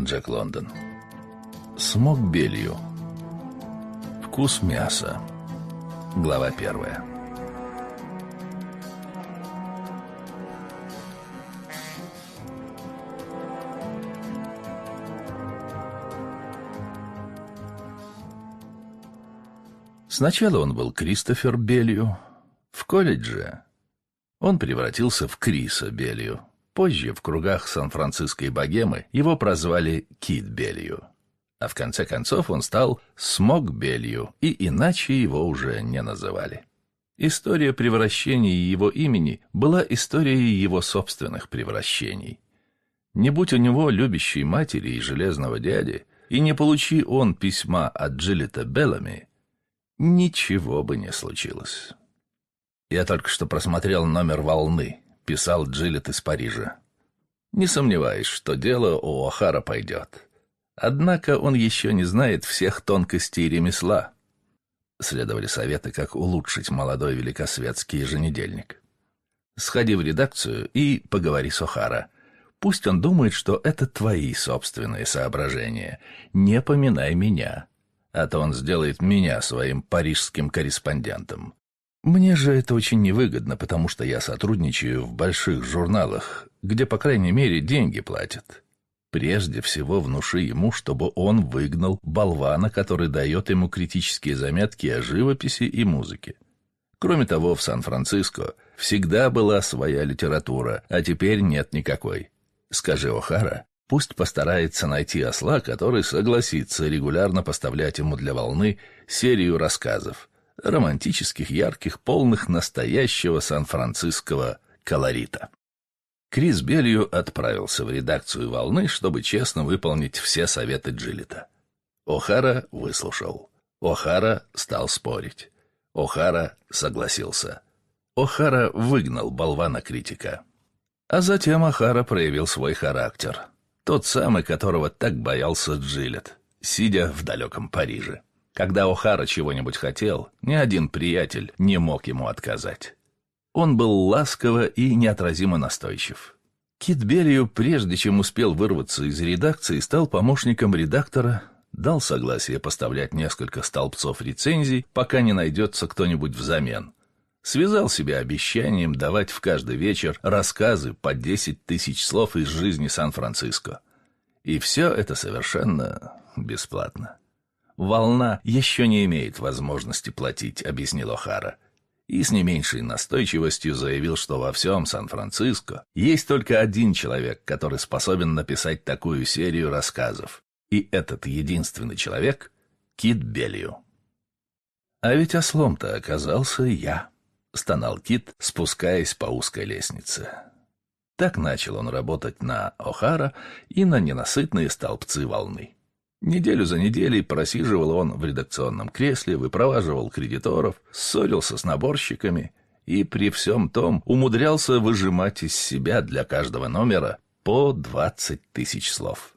Джек Лондон. Смог белью. Вкус мяса. Глава первая. Сначала он был Кристофер Белью. В колледже он превратился в Криса Белью. Позже в кругах Сан-Франциской богемы его прозвали Кит Белью. А в конце концов он стал Смог Белью, и иначе его уже не называли. История превращения его имени была историей его собственных превращений. Не будь у него любящей матери и железного дяди, и не получи он письма от Джилета Беллами, ничего бы не случилось. Я только что просмотрел номер «Волны», писал Джилет из Парижа. Не сомневаюсь, что дело у Охара пойдет. Однако он еще не знает всех тонкостей ремесла. Следовали советы, как улучшить молодой великосветский еженедельник. Сходи в редакцию и поговори с Охара. Пусть он думает, что это твои собственные соображения. Не поминай меня, а то он сделает меня своим парижским корреспондентом. Мне же это очень невыгодно, потому что я сотрудничаю в больших журналах, где, по крайней мере, деньги платят. Прежде всего внуши ему, чтобы он выгнал болвана, который дает ему критические заметки о живописи и музыке. Кроме того, в Сан-Франциско всегда была своя литература, а теперь нет никакой. Скажи О'Хара, пусть постарается найти осла, который согласится регулярно поставлять ему для волны серию рассказов, романтических ярких полных настоящего Сан-Францисского колорита. Крис Белью отправился в редакцию «Волны», чтобы честно выполнить все советы Джилета. О'Хара выслушал. О'Хара стал спорить. О'Хара согласился. О'Хара выгнал болвана-критика. А затем О'Хара проявил свой характер. Тот самый, которого так боялся Джилет, сидя в далеком Париже. Когда Охара чего-нибудь хотел, ни один приятель не мог ему отказать. Он был ласково и неотразимо настойчив. Кит Белию, прежде чем успел вырваться из редакции, стал помощником редактора, дал согласие поставлять несколько столбцов рецензий, пока не найдется кто-нибудь взамен. Связал себя обещанием давать в каждый вечер рассказы по 10 тысяч слов из жизни Сан-Франциско. И все это совершенно бесплатно волна еще не имеет возможности платить», — объяснил Охара, И с не меньшей настойчивостью заявил, что во всем Сан-Франциско есть только один человек, который способен написать такую серию рассказов. И этот единственный человек — Кит Белью. «А ведь ослом-то оказался я», — стонал Кит, спускаясь по узкой лестнице. Так начал он работать на О'Хара и на ненасытные столбцы волны. Неделю за неделей просиживал он в редакционном кресле, выпроваживал кредиторов, ссорился с наборщиками и при всем том умудрялся выжимать из себя для каждого номера по 20 тысяч слов.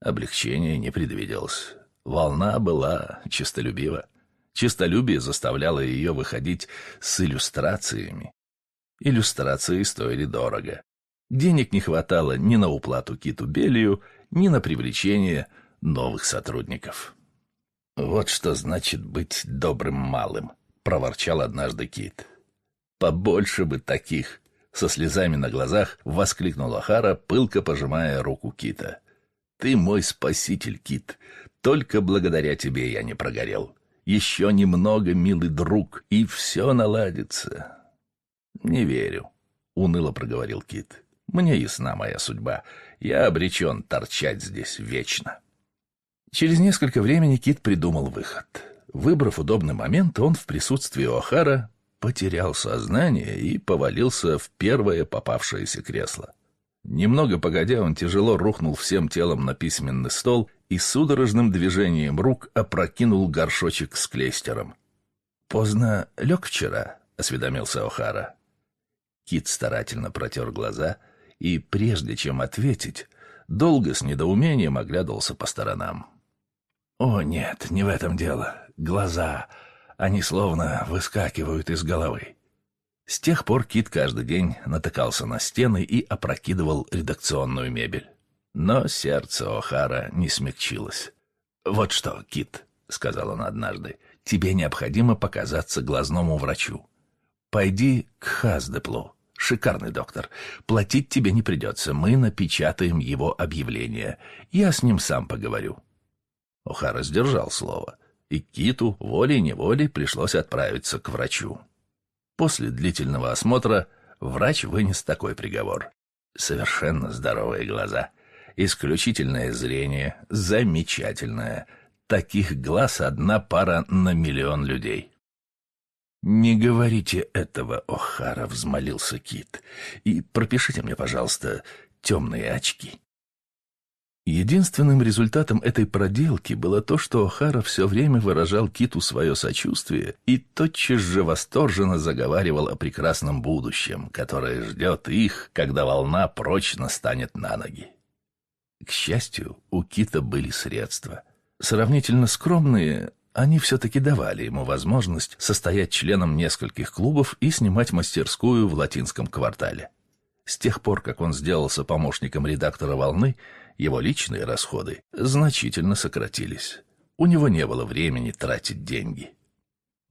Облегчения не предвиделось. Волна была чистолюбива. Чистолюбие заставляло ее выходить с иллюстрациями. Иллюстрации стоили дорого. Денег не хватало ни на уплату Киту Белию, ни на привлечение – новых сотрудников. «Вот что значит быть добрым малым», — проворчал однажды Кит. «Побольше бы таких!» — со слезами на глазах воскликнула Хара, пылко пожимая руку Кита. «Ты мой спаситель, Кит. Только благодаря тебе я не прогорел. Еще немного, милый друг, и все наладится». «Не верю», — уныло проговорил Кит. «Мне ясна моя судьба. Я обречен торчать здесь вечно». Через несколько времени Кит придумал выход. Выбрав удобный момент, он в присутствии О'Хара потерял сознание и повалился в первое попавшееся кресло. Немного погодя, он тяжело рухнул всем телом на письменный стол и судорожным движением рук опрокинул горшочек с клейстером. «Поздно лег вчера», — осведомился О'Хара. Кит старательно протер глаза и, прежде чем ответить, долго с недоумением оглядывался по сторонам. О, нет, не в этом дело. Глаза. Они словно выскакивают из головы. С тех пор Кит каждый день натыкался на стены и опрокидывал редакционную мебель. Но сердце О'Хара не смягчилось. «Вот что, Кит», — сказал он однажды, — «тебе необходимо показаться глазному врачу. Пойди к Хасдеплу. Шикарный доктор. Платить тебе не придется. Мы напечатаем его объявление. Я с ним сам поговорю». Охара сдержал слово, и Киту волей-неволей пришлось отправиться к врачу. После длительного осмотра врач вынес такой приговор. Совершенно здоровые глаза, исключительное зрение, замечательное. Таких глаз одна пара на миллион людей. «Не говорите этого, Охара», — взмолился Кит. «И пропишите мне, пожалуйста, темные очки». Единственным результатом этой проделки было то, что Охара все время выражал Киту свое сочувствие и тотчас же восторженно заговаривал о прекрасном будущем, которое ждет их, когда волна прочно станет на ноги. К счастью, у Кита были средства. Сравнительно скромные, они все-таки давали ему возможность состоять членом нескольких клубов и снимать мастерскую в латинском квартале. С тех пор, как он сделался помощником редактора «Волны», его личные ну, расходы значительно сократились. У него не было времени тратить деньги.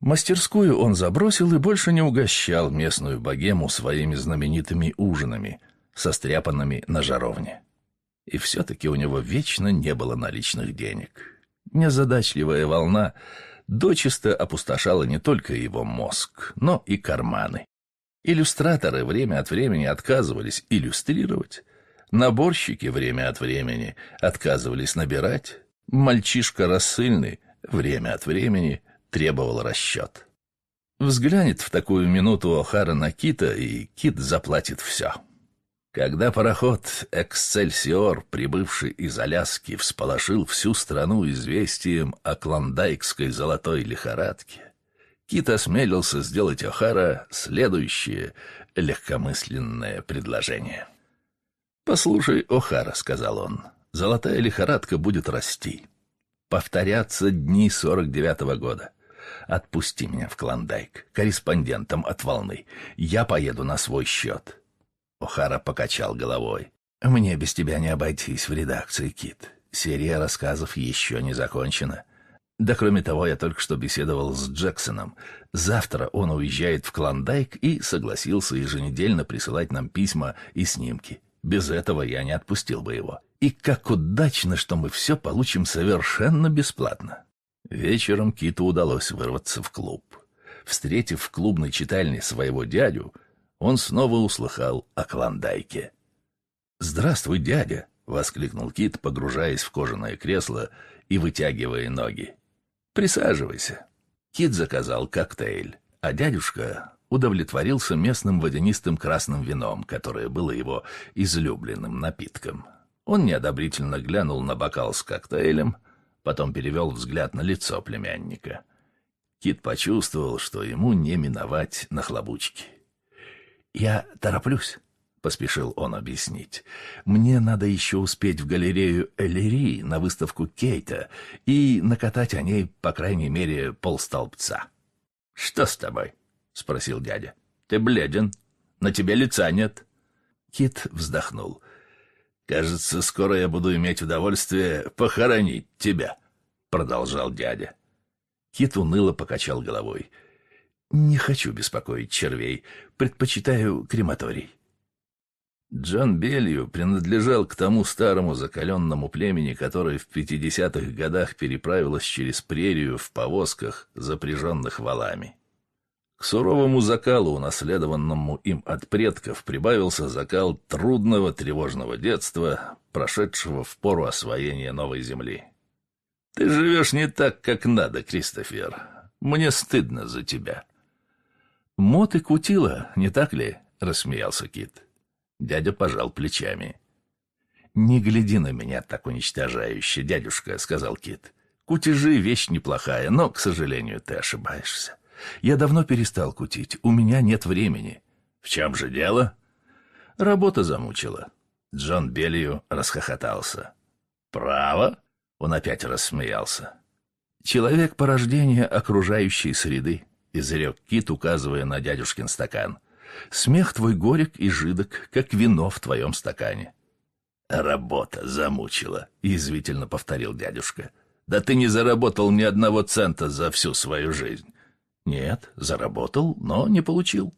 Мастерскую он забросил и больше не угощал местную богему своими знаменитыми ужинами, состряпанными на жаровне. И все-таки у него вечно не было наличных денег. Незадачливая волна дочисто опустошала не только его мозг, но и карманы. Иллюстраторы время от времени отказывались иллюстрировать, Наборщики время от времени отказывались набирать. Мальчишка рассыльный время от времени требовал расчет. Взглянет в такую минуту Охара на Кита, и Кит заплатит все. Когда пароход «Эксцельсиор», прибывший из Аляски, всполошил всю страну известием о клондайкской золотой лихорадке, Кит осмелился сделать Охара следующее легкомысленное предложение. «Послушай, Охара», — сказал он, — «золотая лихорадка будет расти. Повторятся дни сорок девятого года. Отпусти меня в Клондайк, корреспондентом от волны. Я поеду на свой счет». Охара покачал головой. «Мне без тебя не обойтись в редакции, Кит. Серия рассказов еще не закончена. Да кроме того, я только что беседовал с Джексоном. Завтра он уезжает в Клондайк и согласился еженедельно присылать нам письма и снимки. Без этого я не отпустил бы его. И как удачно, что мы все получим совершенно бесплатно. Вечером Киту удалось вырваться в клуб. Встретив в клубной читальне своего дядю, он снова услыхал о клондайке. «Здравствуй, дядя!» — воскликнул Кит, погружаясь в кожаное кресло и вытягивая ноги. «Присаживайся». Кит заказал коктейль, а дядюшка удовлетворился местным водянистым красным вином, которое было его излюбленным напитком. Он неодобрительно глянул на бокал с коктейлем, потом перевел взгляд на лицо племянника. Кит почувствовал, что ему не миновать нахлобучки. «Я тороплюсь», — поспешил он объяснить. «Мне надо еще успеть в галерею Эллири на выставку Кейта и накатать о ней, по крайней мере, полстолбца». «Что с тобой?» — спросил дядя. «Ты бледен. На тебе лица нет». Кит вздохнул. «Кажется, скоро я буду иметь удовольствие похоронить тебя», — продолжал дядя. Кит уныло покачал головой. «Не хочу беспокоить червей. Предпочитаю крематорий». Джон Белью принадлежал к тому старому закаленному племени, которое в пятидесятых годах переправилось через прерию в повозках, запряженных валами. К суровому закалу, унаследованному им от предков, прибавился закал трудного тревожного детства, прошедшего в пору освоения новой земли. «Ты живешь не так, как надо, Кристофер. Мне стыдно за тебя». «Мот и кутила, не так ли?» — рассмеялся Кит. Дядя пожал плечами. «Не гляди на меня так уничтожающе, дядюшка», — сказал Кит. «Кутежи — вещь неплохая, но, к сожалению, ты ошибаешься». Я давно перестал кутить, у меня нет времени. В чем же дело? Работа замучила. Джон Беллию расхохотался. Право? Он опять рассмеялся. Человек порождения окружающей среды, изрек Кит, указывая на дядюшкин стакан. Смех твой горек и жидок, как вино в твоем стакане. Работа замучила, язвительно повторил дядюшка. Да ты не заработал ни одного цента за всю свою жизнь. Нет, заработал, но не получил.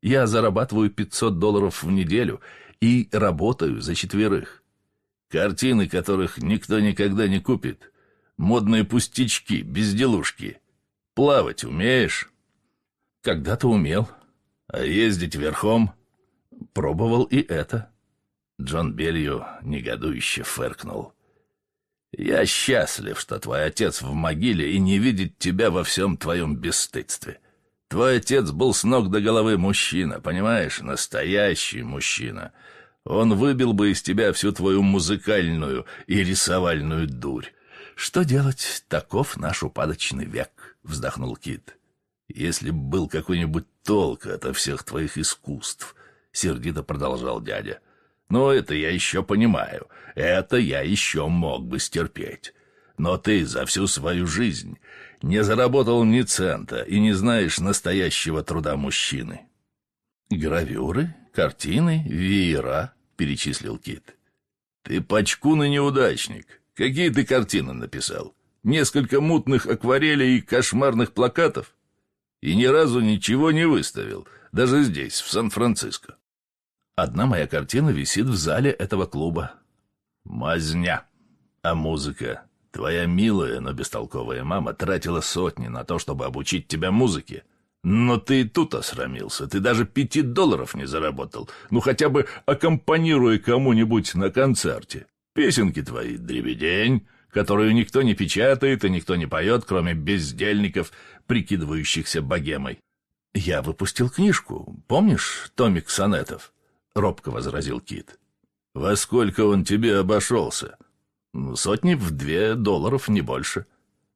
Я зарабатываю 500 долларов в неделю и работаю за четверых. Картины, которых никто никогда не купит. Модные пустячки, безделушки. Плавать умеешь? Когда-то умел. А ездить верхом? Пробовал и это. Джон Белью негодующе фыркнул. — я счастлив, что твой отец в могиле и не видит тебя во всем твоем бесстыдстве. Твой отец был с ног до головы мужчина, понимаешь, настоящий мужчина. Он выбил бы из тебя всю твою музыкальную и рисовальную дурь. Что делать? Таков наш упадочный век, вздохнул Кит. Если б был какой-нибудь толк ото всех твоих искусств, сердито продолжал дядя. — но это я еще понимаю, это я еще мог бы стерпеть. Но ты за всю свою жизнь не заработал ни цента и не знаешь настоящего труда мужчины. Гравюры, картины, веера, перечислил Кит. Ты почкун и неудачник. Какие ты картины написал? Несколько мутных акварелей и кошмарных плакатов? И ни разу ничего не выставил, даже здесь, в Сан-Франциско. Одна моя картина висит в зале этого клуба. Мазня. А музыка? Твоя милая, но бестолковая мама тратила сотни на то, чтобы обучить тебя музыке. Но ты и тут осрамился. Ты даже пяти долларов не заработал. Ну, хотя бы аккомпанируй кому-нибудь на концерте. Песенки твои «Дребедень», которую никто не печатает и никто не поет, кроме бездельников, прикидывающихся богемой. Я выпустил книжку, помнишь, томик сонетов? — робко возразил Кит. «Во сколько он тебе обошелся?» «Сотни в две долларов, не больше».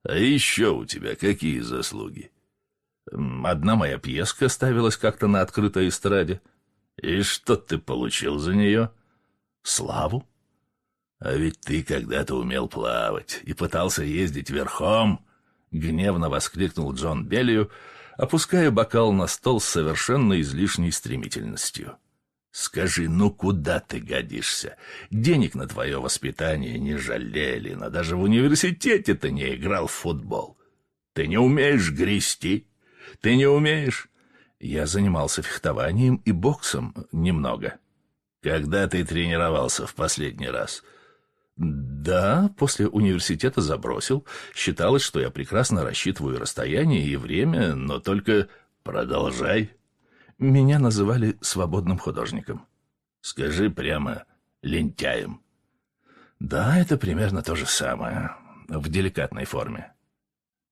«А еще у тебя какие заслуги?» «Одна моя пьеска ставилась как-то на открытой эстраде». «И что ты получил за нее?» «Славу». «А ведь ты когда-то умел плавать и пытался ездить верхом!» — гневно воскликнул Джон Беллию, опуская бокал на стол с совершенно излишней стремительностью. Скажи, ну куда ты годишься? Денег на твое воспитание не жалели, но даже в университете ты не играл в футбол. Ты не умеешь грести, ты не умеешь. Я занимался фехтованием и боксом немного. Когда ты тренировался в последний раз? Да, после университета забросил. Считалось, что я прекрасно рассчитываю расстояние и время, но только продолжай. Меня называли свободным художником. Скажи прямо лентяем. Да, это примерно то же самое, в деликатной форме.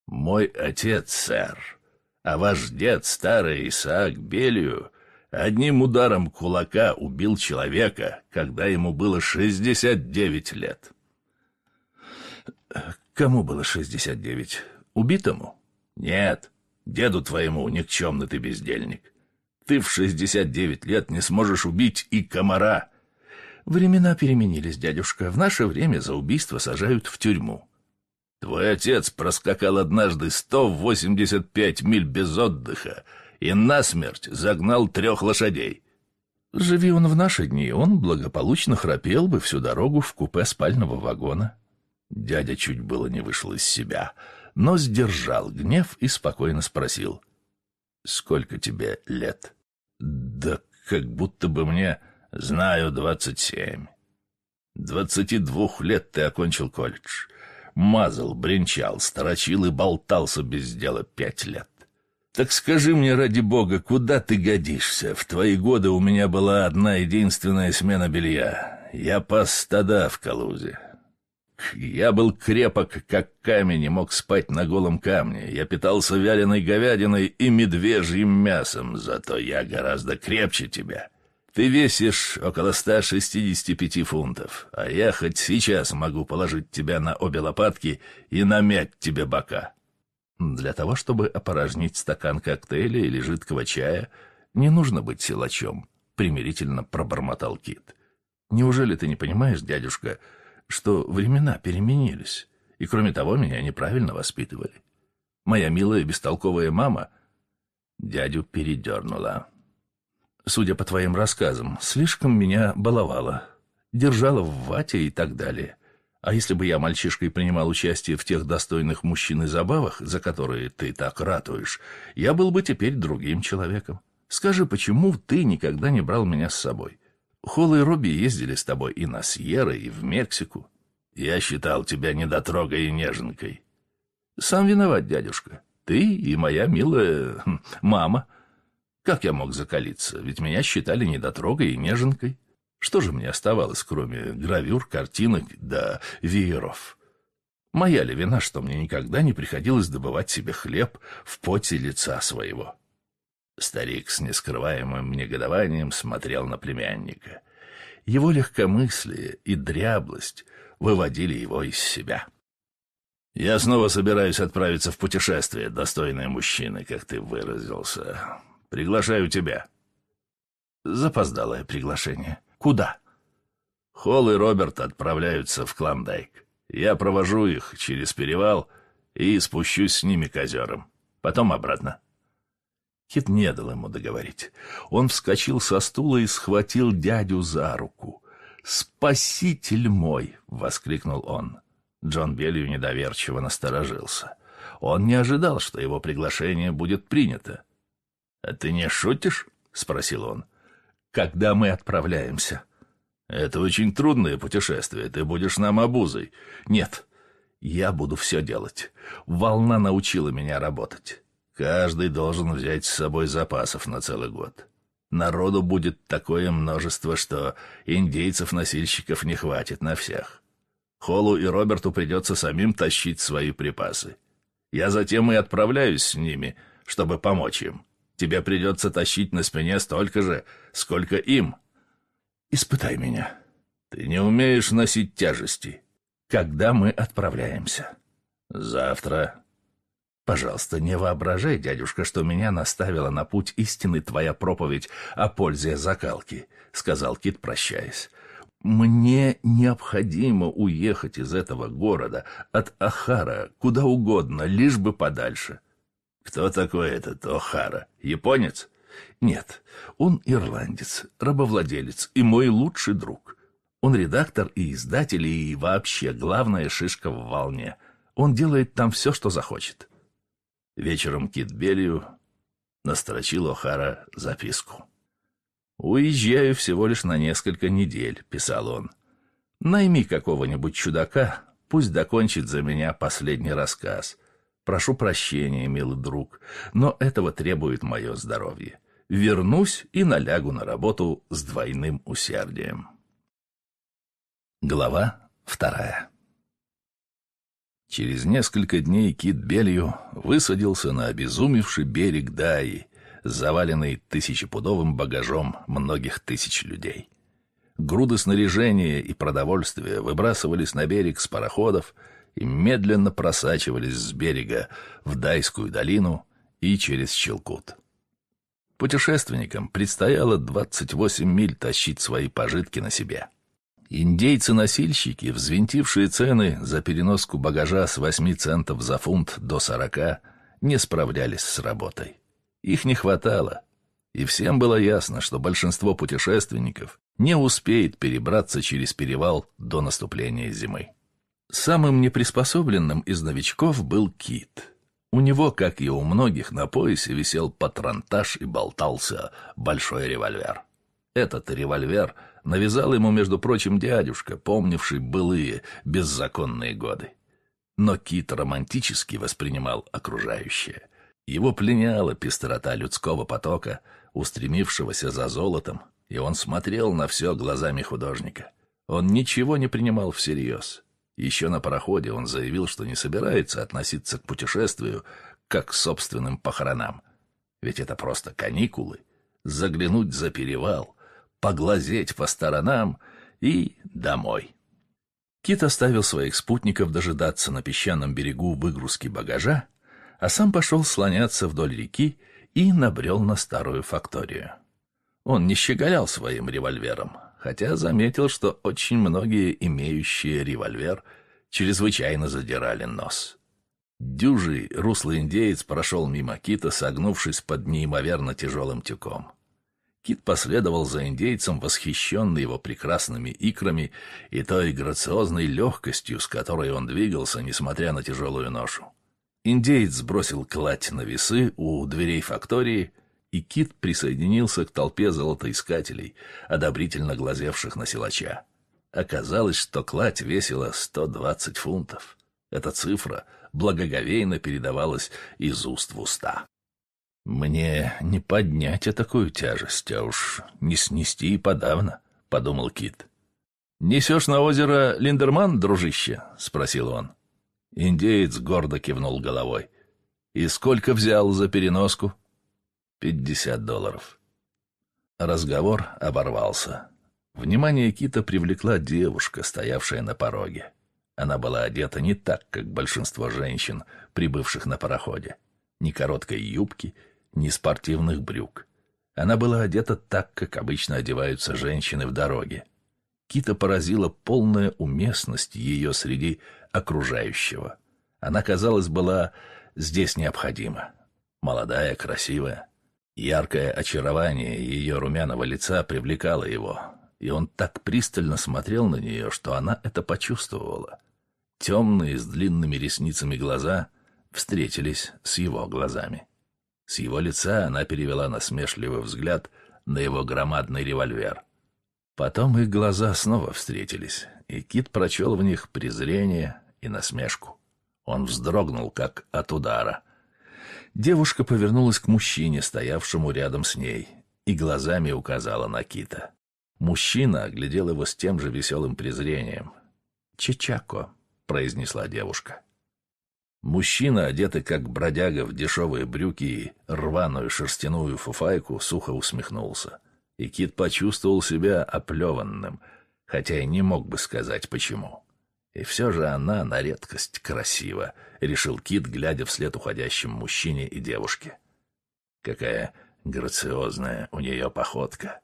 Мой отец, сэр, а ваш дед, старый Исаак Белию, одним ударом кулака убил человека, когда ему было 69 лет. Кому было 69? Убитому? Нет, деду твоему, никчемный ты бездельник. Ты в 69 лет не сможешь убить и комара. Времена переменились, дядюшка. В наше время за убийство сажают в тюрьму. Твой отец проскакал однажды 185 миль без отдыха и насмерть загнал трех лошадей. Живи он в наши дни, он благополучно храпел бы всю дорогу в купе спального вагона. Дядя чуть было не вышел из себя, но сдержал гнев и спокойно спросил. «Сколько тебе лет?» Да как будто бы мне знаю двадцать семь. Двадцати двух лет ты окончил колледж. Мазал, бренчал, сторочил и болтался без дела пять лет. Так скажи мне, ради бога, куда ты годишься? В твои годы у меня была одна единственная смена белья. Я пас стада в Калузе. Я был крепок, как камень, и мог спать на голом камне. Я питался вяленой говядиной и медвежьим мясом, зато я гораздо крепче тебя. Ты весишь около 165 фунтов, а я хоть сейчас могу положить тебя на обе лопатки и намять тебе бока. Для того, чтобы опорожнить стакан коктейля или жидкого чая, не нужно быть силачом, примирительно пробормотал Кит. Неужели ты не понимаешь, дядюшка, что времена переменились, и кроме того меня неправильно воспитывали. Моя милая бестолковая мама дядю передернула. Судя по твоим рассказам, слишком меня баловала, держала в вате и так далее. А если бы я мальчишкой принимал участие в тех достойных мужчин и забавах, за которые ты так ратуешь, я был бы теперь другим человеком. Скажи, почему ты никогда не брал меня с собой? Холл и Робби ездили с тобой и на Сьерры, и в Мексику. Я считал тебя недотрогой и неженкой. Сам виноват, дядюшка. Ты и моя милая мама. Как я мог закалиться? Ведь меня считали недотрогой и неженкой. Что же мне оставалось, кроме гравюр, картинок да вееров? Моя ли вина, что мне никогда не приходилось добывать себе хлеб в поте лица своего?» Старик с нескрываемым негодованием смотрел на племянника. Его легкомыслие и дряблость выводили его из себя. «Я снова собираюсь отправиться в путешествие, достойные мужчины, как ты выразился. Приглашаю тебя». «Запоздалое приглашение. Куда?» «Холл и Роберт отправляются в Клондайк. Я провожу их через перевал и спущусь с ними к озерам. Потом обратно». Кит не дал ему договорить. Он вскочил со стула и схватил дядю за руку. «Спаситель мой!» — воскликнул он. Джон Белью недоверчиво насторожился. Он не ожидал, что его приглашение будет принято. «А ты не шутишь?» — спросил он. «Когда мы отправляемся?» «Это очень трудное путешествие. Ты будешь нам обузой». «Нет, я буду все делать. Волна научила меня работать». Каждый должен взять с собой запасов на целый год. Народу будет такое множество, что индейцев-носильщиков не хватит на всех. Холу и Роберту придется самим тащить свои припасы. Я затем и отправляюсь с ними, чтобы помочь им. Тебе придется тащить на спине столько же, сколько им. Испытай меня. Ты не умеешь носить тяжести. Когда мы отправляемся? Завтра Пожалуйста, не воображай, дядюшка, что меня наставила на путь истины твоя проповедь о пользе закалки, сказал Кит, прощаясь. Мне необходимо уехать из этого города, от Охара куда угодно, лишь бы подальше. Кто такой этот Охара? Японец? Нет, он ирландец, рабовладелец и мой лучший друг. Он редактор и издатель, и вообще главная шишка в волне. Он делает там все, что захочет. Вечером Кит Белью настрочил О'Хара записку. «Уезжаю всего лишь на несколько недель», — писал он. «Найми какого-нибудь чудака, пусть докончит за меня последний рассказ. Прошу прощения, милый друг, но этого требует мое здоровье. Вернусь и налягу на работу с двойным усердием». Глава вторая Через несколько дней Кит Белью высадился на обезумевший берег Даи, заваленный тысячепудовым багажом многих тысяч людей. Груды снаряжения и продовольствия выбрасывались на берег с пароходов и медленно просачивались с берега в Дайскую долину и через Челкут. Путешественникам предстояло 28 миль тащить свои пожитки на себе. Индейцы-носильщики, взвинтившие цены за переноску багажа с 8 центов за фунт до 40, не справлялись с работой. Их не хватало, и всем было ясно, что большинство путешественников не успеет перебраться через перевал до наступления зимы. Самым неприспособленным из новичков был Кит. У него, как и у многих, на поясе висел патронтаж и болтался большой револьвер. Этот револьвер — навязал ему, между прочим, дядюшка, помнивший былые беззаконные годы. Но Кит романтически воспринимал окружающее. Его пленяла пестрота людского потока, устремившегося за золотом, и он смотрел на все глазами художника. Он ничего не принимал всерьез. Еще на пароходе он заявил, что не собирается относиться к путешествию как к собственным похоронам. Ведь это просто каникулы. Заглянуть за перевал, поглазеть по сторонам и домой. Кит оставил своих спутников дожидаться на песчаном берегу выгрузки багажа, а сам пошел слоняться вдоль реки и набрел на старую факторию. Он не щеголял своим револьвером, хотя заметил, что очень многие имеющие револьвер чрезвычайно задирали нос. Дюжий руслый индеец прошел мимо кита, согнувшись под неимоверно тяжелым тюком. Кит последовал за индейцем, восхищенный его прекрасными икрами и той грациозной легкостью, с которой он двигался, несмотря на тяжелую ношу. Индеец сбросил кладь на весы у дверей фактории, и Кит присоединился к толпе золотоискателей, одобрительно глазевших на силача. Оказалось, что кладь весила 120 фунтов. Эта цифра благоговейно передавалась из уст в уста. «Мне не поднять такую тяжесть, а уж не снести и подавно», — подумал Кит. «Несешь на озеро Линдерман, дружище?» — спросил он. Индеец гордо кивнул головой. «И сколько взял за переноску?» «Пятьдесят долларов». Разговор оборвался. Внимание Кита привлекла девушка, стоявшая на пороге. Она была одета не так, как большинство женщин, прибывших на пароходе. Ни короткой юбки, неспортивных брюк. Она была одета так, как обычно одеваются женщины в дороге. Кита поразила полная уместность ее среди окружающего. Она, казалось, была здесь необходима. Молодая, красивая. Яркое очарование ее румяного лица привлекало его, и он так пристально смотрел на нее, что она это почувствовала. Темные с длинными ресницами глаза встретились с его глазами. С его лица она перевела насмешливый взгляд на его громадный револьвер. Потом их глаза снова встретились, и Кит прочел в них презрение и насмешку. Он вздрогнул, как от удара. Девушка повернулась к мужчине, стоявшему рядом с ней, и глазами указала на Кита. Мужчина оглядел его с тем же веселым презрением. «Чичако», — произнесла девушка. Мужчина, одетый как бродяга в дешевые брюки и рваную шерстяную фуфайку, сухо усмехнулся. И Кит почувствовал себя оплеванным, хотя и не мог бы сказать почему. И все же она на редкость красива, решил Кит, глядя вслед уходящим мужчине и девушке. Какая грациозная у нее походка.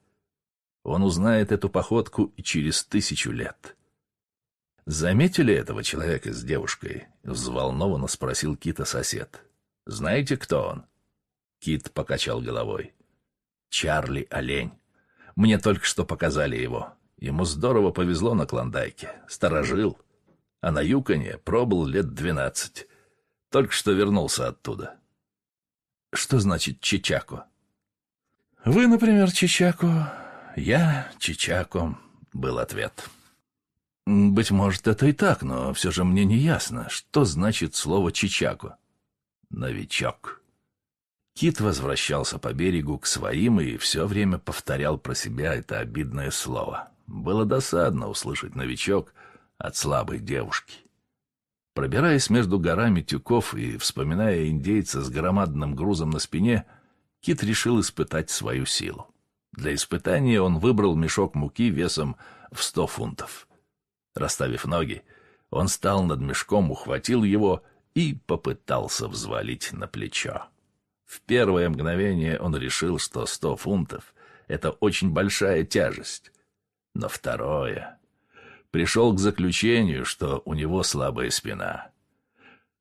Он узнает эту походку и через тысячу лет. Заметили этого человека с девушкой? Взволнованно спросил Кита сосед. Знаете, кто он? Кит покачал головой. Чарли Олень. Мне только что показали его. Ему здорово повезло на Клондайке. Сторожил. А на Юконе пробыл лет двенадцать. Только что вернулся оттуда. Что значит Чичако? Вы, например, Чичако. Я Чичако, был ответ. Быть может, это и так, но все же мне не ясно, что значит слово «чичаку». «Новичок». Кит возвращался по берегу к своим и все время повторял про себя это обидное слово. Было досадно услышать «новичок» от слабой девушки. Пробираясь между горами тюков и вспоминая индейца с громадным грузом на спине, Кит решил испытать свою силу. Для испытания он выбрал мешок муки весом в сто фунтов. Расставив ноги, он встал над мешком, ухватил его и попытался взвалить на плечо. В первое мгновение он решил, что сто фунтов — это очень большая тяжесть. Но второе... Пришел к заключению, что у него слабая спина.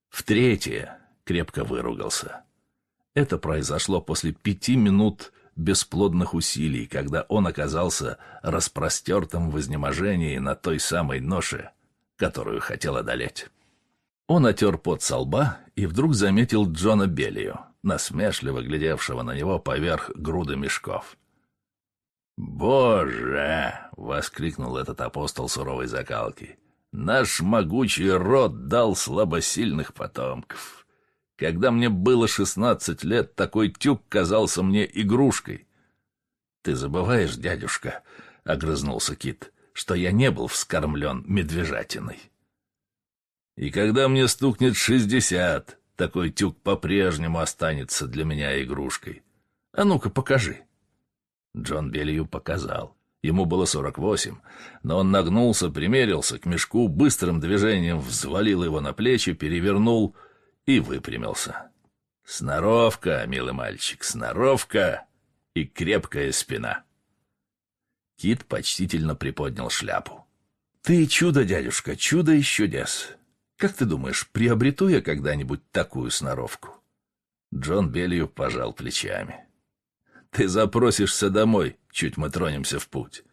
В третье крепко выругался. Это произошло после пяти минут бесплодных усилий, когда он оказался распростертым в изнеможении на той самой ноше, которую хотел одолеть. Он отер пот со лба и вдруг заметил Джона Беллию, насмешливо глядевшего на него поверх груды мешков. «Боже!» — воскликнул этот апостол суровой закалки. «Наш могучий род дал слабосильных потомков!» Когда мне было шестнадцать лет, такой тюк казался мне игрушкой. — Ты забываешь, дядюшка, — огрызнулся Кит, — что я не был вскормлен медвежатиной. И когда мне стукнет шестьдесят, такой тюк по-прежнему останется для меня игрушкой. А ну-ка, покажи. Джон Белью показал. Ему было сорок восемь, но он нагнулся, примерился к мешку, быстрым движением взвалил его на плечи, перевернул — и выпрямился. Сноровка, милый мальчик, сноровка и крепкая спина. Кит почтительно приподнял шляпу. «Ты чудо, дядюшка, чудо из чудес. Как ты думаешь, приобрету я когда-нибудь такую сноровку?» Джон Белью пожал плечами. «Ты запросишься домой, чуть мы тронемся в путь».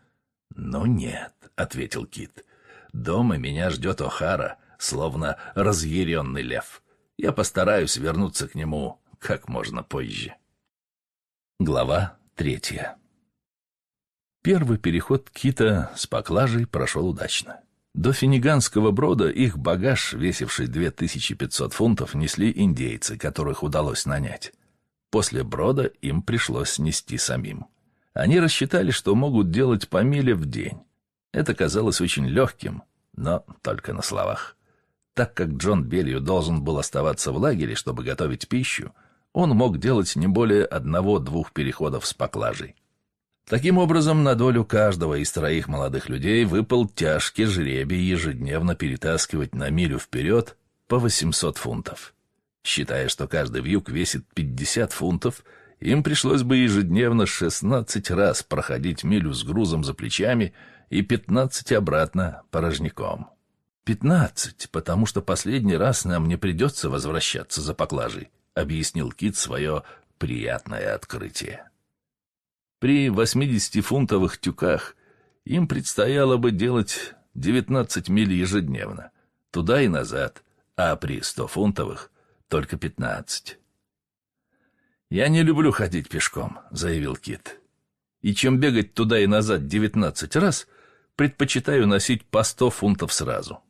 Но нет», — ответил Кит. «Дома меня ждет О'Хара, словно разъяренный лев». Я постараюсь вернуться к нему как можно позже. Глава третья. Первый переход Кита с поклажей прошел удачно. До финиганского брода их багаж, весивший 2500 фунтов, несли индейцы, которых удалось нанять. После брода им пришлось снести самим. Они рассчитали, что могут делать по миле в день. Это казалось очень легким, но только на словах так как Джон Белью должен был оставаться в лагере, чтобы готовить пищу, он мог делать не более одного-двух переходов с поклажей. Таким образом, на долю каждого из троих молодых людей выпал тяжкий жребий ежедневно перетаскивать на милю вперед по 800 фунтов. Считая, что каждый вьюг весит 50 фунтов, им пришлось бы ежедневно 16 раз проходить милю с грузом за плечами и 15 обратно порожняком. «Пятнадцать, потому что последний раз нам не придется возвращаться за поклажей», — объяснил Кит свое приятное открытие. При 80-фунтовых тюках им предстояло бы делать 19 миль ежедневно, туда и назад, а при 100-фунтовых — только 15. «Я не люблю ходить пешком», — заявил Кит. «И чем бегать туда и назад 19 раз, предпочитаю носить по сто фунтов сразу».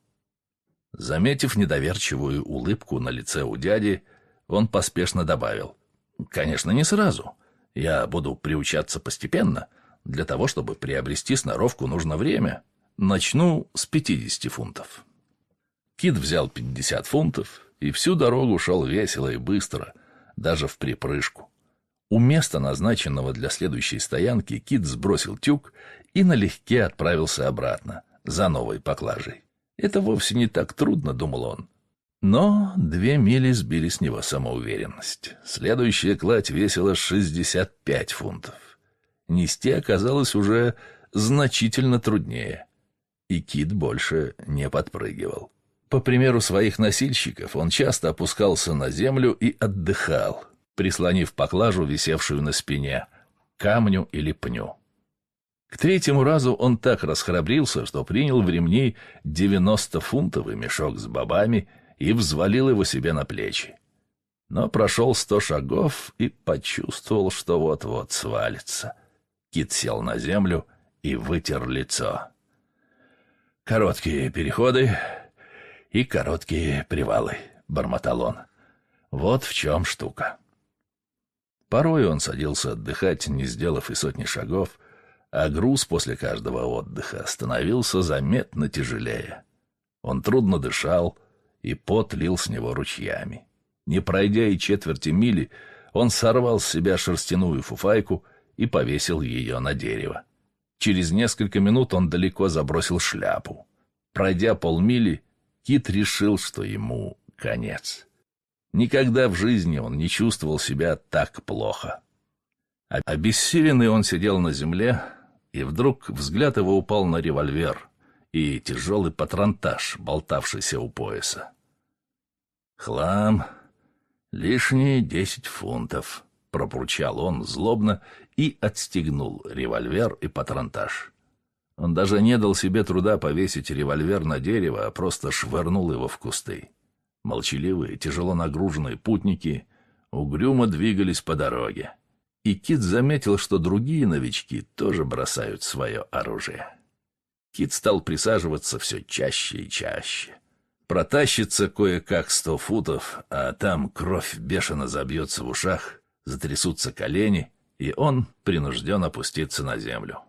Заметив недоверчивую улыбку на лице у дяди, он поспешно добавил. «Конечно, не сразу. Я буду приучаться постепенно. Для того, чтобы приобрести сноровку, нужно время. Начну с 50 фунтов». Кит взял 50 фунтов и всю дорогу шел весело и быстро, даже в припрыжку. У места, назначенного для следующей стоянки, Кит сбросил тюк и налегке отправился обратно, за новой поклажей. Это вовсе не так трудно, думал он. Но две мили сбили с него самоуверенность. Следующая кладь весила 65 фунтов. Нести оказалось уже значительно труднее. И кит больше не подпрыгивал. По примеру своих носильщиков, он часто опускался на землю и отдыхал, прислонив поклажу, висевшую на спине, камню или пню. К третьему разу он так расхрабрился, что принял в ремни 90-фунтовый мешок с бобами и взвалил его себе на плечи. Но прошел сто шагов и почувствовал, что вот-вот свалится. Кит сел на землю и вытер лицо. «Короткие переходы и короткие привалы», — бормотал он. «Вот в чем штука». Порой он садился отдыхать, не сделав и сотни шагов, — а груз после каждого отдыха становился заметно тяжелее. Он трудно дышал, и пот лил с него ручьями. Не пройдя и четверти мили, он сорвал с себя шерстяную фуфайку и повесил ее на дерево. Через несколько минут он далеко забросил шляпу. Пройдя полмили, Кит решил, что ему конец. Никогда в жизни он не чувствовал себя так плохо. Обессиленный он сидел на земле, и вдруг взгляд его упал на револьвер и тяжелый патронтаж, болтавшийся у пояса. «Хлам, лишние десять фунтов», — пробурчал он злобно и отстегнул револьвер и патронтаж. Он даже не дал себе труда повесить револьвер на дерево, а просто швырнул его в кусты. Молчаливые, тяжело нагруженные путники угрюмо двигались по дороге и Кит заметил, что другие новички тоже бросают свое оружие. Кит стал присаживаться все чаще и чаще. Протащится кое-как сто футов, а там кровь бешено забьется в ушах, затрясутся колени, и он принужден опуститься на землю.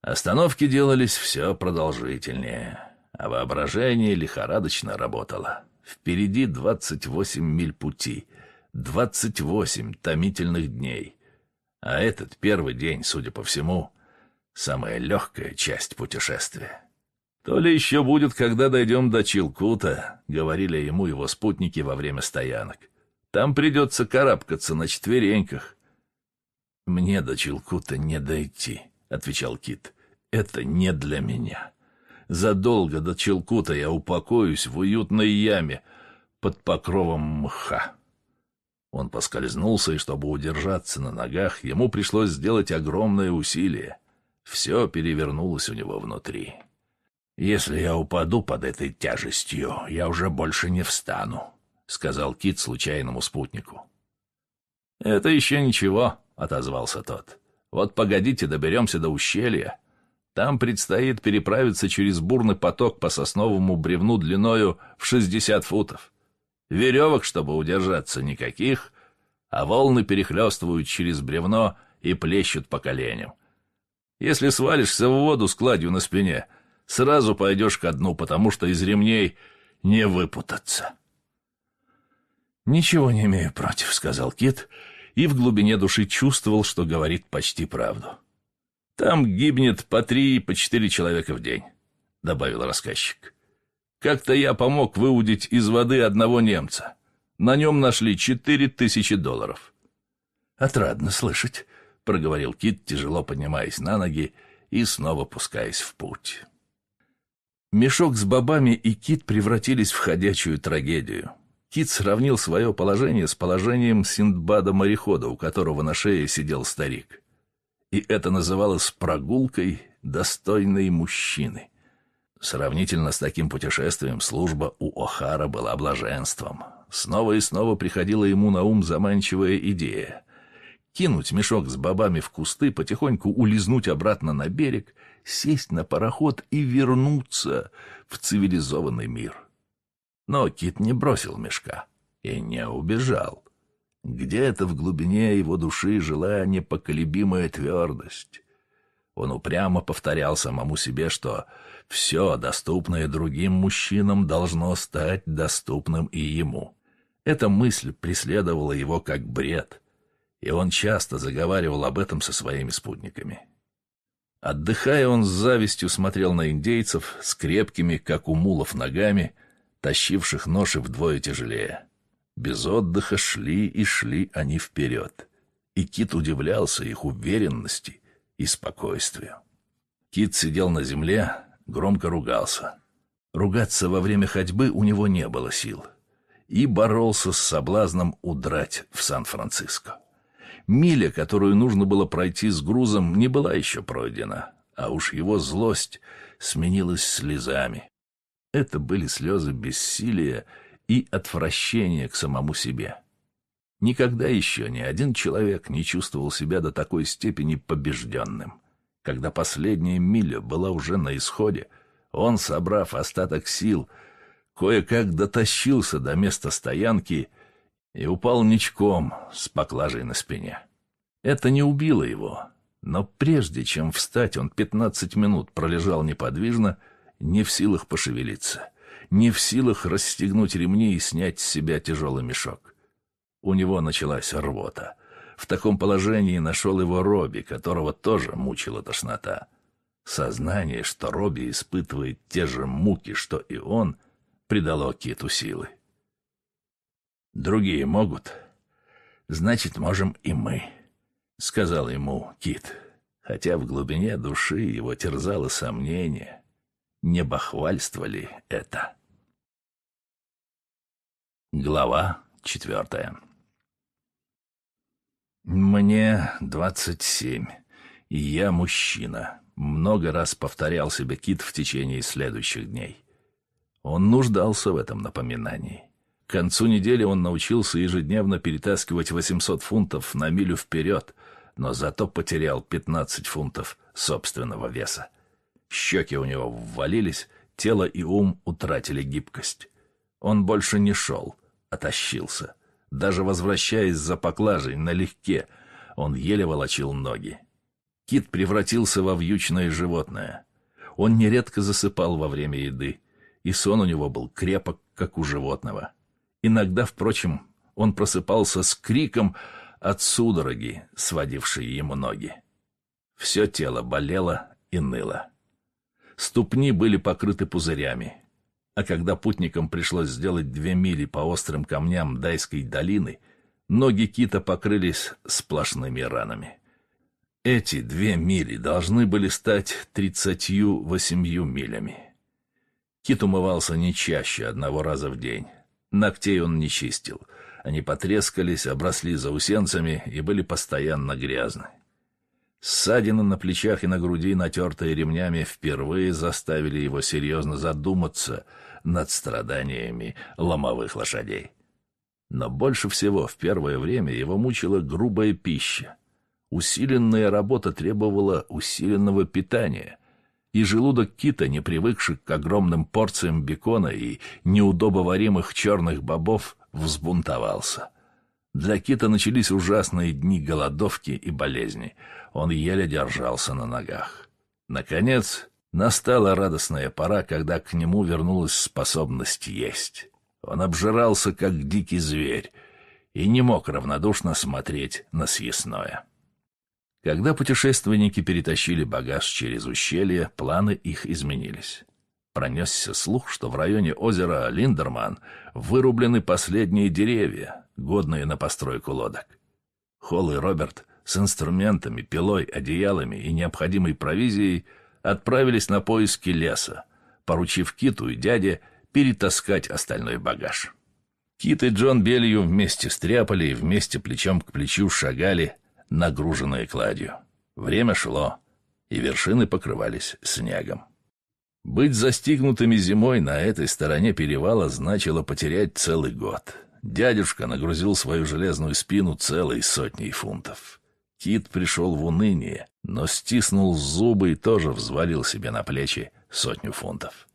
Остановки делались все продолжительнее, а воображение лихорадочно работало. Впереди 28 миль пути, 28 томительных дней — а этот первый день, судя по всему, самая легкая часть путешествия. То ли еще будет, когда дойдем до Чилкута, говорили ему его спутники во время стоянок. Там придется карабкаться на четвереньках. Мне до Чилкута не дойти, отвечал Кит. Это не для меня. Задолго до Чилкута я упокоюсь в уютной яме под покровом мха. Он поскользнулся, и чтобы удержаться на ногах, ему пришлось сделать огромное усилие. Все перевернулось у него внутри. «Если я упаду под этой тяжестью, я уже больше не встану», — сказал Кит случайному спутнику. «Это еще ничего», — отозвался тот. «Вот погодите, доберемся до ущелья. Там предстоит переправиться через бурный поток по сосновому бревну длиною в шестьдесят футов веревок, чтобы удержаться никаких, а волны перехлестывают через бревно и плещут по коленям. Если свалишься в воду с кладью на спине, сразу пойдешь ко дну, потому что из ремней не выпутаться. «Ничего не имею против», — сказал Кит, и в глубине души чувствовал, что говорит почти правду. «Там гибнет по три, по четыре человека в день», — добавил рассказчик. Как-то я помог выудить из воды одного немца. На нем нашли четыре тысячи долларов. «Отрадно слышать», — проговорил Кит, тяжело поднимаясь на ноги и снова пускаясь в путь. Мешок с бобами и Кит превратились в ходячую трагедию. Кит сравнил свое положение с положением Синдбада-морехода, у которого на шее сидел старик. И это называлось прогулкой достойной мужчины. Сравнительно с таким путешествием служба у О'Хара была блаженством. Снова и снова приходила ему на ум заманчивая идея. Кинуть мешок с бобами в кусты, потихоньку улизнуть обратно на берег, сесть на пароход и вернуться в цивилизованный мир. Но Кит не бросил мешка и не убежал. Где-то в глубине его души жила непоколебимая твердость. Он упрямо повторял самому себе, что все доступное другим мужчинам должно стать доступным и ему. Эта мысль преследовала его как бред, и он часто заговаривал об этом со своими спутниками. Отдыхая, он с завистью смотрел на индейцев с крепкими, как у мулов, ногами, тащивших ноши вдвое тяжелее. Без отдыха шли и шли они вперед, и Кит удивлялся их уверенности и спокойствию. Кит сидел на земле, громко ругался. Ругаться во время ходьбы у него не было сил. И боролся с соблазном удрать в Сан-Франциско. Миля, которую нужно было пройти с грузом, не была еще пройдена, а уж его злость сменилась слезами. Это были слезы бессилия и отвращения к самому себе. Никогда еще ни один человек не чувствовал себя до такой степени побежденным — когда последняя миля была уже на исходе, он, собрав остаток сил, кое-как дотащился до места стоянки и упал ничком с поклажей на спине. Это не убило его, но прежде чем встать, он пятнадцать минут пролежал неподвижно, не в силах пошевелиться, не в силах расстегнуть ремни и снять с себя тяжелый мешок. У него началась рвота. В таком положении нашел его Робби, которого тоже мучила тошнота. Сознание, что Робби испытывает те же муки, что и он, придало Киту силы. «Другие могут. Значит, можем и мы», — сказал ему Кит, хотя в глубине души его терзало сомнение, не бахвальство ли это. Глава четвертая мне двадцать семь, и я мужчина. Много раз повторял себе Кит в течение следующих дней. Он нуждался в этом напоминании. К концу недели он научился ежедневно перетаскивать 800 фунтов на милю вперед, но зато потерял 15 фунтов собственного веса. Щеки у него ввалились, тело и ум утратили гибкость. Он больше не шел, а тащился даже возвращаясь за поклажей налегке, он еле волочил ноги. Кит превратился во вьючное животное. Он нередко засыпал во время еды, и сон у него был крепок, как у животного. Иногда, впрочем, он просыпался с криком от судороги, сводившей ему ноги. Все тело болело и ныло. Ступни были покрыты пузырями, а когда путникам пришлось сделать две мили по острым камням Дайской долины, ноги кита покрылись сплошными ранами. Эти две мили должны были стать тридцатью восемью милями. Кит умывался не чаще одного раза в день. Ногтей он не чистил. Они потрескались, обросли заусенцами и были постоянно грязны. Ссадины на плечах и на груди, натертые ремнями, впервые заставили его серьезно задуматься — над страданиями ломовых лошадей. Но больше всего в первое время его мучила грубая пища. Усиленная работа требовала усиленного питания, и желудок кита, не привыкший к огромным порциям бекона и неудобоваримых черных бобов, взбунтовался. Для кита начались ужасные дни голодовки и болезни. Он еле держался на ногах. Наконец, Настала радостная пора, когда к нему вернулась способность есть. Он обжирался, как дикий зверь, и не мог равнодушно смотреть на съестное. Когда путешественники перетащили багаж через ущелье, планы их изменились. Пронесся слух, что в районе озера Линдерман вырублены последние деревья, годные на постройку лодок. Холл и Роберт с инструментами, пилой, одеялами и необходимой провизией – отправились на поиски леса, поручив Киту и дяде перетаскать остальной багаж. Кит и Джон Белью вместе стряпали и вместе плечом к плечу шагали, нагруженные кладью. Время шло, и вершины покрывались снегом. Быть застигнутыми зимой на этой стороне перевала значило потерять целый год. Дядюшка нагрузил свою железную спину целой сотней фунтов. Кит пришел в уныние, но стиснул зубы и тоже взвалил себе на плечи сотню фунтов.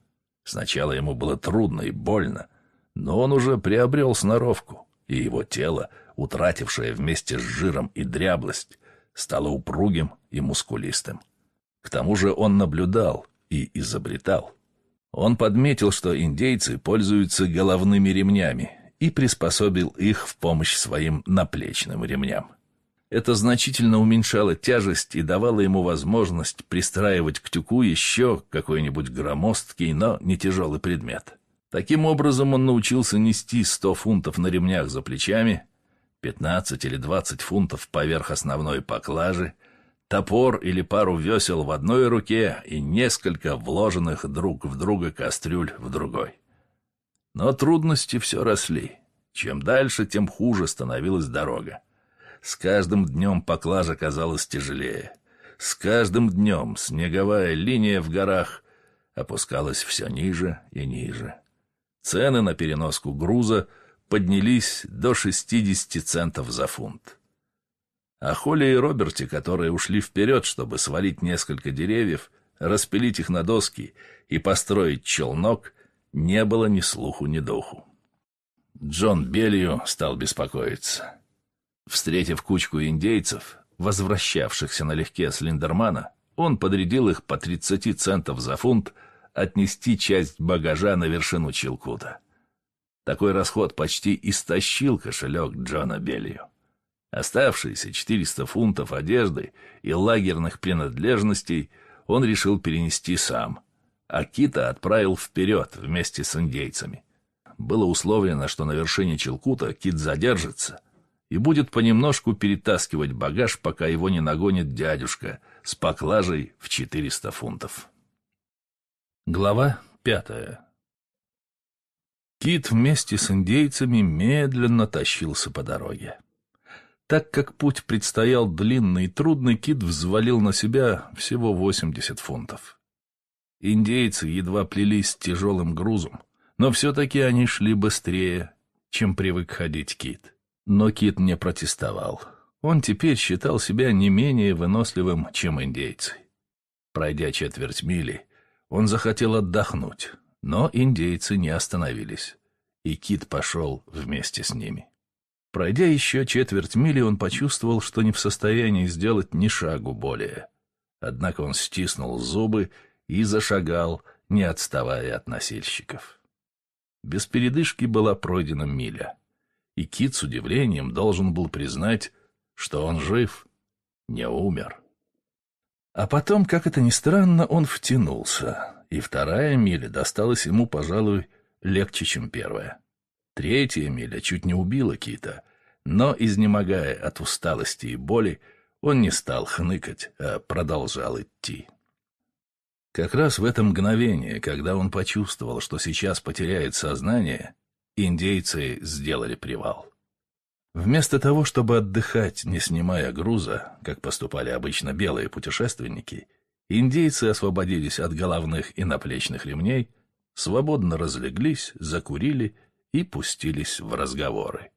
Сначала ему было трудно и больно, но он уже приобрел сноровку, и его тело, утратившее вместе с жиром и дряблость, стало упругим и мускулистым. К тому же он наблюдал и изобретал. Он подметил, что индейцы пользуются головными ремнями и приспособил их в помощь своим наплечным ремням. Это значительно уменьшало тяжесть и давало ему возможность пристраивать к тюку еще какой-нибудь громоздкий, но не тяжелый предмет. Таким образом он научился нести 100 фунтов на ремнях за плечами, 15 или 20 фунтов поверх основной поклажи, топор или пару весел в одной руке и несколько вложенных друг в друга кастрюль в другой. Но трудности все росли. Чем дальше, тем хуже становилась дорога. С каждым днем поклажа казалась тяжелее. С каждым днем снеговая линия в горах опускалась все ниже и ниже. Цены на переноску груза поднялись до 60 центов за фунт. А Холли и Роберти, которые ушли вперед, чтобы свалить несколько деревьев, распилить их на доски и построить челнок, не было ни слуху, ни духу. Джон Белью стал беспокоиться. Встретив кучку индейцев, возвращавшихся налегке с Линдермана, он подрядил их по 30 центов за фунт отнести часть багажа на вершину Чилкута. Такой расход почти истощил кошелек Джона Беллию. Оставшиеся 400 фунтов одежды и лагерных принадлежностей он решил перенести сам, а Кита отправил вперед вместе с индейцами. Было условлено, что на вершине Челкута Кит задержится — и будет понемножку перетаскивать багаж, пока его не нагонит дядюшка с поклажей в 400 фунтов. Глава пятая Кит вместе с индейцами медленно тащился по дороге. Так как путь предстоял длинный и трудный, Кит взвалил на себя всего 80 фунтов. Индейцы едва плелись тяжелым грузом, но все-таки они шли быстрее, чем привык ходить Кит. Но Кит не протестовал. Он теперь считал себя не менее выносливым, чем индейцы. Пройдя четверть мили, он захотел отдохнуть, но индейцы не остановились, и Кит пошел вместе с ними. Пройдя еще четверть мили, он почувствовал, что не в состоянии сделать ни шагу более. Однако он стиснул зубы и зашагал, не отставая от носильщиков. Без передышки была пройдена миля — и Кит с удивлением должен был признать, что он жив, не умер. А потом, как это ни странно, он втянулся, и вторая миля досталась ему, пожалуй, легче, чем первая. Третья миля чуть не убила Кита, но, изнемогая от усталости и боли, он не стал хныкать, а продолжал идти. Как раз в это мгновение, когда он почувствовал, что сейчас потеряет сознание, Индейцы сделали привал. Вместо того, чтобы отдыхать, не снимая груза, как поступали обычно белые путешественники, индейцы освободились от головных и наплечных ремней, свободно разлеглись, закурили и пустились в разговоры.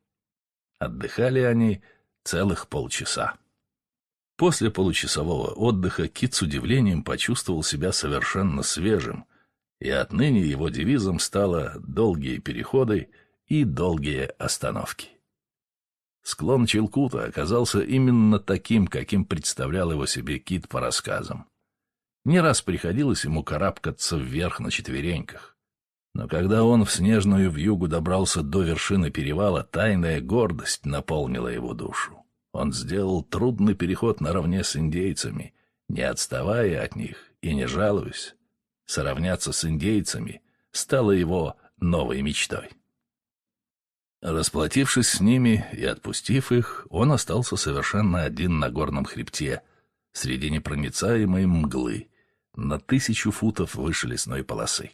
Отдыхали они целых полчаса. После получасового отдыха Кит с удивлением почувствовал себя совершенно свежим – и отныне его девизом стало «долгие переходы» и «долгие остановки». Склон Челкута оказался именно таким, каким представлял его себе Кит по рассказам. Не раз приходилось ему карабкаться вверх на четвереньках. Но когда он в снежную вьюгу добрался до вершины перевала, тайная гордость наполнила его душу. Он сделал трудный переход наравне с индейцами, не отставая от них и не жалуясь сравняться с индейцами стало его новой мечтой. Расплатившись с ними и отпустив их, он остался совершенно один на горном хребте, среди непроницаемой мглы, на тысячу футов выше лесной полосы.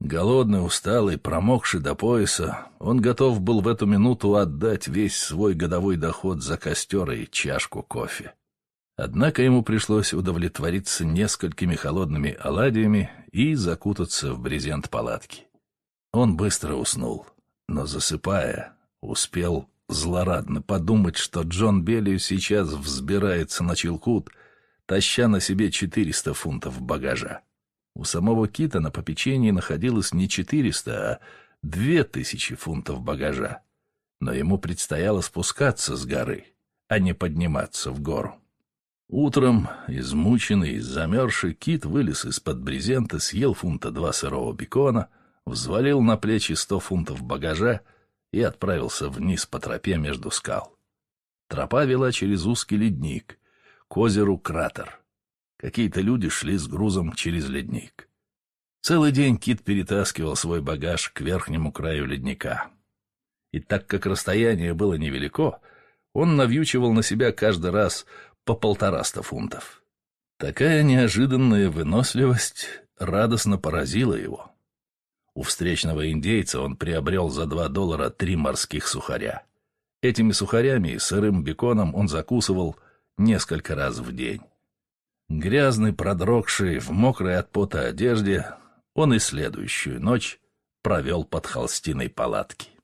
Голодный, усталый, промокший до пояса, он готов был в эту минуту отдать весь свой годовой доход за костер и чашку кофе. Однако ему пришлось удовлетвориться несколькими холодными оладьями и закутаться в брезент палатки. Он быстро уснул, но, засыпая, успел злорадно подумать, что Джон Беллию сейчас взбирается на Чилкут, таща на себе 400 фунтов багажа. У самого Кита на попечении находилось не 400, а 2000 фунтов багажа. Но ему предстояло спускаться с горы, а не подниматься в гору. Утром, измученный, замерзший кит вылез из-под брезента, съел фунта два сырого бекона, взвалил на плечи сто фунтов багажа и отправился вниз по тропе между скал. Тропа вела через узкий ледник, к озеру Кратер. Какие-то люди шли с грузом через ледник. Целый день Кит перетаскивал свой багаж к верхнему краю ледника. И так как расстояние было невелико, он навьючивал на себя каждый раз — по полтораста фунтов. Такая неожиданная выносливость радостно поразила его. У встречного индейца он приобрел за два доллара три морских сухаря. Этими сухарями и сырым беконом он закусывал несколько раз в день. Грязный, продрогший, в мокрой от пота одежде, он и следующую ночь провел под холстиной палатки.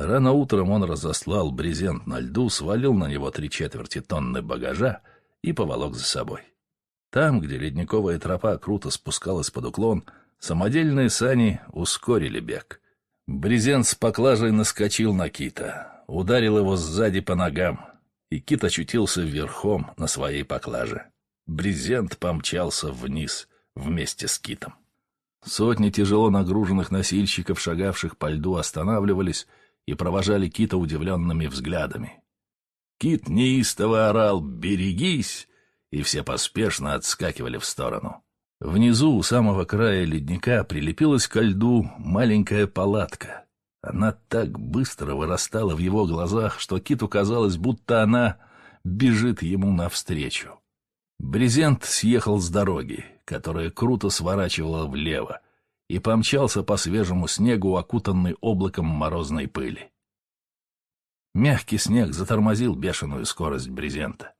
Рано утром он разослал брезент на льду, свалил на него три четверти тонны багажа и поволок за собой. Там, где ледниковая тропа круто спускалась под уклон, самодельные сани ускорили бег. Брезент с поклажей наскочил на кита, ударил его сзади по ногам, и кит очутился верхом на своей поклаже. Брезент помчался вниз вместе с китом. Сотни тяжело нагруженных носильщиков, шагавших по льду, останавливались и провожали Кита удивленными взглядами. Кит неистово орал «Берегись!» и все поспешно отскакивали в сторону. Внизу, у самого края ледника, прилепилась ко льду маленькая палатка. Она так быстро вырастала в его глазах, что Киту казалось, будто она бежит ему навстречу. Брезент съехал с дороги, которая круто сворачивала влево, и помчался по свежему снегу, окутанный облаком морозной пыли. Мягкий снег затормозил бешеную скорость брезента.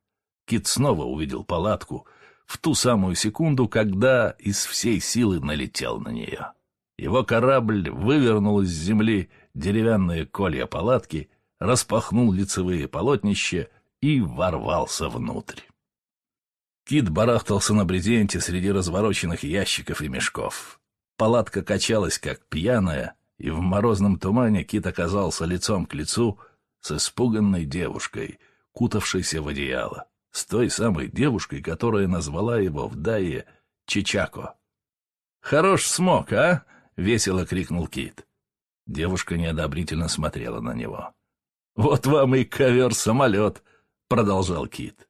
Кит снова увидел палатку в ту самую секунду, когда из всей силы налетел на нее. Его корабль вывернул из земли деревянные колья палатки, распахнул лицевые полотнища и ворвался внутрь. Кит барахтался на брезенте среди развороченных ящиков и мешков. Палатка качалась, как пьяная, и в морозном тумане Кит оказался лицом к лицу с испуганной девушкой, кутавшейся в одеяло, с той самой девушкой, которая назвала его в Дае Чичако. «Хорош смог, а?» — весело крикнул Кит. Девушка неодобрительно смотрела на него. «Вот вам и ковер-самолет!» — продолжал Кит.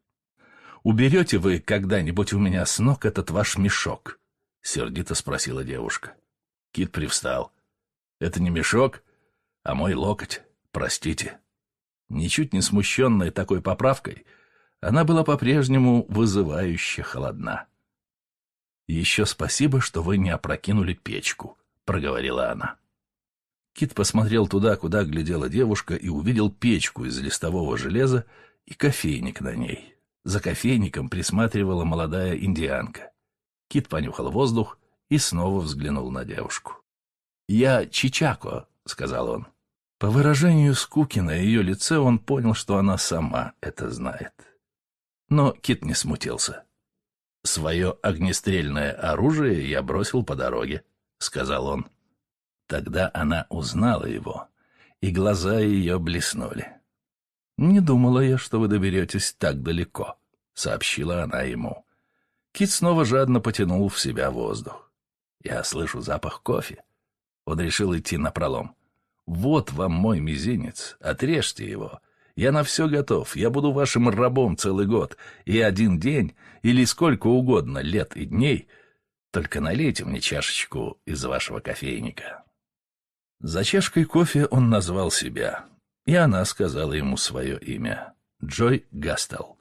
«Уберете вы когда-нибудь у меня с ног этот ваш мешок?» Сердито спросила девушка. Кит привстал. «Это не мешок, а мой локоть. Простите». Ничуть не смущенная такой поправкой, она была по-прежнему вызывающе холодна. «Еще спасибо, что вы не опрокинули печку», — проговорила она. Кит посмотрел туда, куда глядела девушка, и увидел печку из листового железа и кофейник на ней. За кофейником присматривала молодая индианка. Кит понюхал воздух и снова взглянул на девушку. «Я Чичако», — сказал он. По выражению скуки на ее лице он понял, что она сама это знает. Но Кит не смутился. «Свое огнестрельное оружие я бросил по дороге», — сказал он. Тогда она узнала его, и глаза ее блеснули. «Не думала я, что вы доберетесь так далеко», — сообщила она ему. Кит снова жадно потянул в себя воздух. Я слышу запах кофе. Он решил идти напролом. «Вот вам мой мизинец, отрежьте его. Я на все готов, я буду вашим рабом целый год, и один день, или сколько угодно лет и дней. Только налейте мне чашечку из вашего кофейника». За чашкой кофе он назвал себя, и она сказала ему свое имя — Джой Гастел.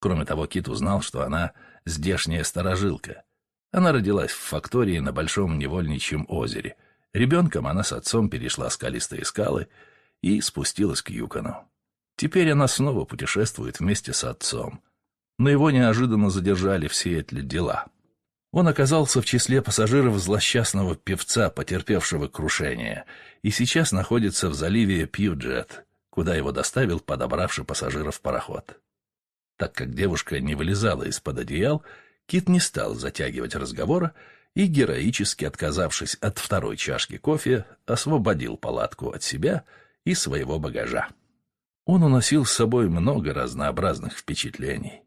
Кроме того, Кит узнал, что она здешняя сторожилка. Она родилась в фактории на большом невольничьем озере. Ребенком она с отцом перешла скалистые скалы и спустилась к Юкону. Теперь она снова путешествует вместе с отцом. Но его неожиданно задержали все эти дела. Он оказался в числе пассажиров злосчастного певца, потерпевшего крушение, и сейчас находится в заливе Пьюджет, куда его доставил подобравший пассажиров пароход. Так как девушка не вылезала из-под одеял, Кит не стал затягивать разговора и, героически отказавшись от второй чашки кофе, освободил палатку от себя и своего багажа. Он уносил с собой много разнообразных впечатлений.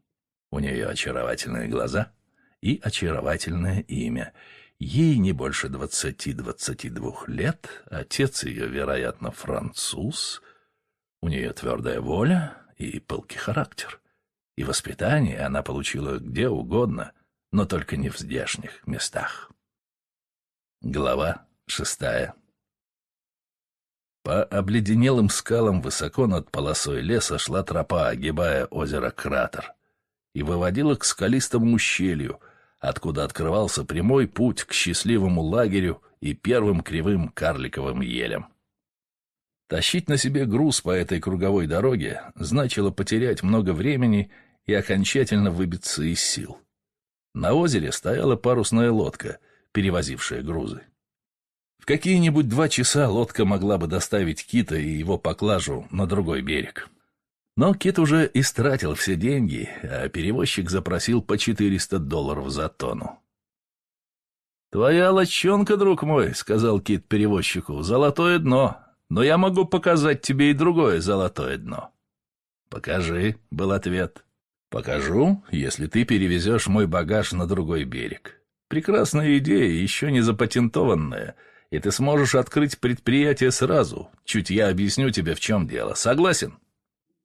У нее очаровательные глаза и очаровательное имя. Ей не больше двадцати-двадцати двух лет, отец ее, вероятно, француз. У нее твердая воля и пылкий характер и воспитание она получила где угодно, но только не в здешних местах. Глава шестая По обледенелым скалам высоко над полосой леса шла тропа, огибая озеро Кратер, и выводила к скалистому ущелью, откуда открывался прямой путь к счастливому лагерю и первым кривым карликовым елям. Тащить на себе груз по этой круговой дороге значило потерять много времени и и окончательно выбиться из сил. На озере стояла парусная лодка, перевозившая грузы. В какие-нибудь два часа лодка могла бы доставить кита и его поклажу на другой берег. Но кит уже истратил все деньги, а перевозчик запросил по 400 долларов за тонну. «Твоя лочонка, друг мой», — сказал кит перевозчику, — «золотое дно, но я могу показать тебе и другое золотое дно». «Покажи», — был ответ. Покажу, если ты перевезешь мой багаж на другой берег. Прекрасная идея, еще не запатентованная, и ты сможешь открыть предприятие сразу. Чуть я объясню тебе, в чем дело. Согласен?»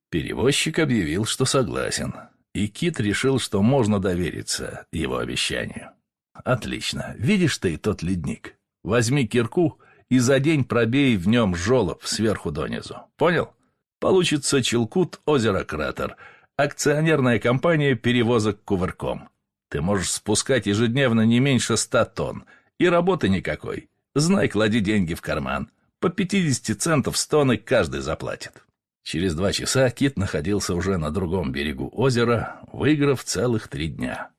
Перевозчик объявил, что согласен, и Кит решил, что можно довериться его обещанию. «Отлично. Видишь ты тот ледник. Возьми кирку и за день пробей в нем жолоб сверху донизу. Понял? Получится Челкут-озеро-кратер — акционерная компания перевозок кувырком. Ты можешь спускать ежедневно не меньше ста тонн, и работы никакой. Знай, клади деньги в карман. По 50 центов с тонны каждый заплатит. Через два часа Кит находился уже на другом берегу озера, выиграв целых три дня.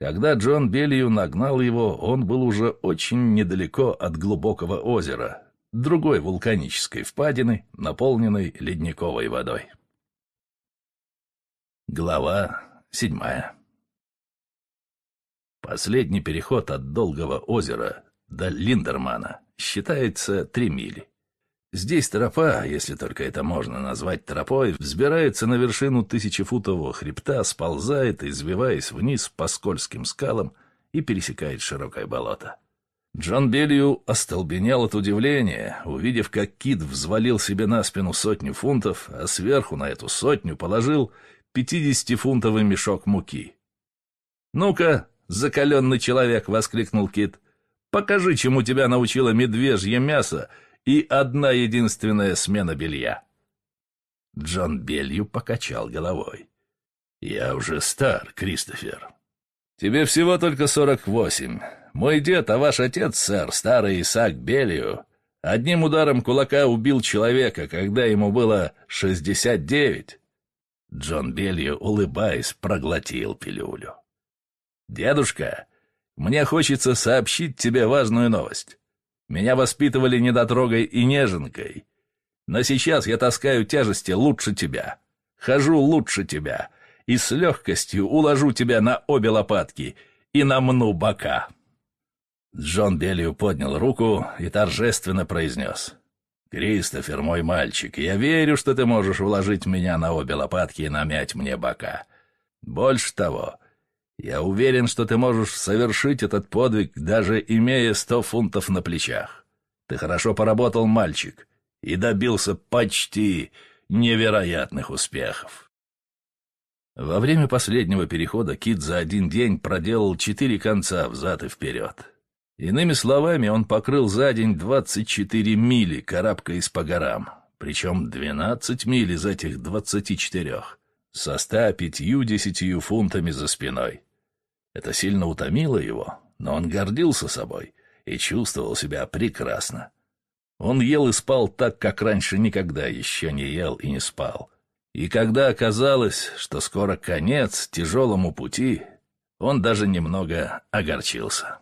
Когда Джон Белью нагнал его, он был уже очень недалеко от глубокого озера, другой вулканической впадины, наполненной ледниковой водой. Глава седьмая. Последний переход от Долгого озера до Линдермана считается три мили. Здесь тропа, если только это можно назвать тропой, взбирается на вершину тысячефутового хребта, сползает, извиваясь вниз по скользким скалам и пересекает широкое болото. Джон Белью остолбенел от удивления, увидев, как Кит взвалил себе на спину сотню фунтов, а сверху на эту сотню положил пятидесятифунтовый мешок муки. «Ну-ка, закаленный человек!» — воскликнул Кит. «Покажи, чему тебя научило медвежье мясо и одна единственная смена белья». Джон Белью покачал головой. «Я уже стар, Кристофер. Тебе всего только сорок восемь. Мой дед, а ваш отец, сэр, старый Исаак Белью, одним ударом кулака убил человека, когда ему было шестьдесят девять». Джон Белли, улыбаясь, проглотил пилюлю. «Дедушка, мне хочется сообщить тебе важную новость. Меня воспитывали недотрогой и неженкой, но сейчас я таскаю тяжести лучше тебя, хожу лучше тебя и с легкостью уложу тебя на обе лопатки и намну бока». Джон Беллиу поднял руку и торжественно произнес — Кристофер мой мальчик, я верю, что ты можешь уложить меня на обе лопатки и намять мне бока. Больше того, я уверен, что ты можешь совершить этот подвиг, даже имея сто фунтов на плечах. Ты хорошо поработал, мальчик, и добился почти невероятных успехов. Во время последнего перехода Кит за один день проделал четыре конца взад и вперед. Иными словами, он покрыл за день 24 мили, карабкаясь по горам, причем 12 миль из этих 24, со 150 фунтами за спиной. Это сильно утомило его, но он гордился собой и чувствовал себя прекрасно. Он ел и спал так, как раньше никогда еще не ел и не спал. И когда оказалось, что скоро конец тяжелому пути, он даже немного огорчился.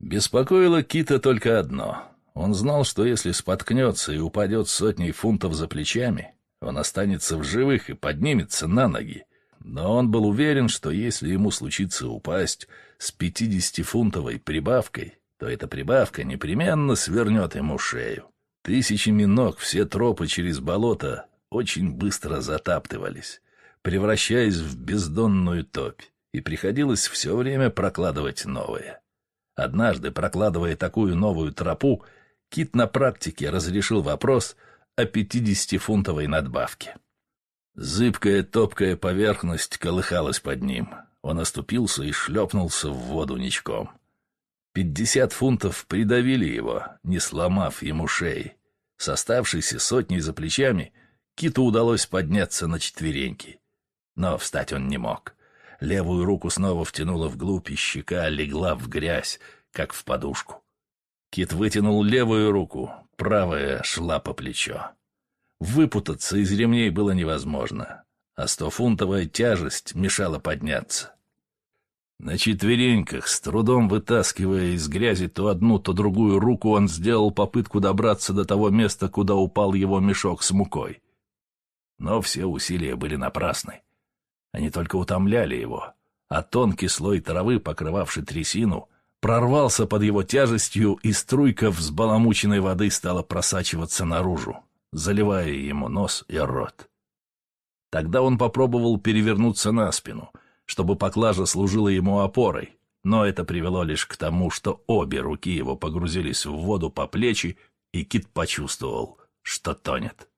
Беспокоило Кита только одно. Он знал, что если споткнется и упадет сотней фунтов за плечами, он останется в живых и поднимется на ноги. Но он был уверен, что если ему случится упасть с пятидесятифунтовой прибавкой, то эта прибавка непременно свернет ему шею. Тысячами ног все тропы через болото очень быстро затаптывались, превращаясь в бездонную топь, и приходилось все время прокладывать новые однажды прокладывая такую новую тропу, Кит на практике разрешил вопрос о 50-фунтовой надбавке. Зыбкая топкая поверхность колыхалась под ним. Он оступился и шлепнулся в воду ничком. Пятьдесят фунтов придавили его, не сломав ему шеи. С оставшейся сотней за плечами Киту удалось подняться на четвереньки. Но встать он не мог левую руку снова втянула вглубь и щека легла в грязь, как в подушку. Кит вытянул левую руку, правая шла по плечо. Выпутаться из ремней было невозможно, а стофунтовая тяжесть мешала подняться. На четвереньках, с трудом вытаскивая из грязи то одну, то другую руку, он сделал попытку добраться до того места, куда упал его мешок с мукой. Но все усилия были напрасны. Они только утомляли его, а тонкий слой травы, покрывавший трясину, прорвался под его тяжестью, и струйка взбаламученной воды стала просачиваться наружу, заливая ему нос и рот. Тогда он попробовал перевернуться на спину, чтобы поклажа служила ему опорой, но это привело лишь к тому, что обе руки его погрузились в воду по плечи, и кит почувствовал, что тонет.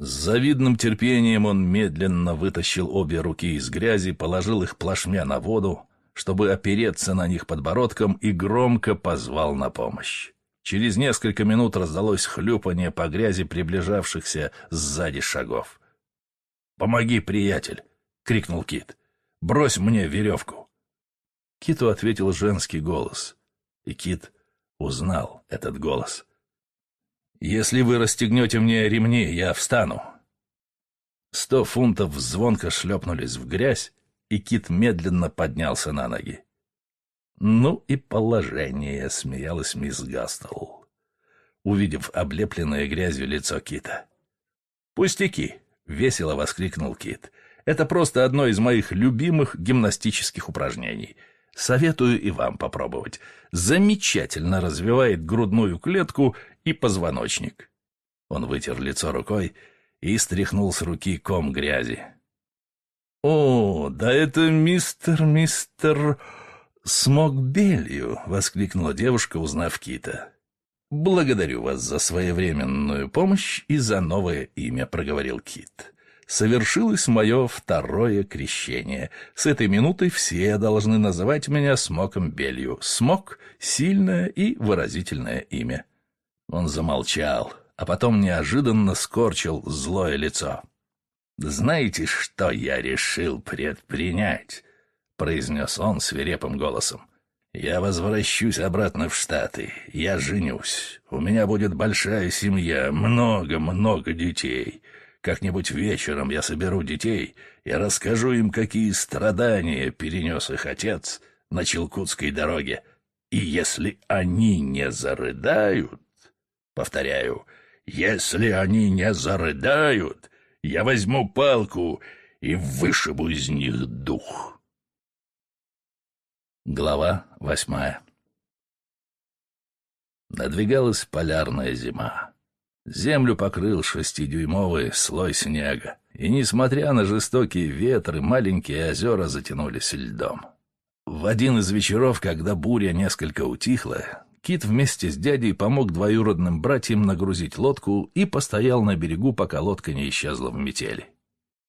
С завидным терпением он медленно вытащил обе руки из грязи, положил их плашмя на воду, чтобы опереться на них подбородком и громко позвал на помощь. Через несколько минут раздалось хлюпание по грязи приближавшихся сзади шагов. «Помоги, приятель!» — крикнул Кит. «Брось мне веревку!» Киту ответил женский голос, и Кит узнал этот голос — если вы расстегнете мне ремни, я встану. Сто фунтов звонко шлепнулись в грязь, и Кит медленно поднялся на ноги. «Ну и положение», — смеялась мисс Гастл, увидев облепленное грязью лицо Кита. «Пустяки!» — весело воскликнул Кит. «Это просто одно из моих любимых гимнастических упражнений. Советую и вам попробовать. Замечательно развивает грудную клетку и позвоночник. Он вытер лицо рукой и стряхнул с руки ком грязи. «О, да это мистер, мистер...» «Смог белью!» — воскликнула девушка, узнав Кита. «Благодарю вас за своевременную помощь и за новое имя», — проговорил Кит. «Совершилось мое второе крещение. С этой минуты все должны называть меня Смоком Белью. Смок — сильное и выразительное имя». Он замолчал, а потом неожиданно скорчил злое лицо. «Знаете, что я решил предпринять?» — произнес он свирепым голосом. «Я возвращусь обратно в Штаты. Я женюсь. У меня будет большая семья, много-много детей. Как-нибудь вечером я соберу детей и расскажу им, какие страдания перенес их отец на Челкутской дороге. И если они не зарыдают...» Повторяю, если они не зарыдают, я возьму палку и вышибу из них дух. Глава восьмая Надвигалась полярная зима. Землю покрыл шестидюймовый слой снега, и, несмотря на жестокие ветры, маленькие озера затянулись льдом. В один из вечеров, когда буря несколько утихла, Кит вместе с дядей помог двоюродным братьям нагрузить лодку и постоял на берегу, пока лодка не исчезла в метели.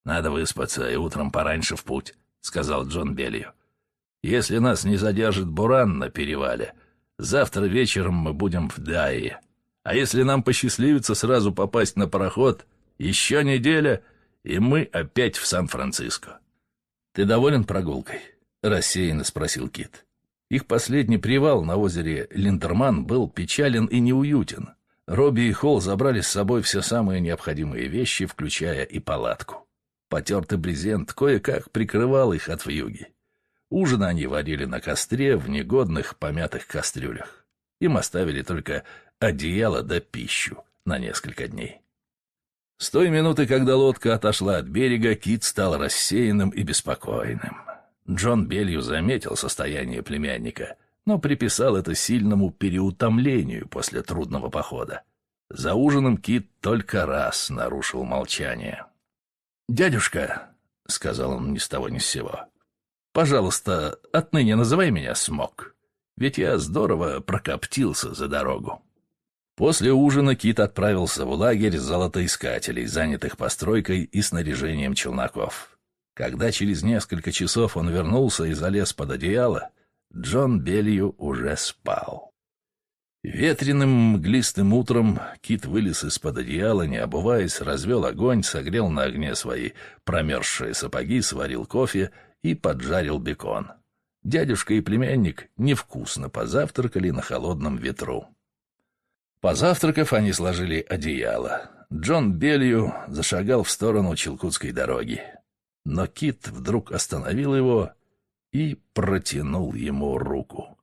«Надо выспаться и утром пораньше в путь», — сказал Джон Белью. «Если нас не задержит буран на перевале, завтра вечером мы будем в Дае. А если нам посчастливится сразу попасть на пароход, еще неделя, и мы опять в Сан-Франциско». «Ты доволен прогулкой?» — рассеянно спросил Кит. Их последний привал на озере Линдерман был печален и неуютен. Робби и Холл забрали с собой все самые необходимые вещи, включая и палатку. Потертый брезент кое-как прикрывал их от вьюги. Ужин они варили на костре в негодных помятых кастрюлях. Им оставили только одеяло да пищу на несколько дней. С той минуты, когда лодка отошла от берега, Кит стал рассеянным и беспокойным. Джон Белью заметил состояние племянника, но приписал это сильному переутомлению после трудного похода. За ужином Кит только раз нарушил молчание. «Дядюшка», — сказал он ни с того ни с сего, — «пожалуйста, отныне называй меня Смок, ведь я здорово прокоптился за дорогу». После ужина Кит отправился в лагерь золотоискателей, занятых постройкой и снаряжением челноков. Когда через несколько часов он вернулся и залез под одеяло, Джон Белью уже спал. Ветреным мглистым утром Кит вылез из-под одеяла, не обуваясь, развел огонь, согрел на огне свои промерзшие сапоги, сварил кофе и поджарил бекон. Дядюшка и племянник невкусно позавтракали на холодном ветру. Позавтракав, они сложили одеяло. Джон Белью зашагал в сторону Челкутской дороги но Кит вдруг остановил его и протянул ему руку.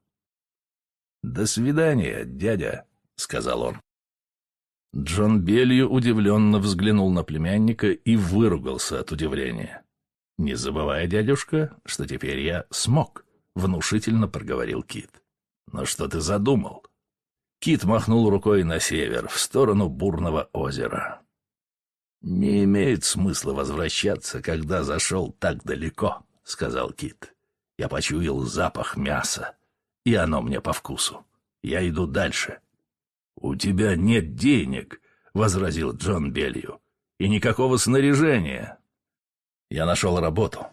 «До свидания, дядя», — сказал он. Джон Белью удивленно взглянул на племянника и выругался от удивления. «Не забывай, дядюшка, что теперь я смог», — внушительно проговорил Кит. «Но что ты задумал?» Кит махнул рукой на север, в сторону бурного озера. «Не имеет смысла возвращаться, когда зашел так далеко», — сказал Кит. «Я почуял запах мяса, и оно мне по вкусу. Я иду дальше». «У тебя нет денег», — возразил Джон Белью, — «и никакого снаряжения». Я нашел работу.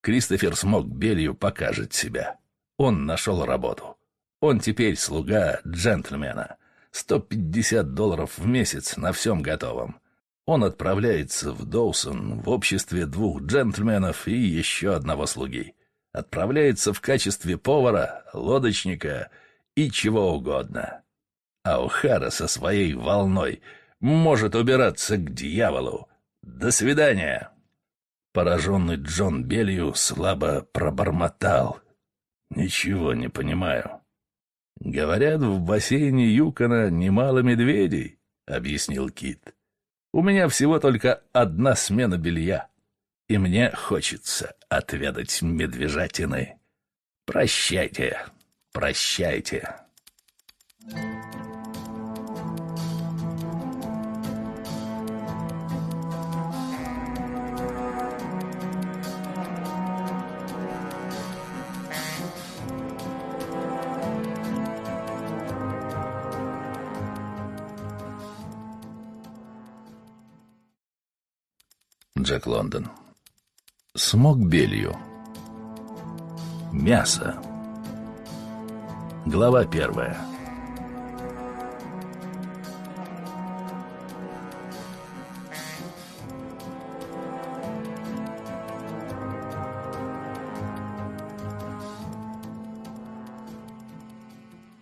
Кристофер смог Белью покажет себя. Он нашел работу. Он теперь слуга джентльмена. 150 долларов в месяц на всем готовом. Он отправляется в Доусон в обществе двух джентльменов и еще одного слуги. Отправляется в качестве повара, лодочника и чего угодно. А Ухара со своей волной может убираться к дьяволу. До свидания!» Пораженный Джон Белью слабо пробормотал. «Ничего не понимаю». «Говорят, в бассейне Юкона немало медведей», — объяснил Кит. У меня всего только одна смена белья, и мне хочется отведать медвежатины. Прощайте, прощайте. Thank you. جەک لندن. سمۆک بێلیۆ. мясо глава первая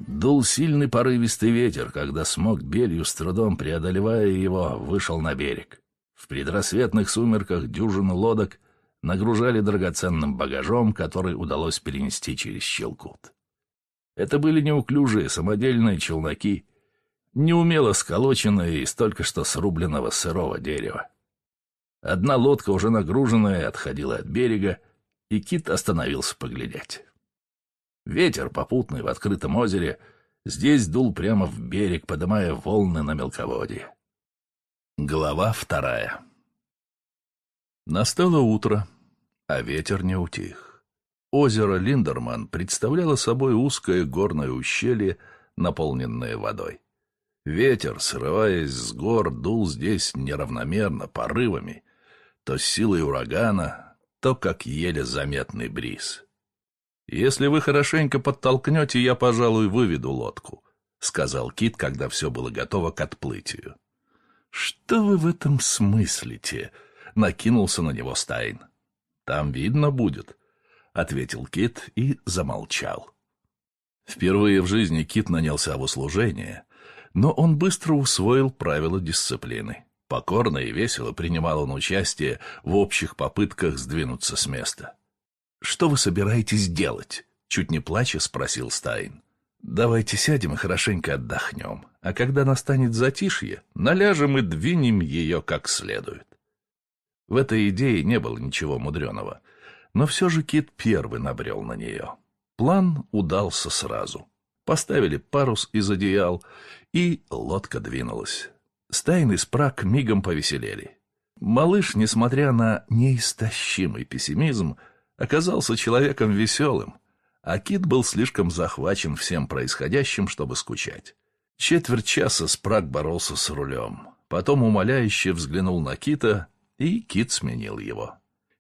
Дул сильный порывистый ветер, когда смог белью с трудом преодолевая его, вышел на берег. В предрассветных сумерках дюжины лодок нагружали драгоценным багажом, который удалось перенести через Щелкут. Это были неуклюжие самодельные челноки, неумело сколоченные из только что срубленного сырого дерева. Одна лодка, уже нагруженная, отходила от берега, и Кит остановился поглядеть. Ветер, попутный в открытом озере, здесь дул прямо в берег, подымая волны на мелководье. Глава вторая Настало утро, а ветер не утих. Озеро Линдерман представляло собой узкое горное ущелье, наполненное водой. Ветер, срываясь с гор, дул здесь неравномерно, порывами, то с силой урагана, то как еле заметный бриз. «Если вы хорошенько подтолкнете, я, пожалуй, выведу лодку», — сказал Кит, когда все было готово к отплытию. Что вы в этом смыслите? Накинулся на него Стайн. Там видно будет, ответил Кит и замолчал. Впервые в жизни Кит нанялся в служение, но он быстро усвоил правила дисциплины. Покорно и весело принимал он участие в общих попытках сдвинуться с места. «Что вы собираетесь делать?» — чуть не плача спросил Стайн. Давайте сядем и хорошенько отдохнем, а когда настанет затишье, наляжем и двинем ее как следует. В этой идее не было ничего мудреного, но все же Кит первый набрел на нее. План удался сразу. Поставили парус из одеял, и лодка двинулась. Стайн и Спрак мигом повеселели. Малыш, несмотря на неистощимый пессимизм, оказался человеком веселым — Акит был слишком захвачен всем происходящим, чтобы скучать. Четверть часа Спрак боролся с рулем. Потом умоляюще взглянул на Кита, и Кит сменил его.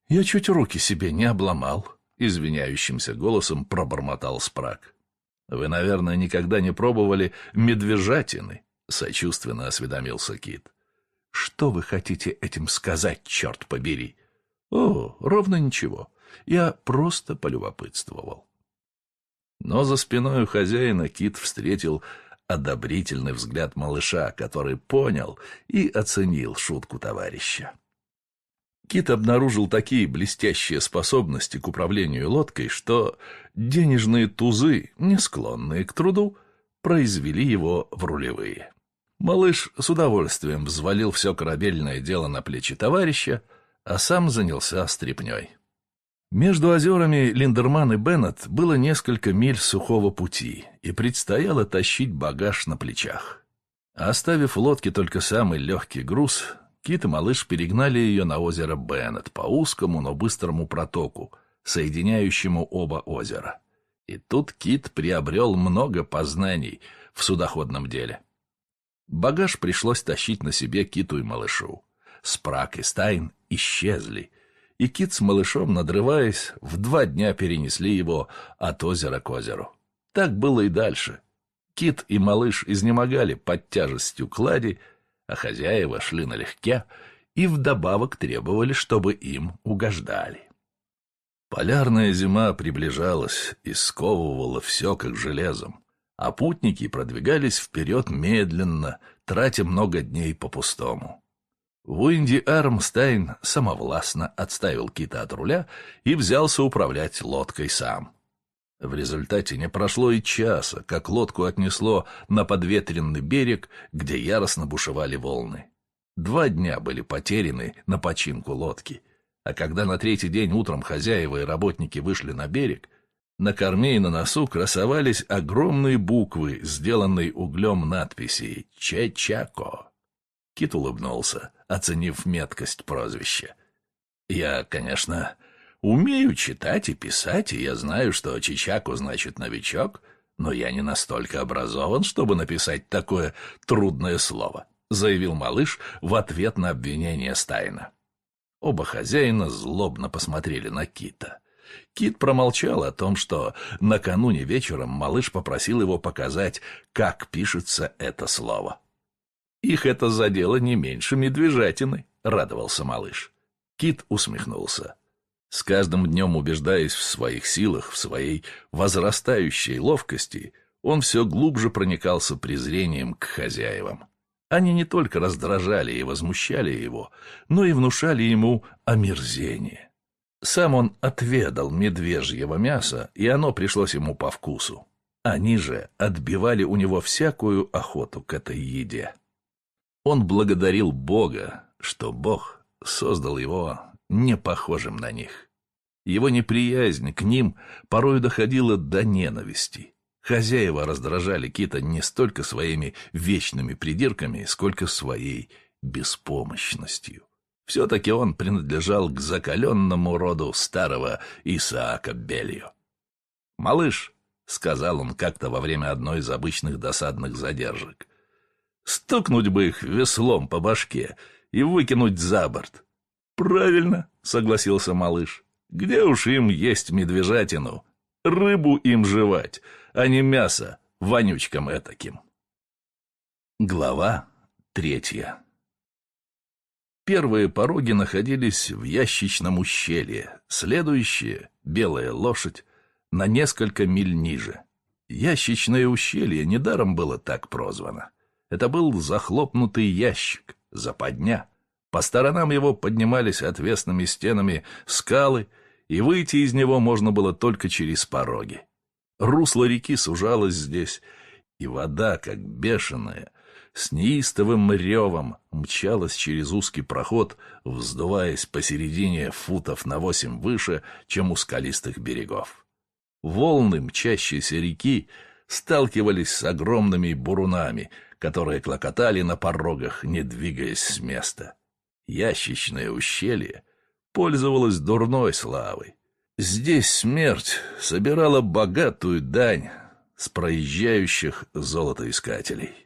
«Я чуть руки себе не обломал», — извиняющимся голосом пробормотал Спрак. «Вы, наверное, никогда не пробовали медвежатины?» — сочувственно осведомился Кит. «Что вы хотите этим сказать, черт побери?» «О, ровно ничего. Я просто полюбопытствовал» но за спиной у хозяина Кит встретил одобрительный взгляд малыша, который понял и оценил шутку товарища. Кит обнаружил такие блестящие способности к управлению лодкой, что денежные тузы, не склонные к труду, произвели его в рулевые. Малыш с удовольствием взвалил все корабельное дело на плечи товарища, а сам занялся стряпней. Между озерами Линдерман и Беннет было несколько миль сухого пути, и предстояло тащить багаж на плечах. Оставив в лодке только самый легкий груз, Кит и малыш перегнали ее на озеро Беннет по узкому, но быстрому протоку, соединяющему оба озера. И тут Кит приобрел много познаний в судоходном деле. Багаж пришлось тащить на себе Киту и малышу. Спрак и Стайн исчезли, и кит с малышом, надрываясь, в два дня перенесли его а от озера к озеру. Так было и дальше. Кит и малыш изнемогали под тяжестью клади, а хозяева шли налегке и вдобавок требовали, чтобы им угождали. Полярная зима приближалась и сковывала все как железом, а путники продвигались вперед медленно, тратя много дней по-пустому. Уинди Армстайн самовластно отставил кита от руля и взялся управлять лодкой сам. В результате не прошло и часа, как лодку отнесло на подветренный берег, где яростно бушевали волны. Два дня были потеряны на починку лодки, а когда на третий день утром хозяева и работники вышли на берег, на корме и на носу красовались огромные буквы, сделанные углем надписи «Чечако». Кит улыбнулся, оценив меткость прозвища. «Я, конечно, умею читать и писать, и я знаю, что Чичаку значит «новичок», но я не настолько образован, чтобы написать такое трудное слово», — заявил малыш в ответ на обвинение Стайна. Оба хозяина злобно посмотрели на Кита. Кит промолчал о том, что накануне вечером малыш попросил его показать, как пишется это слово. — их это задело не меньше медвежатины, радовался малыш. Кит усмехнулся. С каждым днем убеждаясь в своих силах, в своей возрастающей ловкости, он все глубже проникался презрением к хозяевам. Они не только раздражали и возмущали его, но и внушали ему омерзение. Сам он отведал медвежьего мяса, и оно пришлось ему по вкусу. Они же отбивали у него всякую охоту к этой еде. Он благодарил Бога, что Бог создал его непохожим на них. Его неприязнь к ним порою доходила до ненависти. Хозяева раздражали Кита не столько своими вечными придирками, сколько своей беспомощностью. Все-таки он принадлежал к закаленному роду старого Исаака Белью. «Малыш», — сказал он как-то во время одной из обычных досадных задержек, Стукнуть бы их веслом по башке и выкинуть за борт. «Правильно», — согласился малыш. «Где уж им есть медвежатину? Рыбу им жевать, а не мясо вонючкам этаким». Глава третья Первые пороги находились в ящичном ущелье, следующие — белая лошадь, на несколько миль ниже. Ящичное ущелье недаром было так прозвано. Это был захлопнутый ящик, западня. По сторонам его поднимались отвесными стенами скалы, и выйти из него можно было только через пороги. Русло реки сужалось здесь, и вода, как бешеная, с неистовым ревом мчалась через узкий проход, вздуваясь посередине футов на восемь выше, чем у скалистых берегов. Волны мчащейся реки сталкивались с огромными бурунами, которые клокотали на порогах, не двигаясь с места. Ящичное ущелье пользовалось дурной славой. Здесь смерть собирала богатую дань с проезжающих золотоискателей.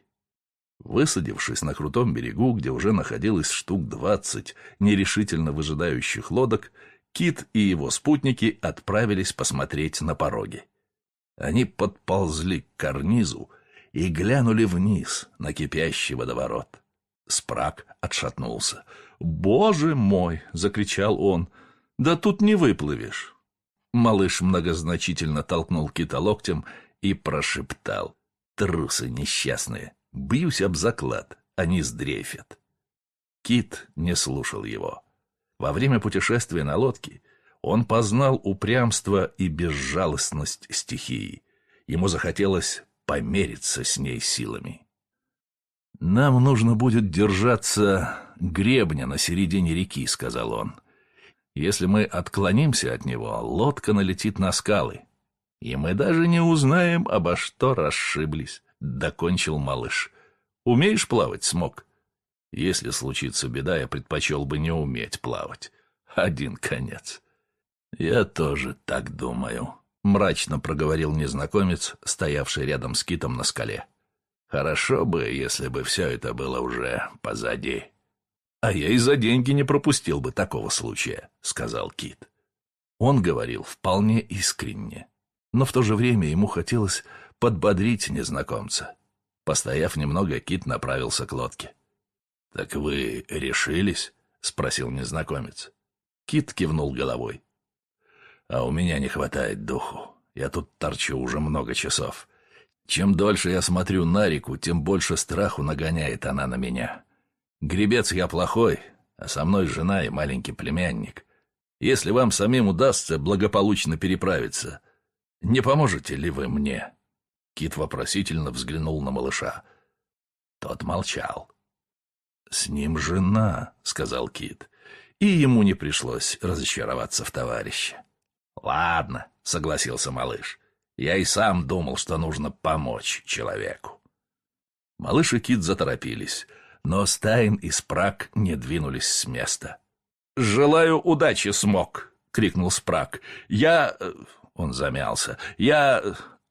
Высадившись на крутом берегу, где уже находилось штук двадцать нерешительно выжидающих лодок, Кит и его спутники отправились посмотреть на пороги. Они подползли к карнизу, и глянули вниз на кипящий водоворот. Спрак отшатнулся. «Боже мой!» — закричал он. «Да тут не выплывешь!» Малыш многозначительно толкнул кита локтем и прошептал. «Трусы несчастные! Бьюсь об заклад, они сдрейфят!» Кит не слушал его. Во время путешествия на лодке он познал упрямство и безжалостность стихии. Ему захотелось помериться с ней силами. «Нам нужно будет держаться гребня на середине реки», — сказал он. «Если мы отклонимся от него, лодка налетит на скалы, и мы даже не узнаем, обо что расшиблись», — докончил малыш. «Умеешь плавать, смог? «Если случится беда, я предпочел бы не уметь плавать. Один конец». «Я тоже так думаю», мрачно проговорил незнакомец, стоявший рядом с китом на скале. Хорошо бы, если бы все это было уже позади. А я и за деньги не пропустил бы такого случая, сказал Кит. Он говорил вполне искренне, но в то же время ему хотелось подбодрить незнакомца. Постояв немного, Кит направился к лодке. «Так вы решились?» — спросил незнакомец. Кит кивнул головой. А у меня не хватает духу. Я тут торчу уже много часов. Чем дольше я смотрю на реку, тем больше страху нагоняет она на меня. Гребец я плохой, а со мной жена и маленький племянник. Если вам самим удастся благополучно переправиться, не поможете ли вы мне?» Кит вопросительно взглянул на малыша. Тот молчал. «С ним жена», — сказал Кит, и ему не пришлось разочароваться в товарище. Ладно, согласился малыш. Я и сам думал, что нужно помочь человеку. Малыш и Кит заторопились, но Стайн и Спрак не двинулись с места. «Желаю удачи, Смок!» — крикнул Спрак. «Я...» э, — он замялся. «Я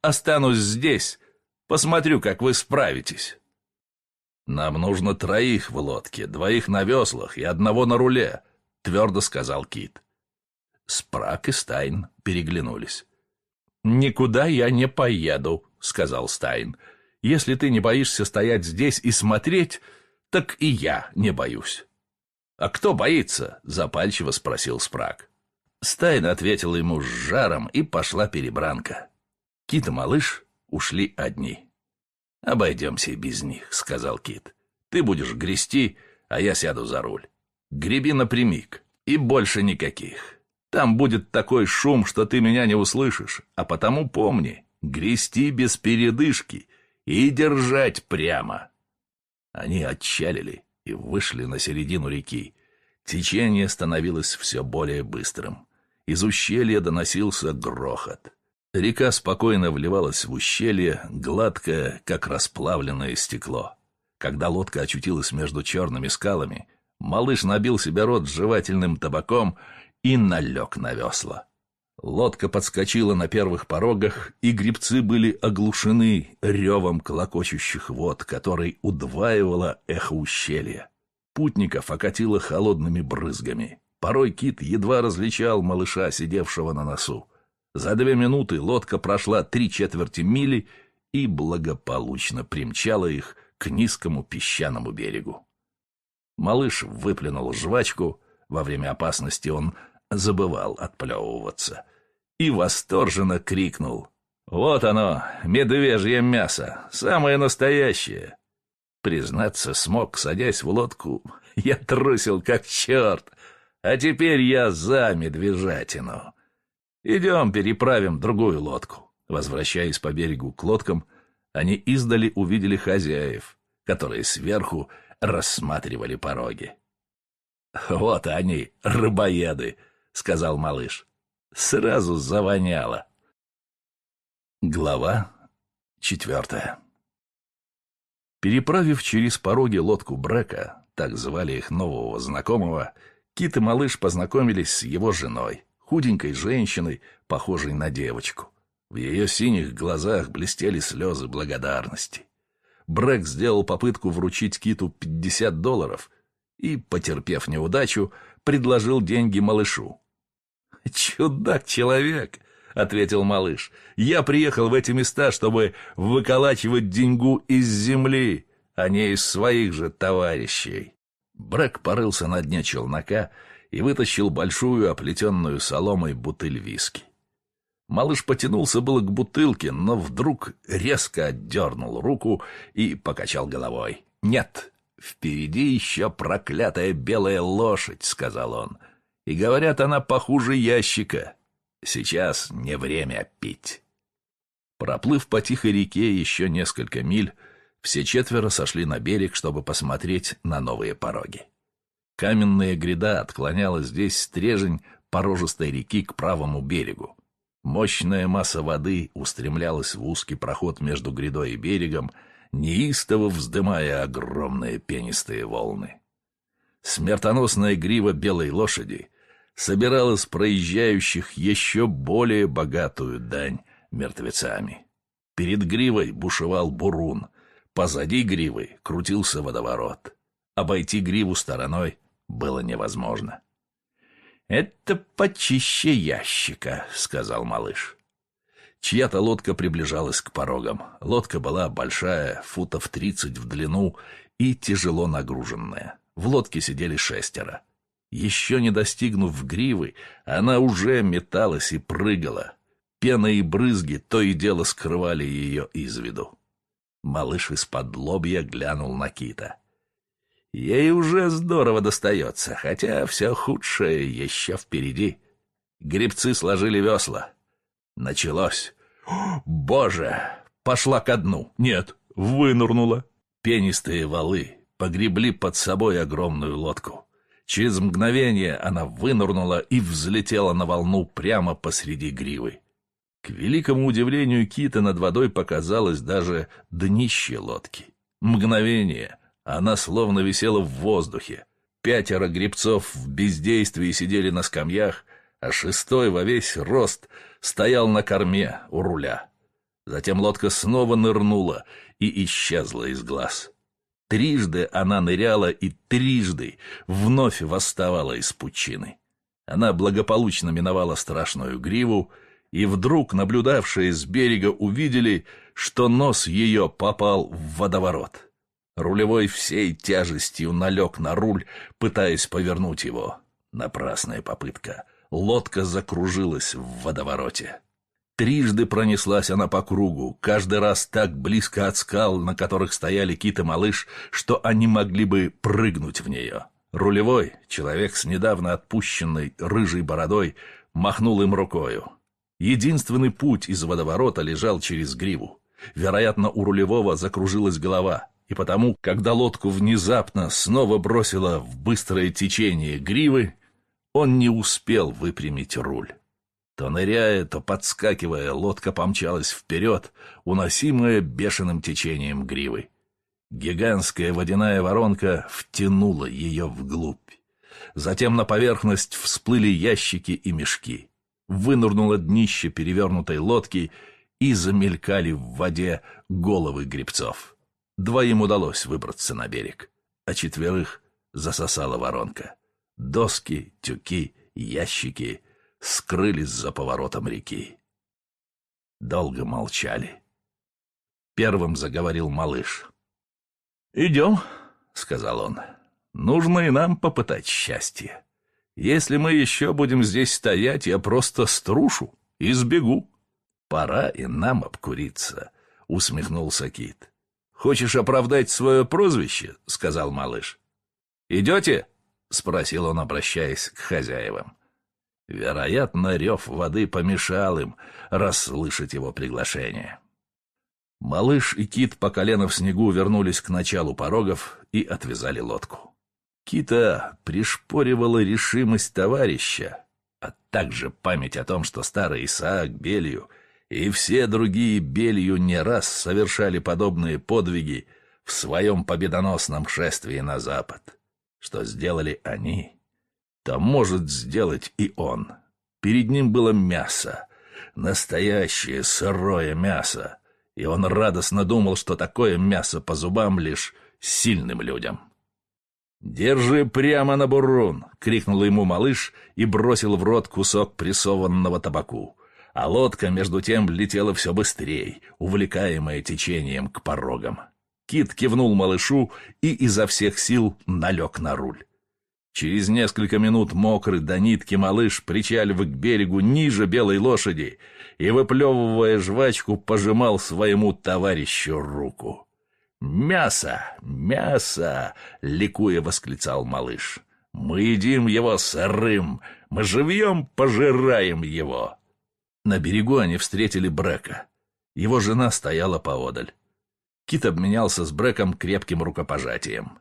останусь здесь. Посмотрю, как вы справитесь». «Нам нужно троих в лодке, двоих на веслах и одного на руле», — твердо сказал Кит. Спрак и Стайн переглянулись. «Никуда я не поеду», — сказал Стайн. «Если ты не боишься стоять здесь и смотреть, так и я не боюсь». «А кто боится?» — запальчиво спросил Спрак. Стайн ответил ему с жаром, и пошла перебранка. Кит и малыш ушли одни. «Обойдемся без них», — сказал Кит. «Ты будешь грести, а я сяду за руль. Греби напрямик, и больше никаких». Там будет такой шум, что ты меня не услышишь, а потому помни, грести без передышки и держать прямо. Они отчалили и вышли на середину реки. Течение становилось все более быстрым. Из ущелья доносился грохот. Река спокойно вливалась в ущелье, гладкое, как расплавленное стекло. Когда лодка очутилась между черными скалами, малыш набил себе рот жевательным табаком — и налег на весла. Лодка подскочила на первых порогах, и грибцы были оглушены ревом колокочущих вод, который удваивало эхо ущелья. Путников окатило холодными брызгами. Порой кит едва различал малыша, сидевшего на носу. За две минуты лодка прошла три четверти мили и благополучно примчала их к низкому песчаному берегу. Малыш выплюнул жвачку. Во время опасности он забывал отплевываться и восторженно крикнул. «Вот оно, медвежье мясо, самое настоящее!» Признаться смог, садясь в лодку, я трусил как черт, а теперь я за медвежатину. Идем переправим другую лодку. Возвращаясь по берегу к лодкам, они издали увидели хозяев, которые сверху рассматривали пороги. «Вот они, рыбоеды!» — сказал малыш. Сразу завоняло. Глава четвертая. Переправив через пороги лодку Брека, так звали их нового знакомого, Кит и малыш познакомились с его женой, худенькой женщиной, похожей на девочку. В ее синих глазах блестели слезы благодарности. Брэк сделал попытку вручить Киту 50 долларов и, потерпев неудачу, предложил деньги малышу. «Чудак человек!» — ответил малыш. «Я приехал в эти места, чтобы выколачивать деньгу из земли, а не из своих же товарищей». Брэк порылся на дне челнока и вытащил большую, оплетенную соломой бутыль виски. Малыш потянулся было к бутылке, но вдруг резко отдернул руку и покачал головой. «Нет, «Впереди еще проклятая белая лошадь», — сказал он. «И говорят, она похуже ящика. Сейчас не время пить». Проплыв по тихой реке еще несколько миль, все четверо сошли на берег, чтобы посмотреть на новые пороги. Каменная гряда отклоняла здесь стрежень порожистой реки к правому берегу. Мощная масса воды устремлялась в узкий проход между грядой и берегом, неистово вздымая огромные пенистые волны. Смертоносная грива белой лошади собирала с проезжающих еще более богатую дань мертвецами. Перед гривой бушевал бурун, позади гривы крутился водоворот. Обойти гриву стороной было невозможно. — «Это почище ящика», — сказал малыш. Чья-то лодка приближалась к порогам. Лодка была большая, футов тридцать в длину и тяжело нагруженная. В лодке сидели шестеро. Еще не достигнув гривы, она уже металась и прыгала. Пена и брызги то и дело скрывали ее из виду. Малыш из-под лобья глянул на Кита. Ей уже здорово достается, хотя все худшее еще впереди. Гребцы сложили весла. Началось. Боже! Пошла ко дну. Нет, вынырнула. Пенистые валы погребли под собой огромную лодку. Через мгновение она вынырнула и взлетела на волну прямо посреди гривы. К великому удивлению Кита над водой показалось даже днище лодки. Мгновение. Она словно висела в воздухе. Пятеро гребцов в бездействии сидели на скамьях, а шестой во весь рост — стоял на корме у руля. Затем лодка снова нырнула и исчезла из глаз. Трижды она ныряла и трижды вновь восставала из пучины. Она благополучно миновала страшную гриву, и вдруг наблюдавшие с берега увидели, что нос ее попал в водоворот. Рулевой всей тяжестью налег на руль, пытаясь повернуть его. Напрасная попытка — лодка закружилась в водовороте. Трижды пронеслась она по кругу, каждый раз так близко от скал, на которых стояли кит и малыш, что они могли бы прыгнуть в нее. Рулевой, человек с недавно отпущенной рыжей бородой, махнул им рукою. Единственный путь из водоворота лежал через гриву. Вероятно, у рулевого закружилась голова, и потому, когда лодку внезапно снова бросило в быстрое течение гривы, он не успел выпрямить руль. То ныряя, то подскакивая, лодка помчалась вперед, уносимая бешеным течением гривы. Гигантская водяная воронка втянула ее вглубь. Затем на поверхность всплыли ящики и мешки. Вынурнуло днище перевернутой лодки, и замелькали в воде головы грибцов. Двоим удалось выбраться на берег, а четверых засосала воронка доски, тюки, ящики скрылись за поворотом реки. Долго молчали. Первым заговорил малыш. «Идем», — сказал он, — «нужно и нам попытать счастье. Если мы еще будем здесь стоять, я просто струшу и сбегу. Пора и нам обкуриться», — усмехнулся Кит. «Хочешь оправдать свое прозвище?» — сказал малыш. «Идете?» — спросил он, обращаясь к хозяевам. Вероятно, рев воды помешал им расслышать его приглашение. Малыш и Кит по колено в снегу вернулись к началу порогов и отвязали лодку. Кита пришпоривала решимость товарища, а также память о том, что старый Исаак Белью и все другие Белью не раз совершали подобные подвиги в своем победоносном шествии на запад что сделали они, то может сделать и он. Перед ним было мясо, настоящее сырое мясо, и он радостно думал, что такое мясо по зубам лишь сильным людям. «Держи прямо на бурун!» — крикнул ему малыш и бросил в рот кусок прессованного табаку. А лодка, между тем, летела все быстрее, увлекаемая течением к порогам. Кит кивнул малышу и изо всех сил налег на руль. Через несколько минут мокрый до нитки малыш причалив к берегу ниже белой лошади и, выплевывая жвачку, пожимал своему товарищу руку. «Мясо! Мясо!» — ликуя восклицал малыш. «Мы едим его сырым! Мы живьем, пожираем его!» На берегу они встретили Брека. Его жена стояла поодаль. Кит обменялся с Брэком крепким рукопожатием.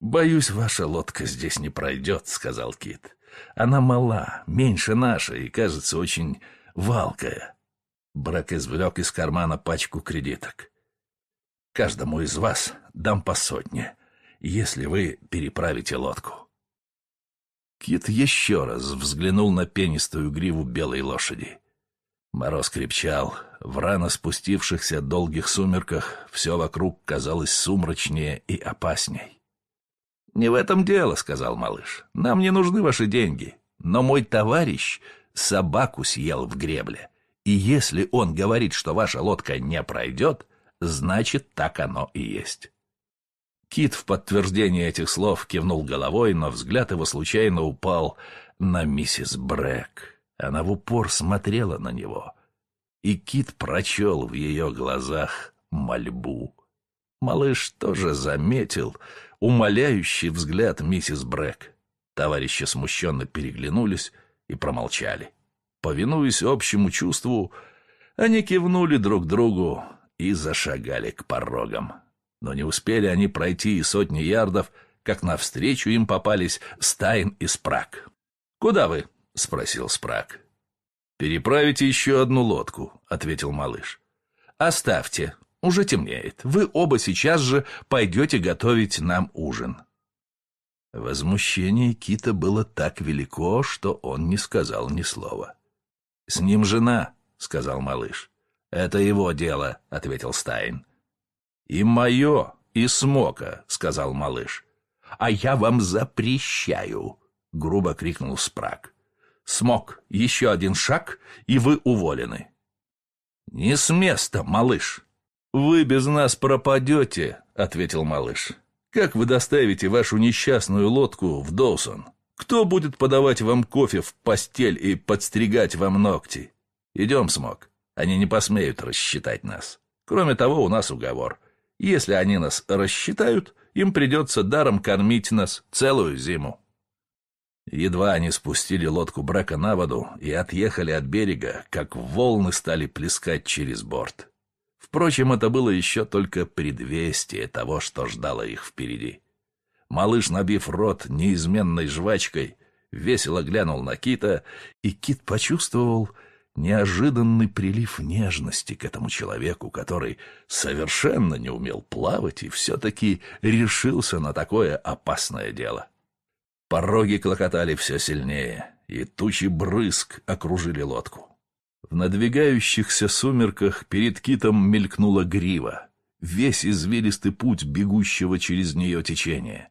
«Боюсь, ваша лодка здесь не пройдет», — сказал Кит. «Она мала, меньше нашей и, кажется, очень валкая». Брэк извлек из кармана пачку кредиток. «Каждому из вас дам по сотне, если вы переправите лодку». Кит еще раз взглянул на пенистую гриву белой лошади. Мороз крепчал. В рано спустившихся долгих сумерках все вокруг казалось сумрачнее и опасней. «Не в этом дело», — сказал малыш. «Нам не нужны ваши деньги. Но мой товарищ собаку съел в гребле. И если он говорит, что ваша лодка не пройдет, значит, так оно и есть». Кит в подтверждение этих слов кивнул головой, но взгляд его случайно упал на миссис Брэк. Она в упор смотрела на него, и Кит прочел в ее глазах мольбу. Малыш тоже заметил умоляющий взгляд миссис Брэк. Товарищи смущенно переглянулись и промолчали. Повинуясь общему чувству, они кивнули друг другу и зашагали к порогам. Но не успели они пройти и сотни ярдов, как навстречу им попались Стайн и Спрак. «Куда вы?» — спросил Спрак. «Переправите еще одну лодку», — ответил малыш. «Оставьте, уже темнеет. Вы оба сейчас же пойдете готовить нам ужин». Возмущение Кита было так велико, что он не сказал ни слова. «С ним жена», — сказал малыш. «Это его дело», — ответил Стайн. «И мое, и смока», — сказал малыш. «А я вам запрещаю», — грубо крикнул Спрак. Смог, еще один шаг, и вы уволены. Не с места, малыш. Вы без нас пропадете, ответил малыш. Как вы доставите вашу несчастную лодку в Доусон? Кто будет подавать вам кофе в постель и подстригать вам ногти? Идем, Смог. Они не посмеют рассчитать нас. Кроме того, у нас уговор. Если они нас рассчитают, им придется даром кормить нас целую зиму. Едва они спустили лодку Брека на воду и отъехали от берега, как волны стали плескать через борт. Впрочем, это было еще только предвестие того, что ждало их впереди. Малыш, набив рот неизменной жвачкой, весело глянул на Кита, и Кит почувствовал неожиданный прилив нежности к этому человеку, который совершенно не умел плавать и все-таки решился на такое опасное дело. — Пороги клокотали все сильнее, и тучи брызг окружили лодку. В надвигающихся сумерках перед китом мелькнула грива, весь извилистый путь бегущего через нее течения.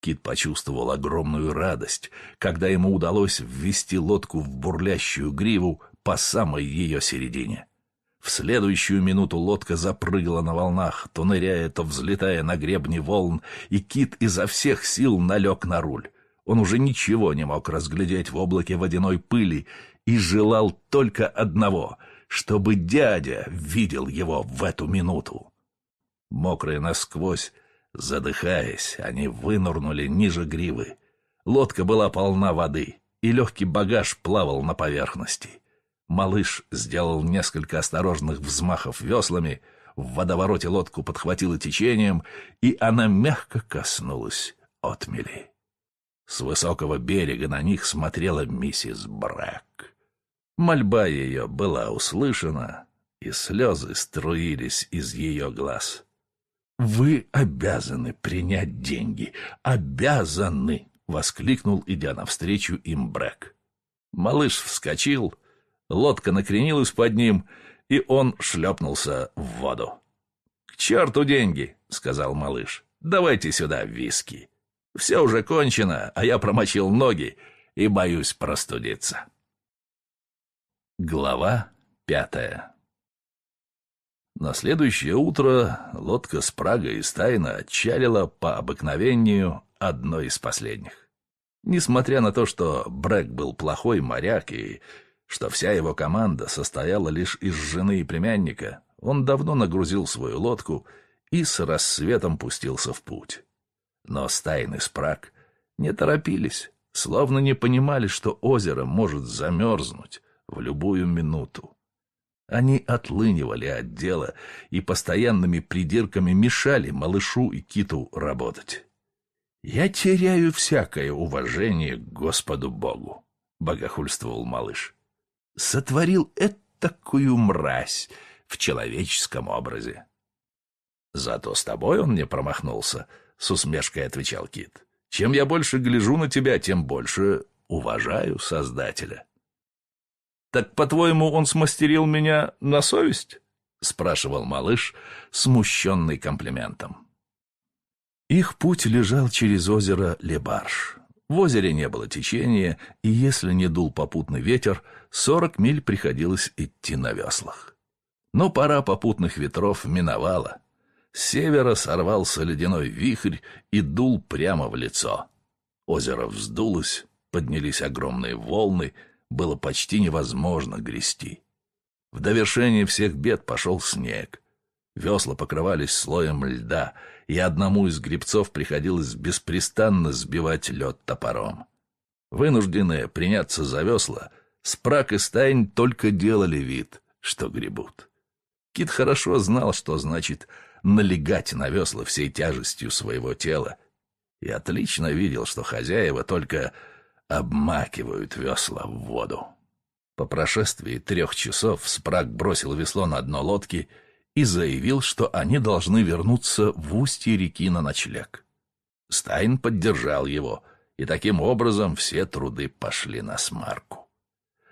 Кит почувствовал огромную радость, когда ему удалось ввести лодку в бурлящую гриву по самой ее середине. В следующую минуту лодка запрыгала на волнах, то ныряя, то взлетая на гребни волн, и кит изо всех сил налег на руль. Он уже ничего не мог разглядеть в облаке водяной пыли и желал только одного — чтобы дядя видел его в эту минуту. Мокрые насквозь, задыхаясь, они вынырнули ниже гривы. Лодка была полна воды, и легкий багаж плавал на поверхности. Малыш сделал несколько осторожных взмахов веслами, в водовороте лодку подхватило течением, и она мягко коснулась отмели. С высокого берега на них смотрела миссис Брэк. Мольба ее была услышана, и слезы струились из ее глаз. «Вы обязаны принять деньги! Обязаны!» — воскликнул, идя навстречу им Брэк. Малыш вскочил, лодка накренилась под ним, и он шлепнулся в воду. «К черту деньги!» — сказал малыш. «Давайте сюда виски!» Все уже кончено, а я промочил ноги и боюсь простудиться. Глава пятая На следующее утро лодка с Прага и Стайна отчалила по обыкновению одной из последних. Несмотря на то, что Брэк был плохой моряк и что вся его команда состояла лишь из жены и племянника, он давно нагрузил свою лодку и с рассветом пустился в путь. Но стайный спраг не торопились, словно не понимали, что озеро может замерзнуть в любую минуту. Они отлынивали от дела и постоянными придирками мешали малышу и киту работать. «Я теряю всякое уважение к Господу Богу», — богохульствовал малыш. «Сотворил этакую мразь в человеческом образе». «Зато с тобой он не промахнулся», с усмешкой отвечал Кит. Чем я больше гляжу на тебя, тем больше уважаю Создателя. Так, по-твоему, он смастерил меня на совесть? Спрашивал малыш, смущенный комплиментом. Их путь лежал через озеро Лебарш. В озере не было течения, и если не дул попутный ветер, сорок миль приходилось идти на веслах. Но пора попутных ветров миновала, севера сорвался ледяной вихрь и дул прямо в лицо. Озеро вздулось, поднялись огромные волны, было почти невозможно грести. В довершение всех бед пошел снег. Весла покрывались слоем льда, и одному из грибцов приходилось беспрестанно сбивать лед топором. Вынужденные приняться за весла, спрак и стайн только делали вид, что гребут. Кит хорошо знал, что значит — налегать на весла всей тяжестью своего тела. И отлично видел, что хозяева только обмакивают весла в воду. По прошествии трех часов Спраг бросил весло на дно лодки и заявил, что они должны вернуться в устье реки на ночлег. Стайн поддержал его, и таким образом все труды пошли на смарку.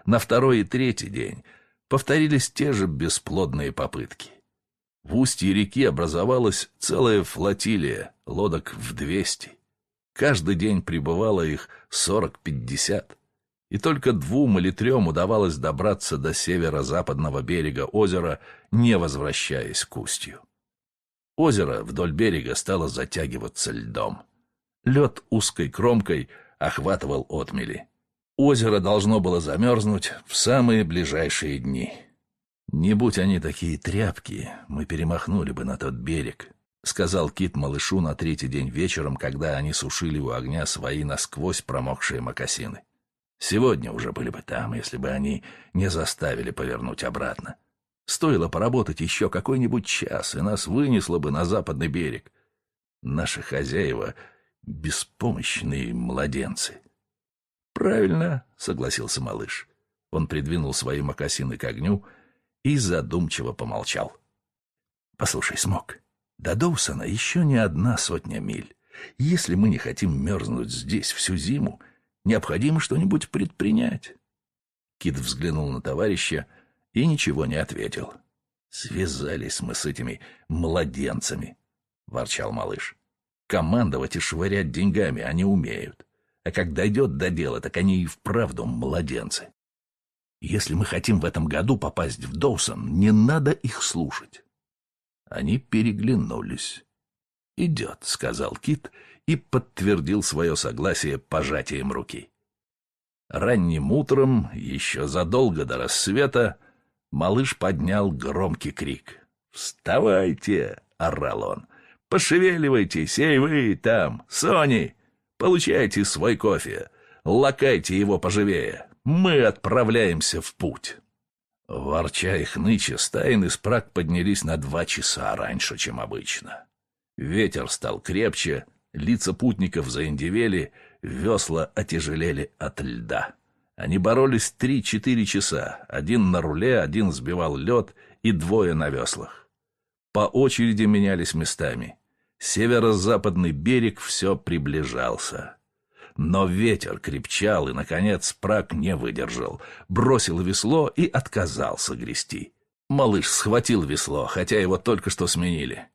На второй и третий день повторились те же бесплодные попытки. В устье реки образовалась целая флотилия, лодок в 200. Каждый день прибывало их 40-50. И только двум или трем удавалось добраться до северо-западного берега озера, не возвращаясь к устью. Озеро вдоль берега стало затягиваться льдом. Лед узкой кромкой охватывал отмели. Озеро должно было замерзнуть в самые ближайшие дни. «Не будь они такие тряпки, мы перемахнули бы на тот берег», — сказал Кит малышу на третий день вечером, когда они сушили у огня свои насквозь промокшие мокасины. «Сегодня уже были бы там, если бы они не заставили повернуть обратно. Стоило поработать еще какой-нибудь час, и нас вынесло бы на западный берег. Наши хозяева — беспомощные младенцы». «Правильно», — согласился малыш. Он придвинул свои мокасины к огню — и задумчиво помолчал. «Послушай, Смок, до Доусона еще не одна сотня миль. Если мы не хотим мерзнуть здесь всю зиму, необходимо что-нибудь предпринять». Кит взглянул на товарища и ничего не ответил. «Связались мы с этими младенцами», — ворчал малыш. «Командовать и швырять деньгами они умеют. А как дойдет до дела, так они и вправду младенцы». Если мы хотим в этом году попасть в Доусон, не надо их слушать. Они переглянулись. «Идет», — сказал Кит и подтвердил свое согласие пожатием руки. Ранним утром, еще задолго до рассвета, малыш поднял громкий крик. «Вставайте!» — орал он. «Пошевеливайтесь, эй вы там, Сони! Получайте свой кофе, лакайте его поживее!» мы отправляемся в путь. Ворча и хныча, Стайн и Спрак поднялись на два часа раньше, чем обычно. Ветер стал крепче, лица путников заиндевели, весла отяжелели от льда. Они боролись три-четыре часа, один на руле, один сбивал лед и двое на веслах. По очереди менялись местами. Северо-западный берег все приближался. Но ветер крепчал и, наконец, Праг не выдержал, бросил весло и отказался грести. Малыш схватил весло, хотя его только что сменили.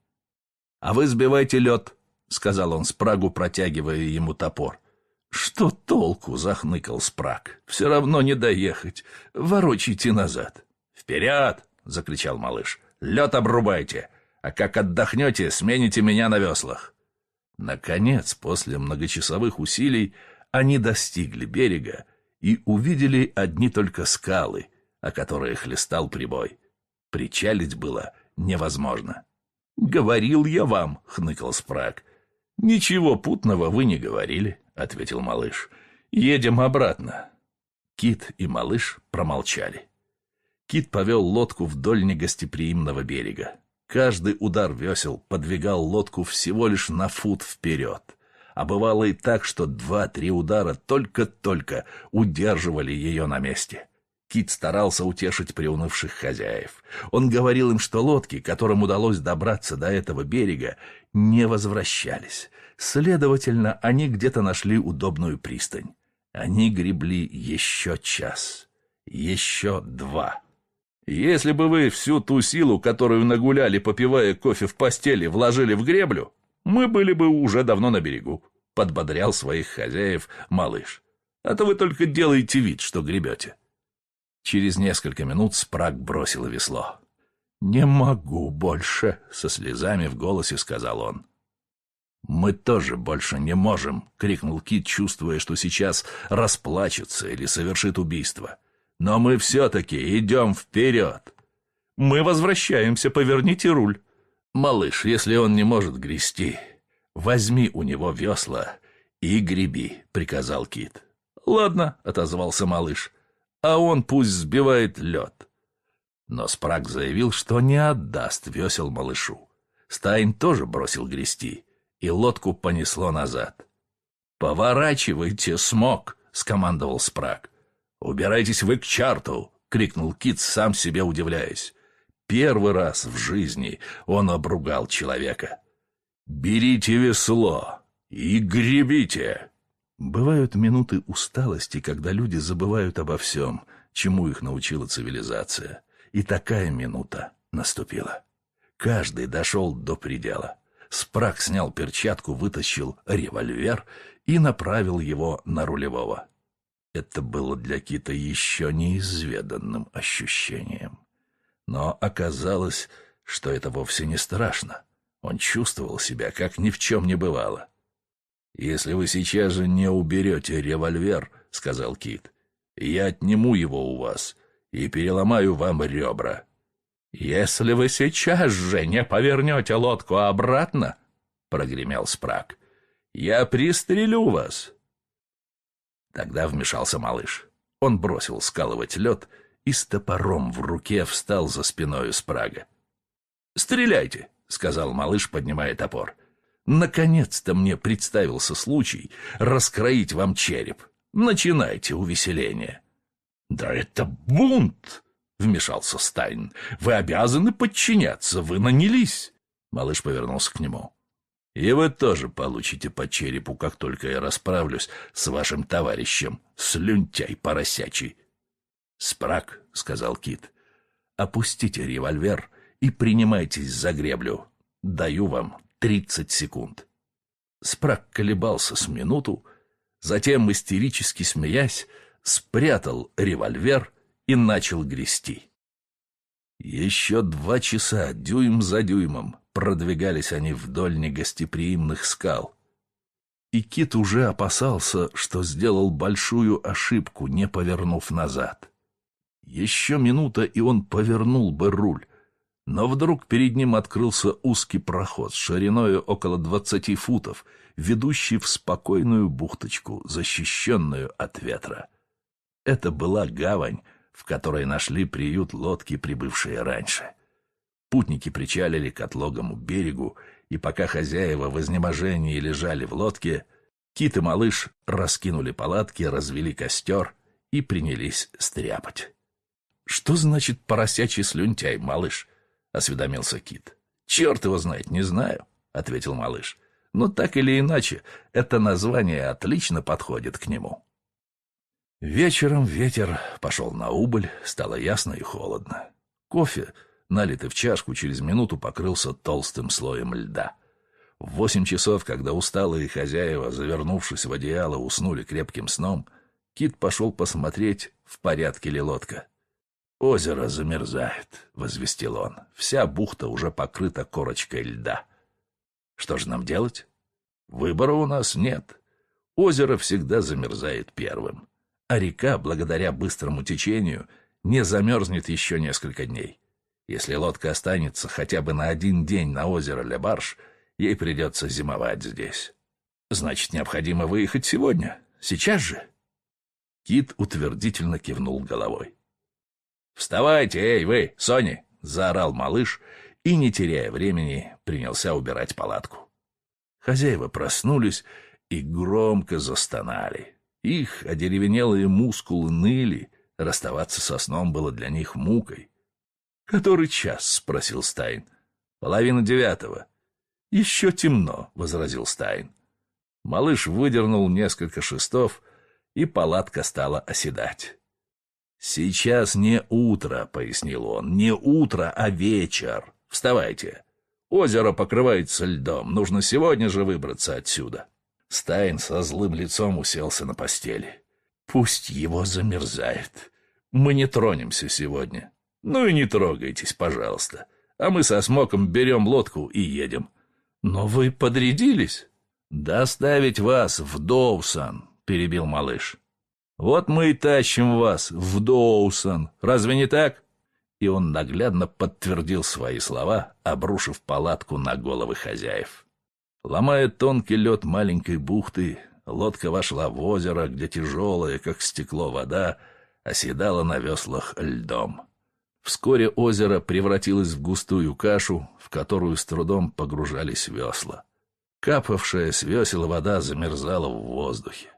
«А вы сбивайте лед», — сказал он Спрагу, протягивая ему топор. «Что толку?» — захныкал Спраг. «Все равно не доехать. Ворочайте назад». «Вперед!» — закричал малыш. «Лед обрубайте, а как отдохнете, смените меня на веслах». Наконец, после многочасовых усилий, они достигли берега и увидели одни только скалы, о которых хлестал прибой. Причалить было невозможно. «Говорил я вам», — хныкал Спрак. «Ничего путного вы не говорили», — ответил малыш. «Едем обратно». Кит и малыш промолчали. Кит повел лодку вдоль негостеприимного берега. Каждый удар весел подвигал лодку всего лишь на фут вперед. А бывало и так, что два-три удара только-только удерживали ее на месте. Кит старался утешить приунывших хозяев. Он говорил им, что лодки, которым удалось добраться до этого берега, не возвращались. Следовательно, они где-то нашли удобную пристань. Они гребли еще час, еще два. Если бы вы всю ту силу, которую нагуляли, попивая кофе в постели, вложили в греблю, мы были бы уже давно на берегу», — подбодрял своих хозяев малыш. «А то вы только делаете вид, что гребете». Через несколько минут Спраг бросил весло. «Не могу больше», — со слезами в голосе сказал он. «Мы тоже больше не можем!» — крикнул Кит, чувствуя, что сейчас расплачется или совершит убийство. Но мы все-таки идем вперед. Мы возвращаемся, поверните руль. Малыш, если он не может грести, возьми у него весла и греби, приказал Кит. Ладно, отозвался малыш, а он пусть сбивает лед. Но Спрак заявил, что не отдаст весел малышу. Стайн тоже бросил грести, и лодку понесло назад. «Поворачивайте, смог!» — скомандовал Спрак. «Убирайтесь вы к чарту!» — крикнул Кит, сам себе удивляясь. Первый раз в жизни он обругал человека. «Берите весло и гребите!» Бывают минуты усталости, когда люди забывают обо всем, чему их научила цивилизация. И такая минута наступила. Каждый дошел до предела. Спрак снял перчатку, вытащил револьвер и направил его на рулевого. Это было для Кита еще неизведанным ощущением. Но оказалось, что это вовсе не страшно. Он чувствовал себя, как ни в чем не бывало. «Если вы сейчас же не уберете револьвер», — сказал Кит, — «я отниму его у вас и переломаю вам ребра». «Если вы сейчас же не повернете лодку обратно», — прогремел Спрак, — «я пристрелю вас». Тогда вмешался малыш. Он бросил скалывать лед и с топором в руке встал за спиною спрага. «Стреляйте!» — сказал малыш, поднимая топор. «Наконец-то мне представился случай раскроить вам череп. Начинайте увеселение!» «Да это бунт!» — вмешался Стайн. «Вы обязаны подчиняться, вы нанялись!» Малыш повернулся к нему. И вы тоже получите по черепу, как только я расправлюсь с вашим товарищем, слюнтяй поросячий. — Спрак, — сказал Кит, — опустите револьвер и принимайтесь за греблю. Даю вам тридцать секунд. Спрак колебался с минуту, затем, истерически смеясь, спрятал револьвер и начал грести. Еще два часа дюйм за дюймом продвигались они вдоль негостеприимных скал. И Кит уже опасался, что сделал большую ошибку, не повернув назад. Еще минута, и он повернул бы руль, но вдруг перед ним открылся узкий проход шириной около двадцати футов, ведущий в спокойную бухточку, защищенную от ветра. Это была гавань, в которой нашли приют лодки, прибывшие раньше. — Путники причалили к отлогому берегу, и пока хозяева в изнеможении лежали в лодке, Кит и малыш раскинули палатки, развели костер и принялись стряпать. «Что значит поросячий слюнтяй, малыш?» — осведомился Кит. «Черт его знает, не знаю», — ответил малыш. «Но так или иначе, это название отлично подходит к нему». Вечером ветер пошел на убыль, стало ясно и холодно. Кофе налитый в чашку, через минуту покрылся толстым слоем льда. В восемь часов, когда усталые хозяева, завернувшись в одеяло, уснули крепким сном, Кит пошел посмотреть, в порядке ли лодка. «Озеро замерзает», — возвестил он. «Вся бухта уже покрыта корочкой льда». «Что же нам делать?» «Выбора у нас нет. Озеро всегда замерзает первым, а река, благодаря быстрому течению, не замерзнет еще несколько дней. Если лодка останется хотя бы на один день на озеро Лебарш, ей придется зимовать здесь. Значит, необходимо выехать сегодня, сейчас же. Кит утвердительно кивнул головой. «Вставайте, эй, вы, Сони!» — заорал малыш и, не теряя времени, принялся убирать палатку. Хозяева проснулись и громко застонали. Их одеревенелые мускулы ныли, расставаться со сном было для них мукой. «Который час?» — спросил Стайн. «Половина девятого». «Еще темно», — возразил Стайн. Малыш выдернул несколько шестов, и палатка стала оседать. «Сейчас не утро», — пояснил он, — «не утро, а вечер. Вставайте. Озеро покрывается льдом, нужно сегодня же выбраться отсюда». Стайн со злым лицом уселся на постели. «Пусть его замерзает. Мы не тронемся сегодня». Ну и не трогайтесь, пожалуйста. А мы со Смоком берем лодку и едем. Но вы подрядились? Доставить вас в Доусон, перебил малыш. Вот мы и тащим вас в Доусон. Разве не так? И он наглядно подтвердил свои слова, обрушив палатку на головы хозяев. Ломая тонкий лед маленькой бухты, лодка вошла в озеро, где тяжелая, как стекло, вода оседала на веслах льдом. Вскоре озеро превратилось в густую кашу, в которую с трудом погружались весла. Капавшая с весел вода замерзала в воздухе.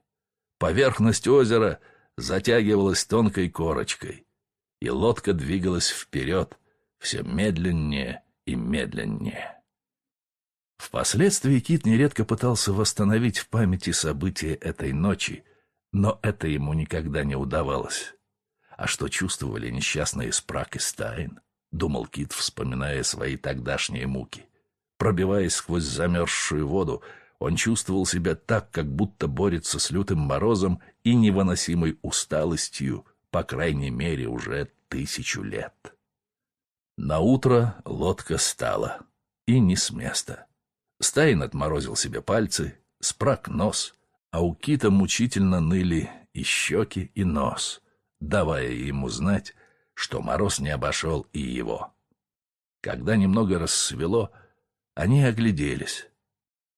Поверхность озера затягивалась тонкой корочкой, и лодка двигалась вперед все медленнее и медленнее. Впоследствии Кит нередко пытался восстановить в памяти события этой ночи, но это ему никогда не удавалось а что чувствовали несчастные Спрак и Стайн, думал Кит, вспоминая свои тогдашние муки. Пробиваясь сквозь замерзшую воду, он чувствовал себя так, как будто борется с лютым морозом и невыносимой усталостью, по крайней мере, уже тысячу лет. На утро лодка стала, и не с места. Стайн отморозил себе пальцы, спрак нос, а у кита мучительно ныли и щеки, и нос — давая ему знать, что мороз не обошел и его. Когда немного рассвело, они огляделись.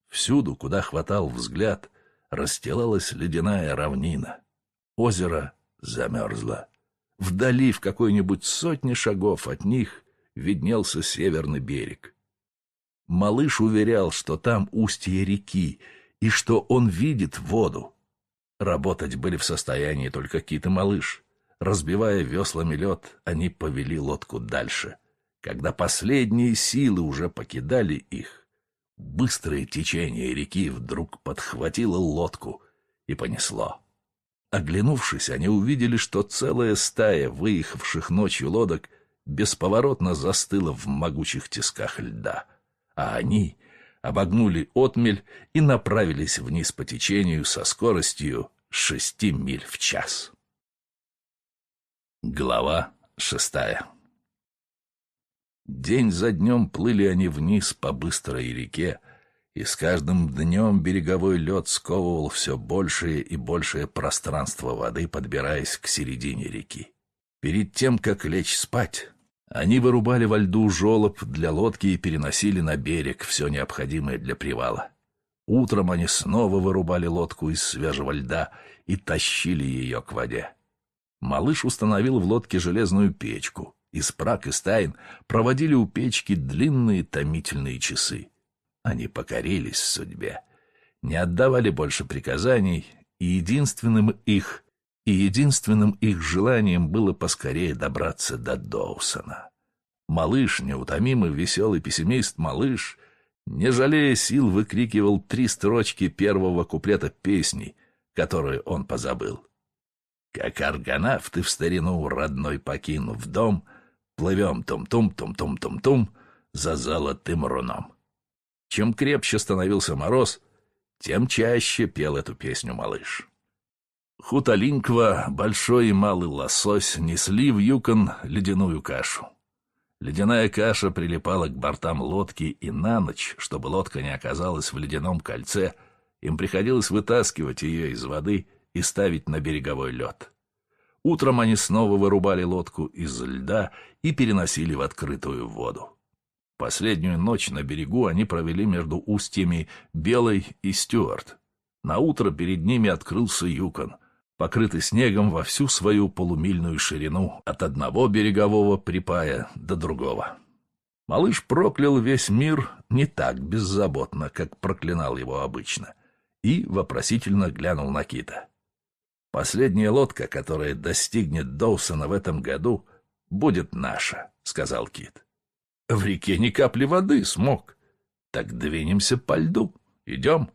Всюду, куда хватал взгляд, расстилалась ледяная равнина. Озеро замерзло. Вдали, в какой-нибудь сотне шагов от них, виднелся северный берег. Малыш уверял, что там устье реки, и что он видит воду. Работать были в состоянии только кит и малыш разбивая веслами лед, они повели лодку дальше. Когда последние силы уже покидали их, быстрое течение реки вдруг подхватило лодку и понесло. Оглянувшись, они увидели, что целая стая выехавших ночью лодок бесповоротно застыла в могучих тисках льда, а они обогнули отмель и направились вниз по течению со скоростью шести миль в час. Глава шестая День за днем плыли они вниз по быстрой реке, и с каждым днем береговой лед сковывал все большее и большее пространство воды, подбираясь к середине реки. Перед тем, как лечь спать, они вырубали во льду жолоб для лодки и переносили на берег все необходимое для привала. Утром они снова вырубали лодку из свежего льда и тащили ее к воде. Малыш установил в лодке железную печку. и Спрак и Стайн проводили у печки длинные томительные часы. Они покорились судьбе, не отдавали больше приказаний, и единственным их и единственным их желанием было поскорее добраться до Доусона. Малыш, неутомимый, веселый пессимист, малыш, не жалея сил, выкрикивал три строчки первого куплета песни, которую он позабыл. Как аргонавты в старину родной покинув дом, плывем тум-тум-тум-тум-тум-тум за золотым руном. Чем крепче становился мороз, тем чаще пел эту песню малыш. Хуталинква, большой и малый лосось несли в юкон ледяную кашу. Ледяная каша прилипала к бортам лодки, и на ночь, чтобы лодка не оказалась в ледяном кольце, им приходилось вытаскивать ее из воды и ставить на береговой лед. Утром они снова вырубали лодку из льда и переносили в открытую воду. Последнюю ночь на берегу они провели между устьями Белой и Стюарт. На утро перед ними открылся Юкон, покрытый снегом во всю свою полумильную ширину от одного берегового припая до другого. Малыш проклял весь мир не так беззаботно, как проклинал его обычно, и вопросительно глянул на Кита. Последняя лодка, которая достигнет Доусона в этом году, будет наша, сказал Кит. В реке ни капли воды, смог. Так двинемся по льду. Идем.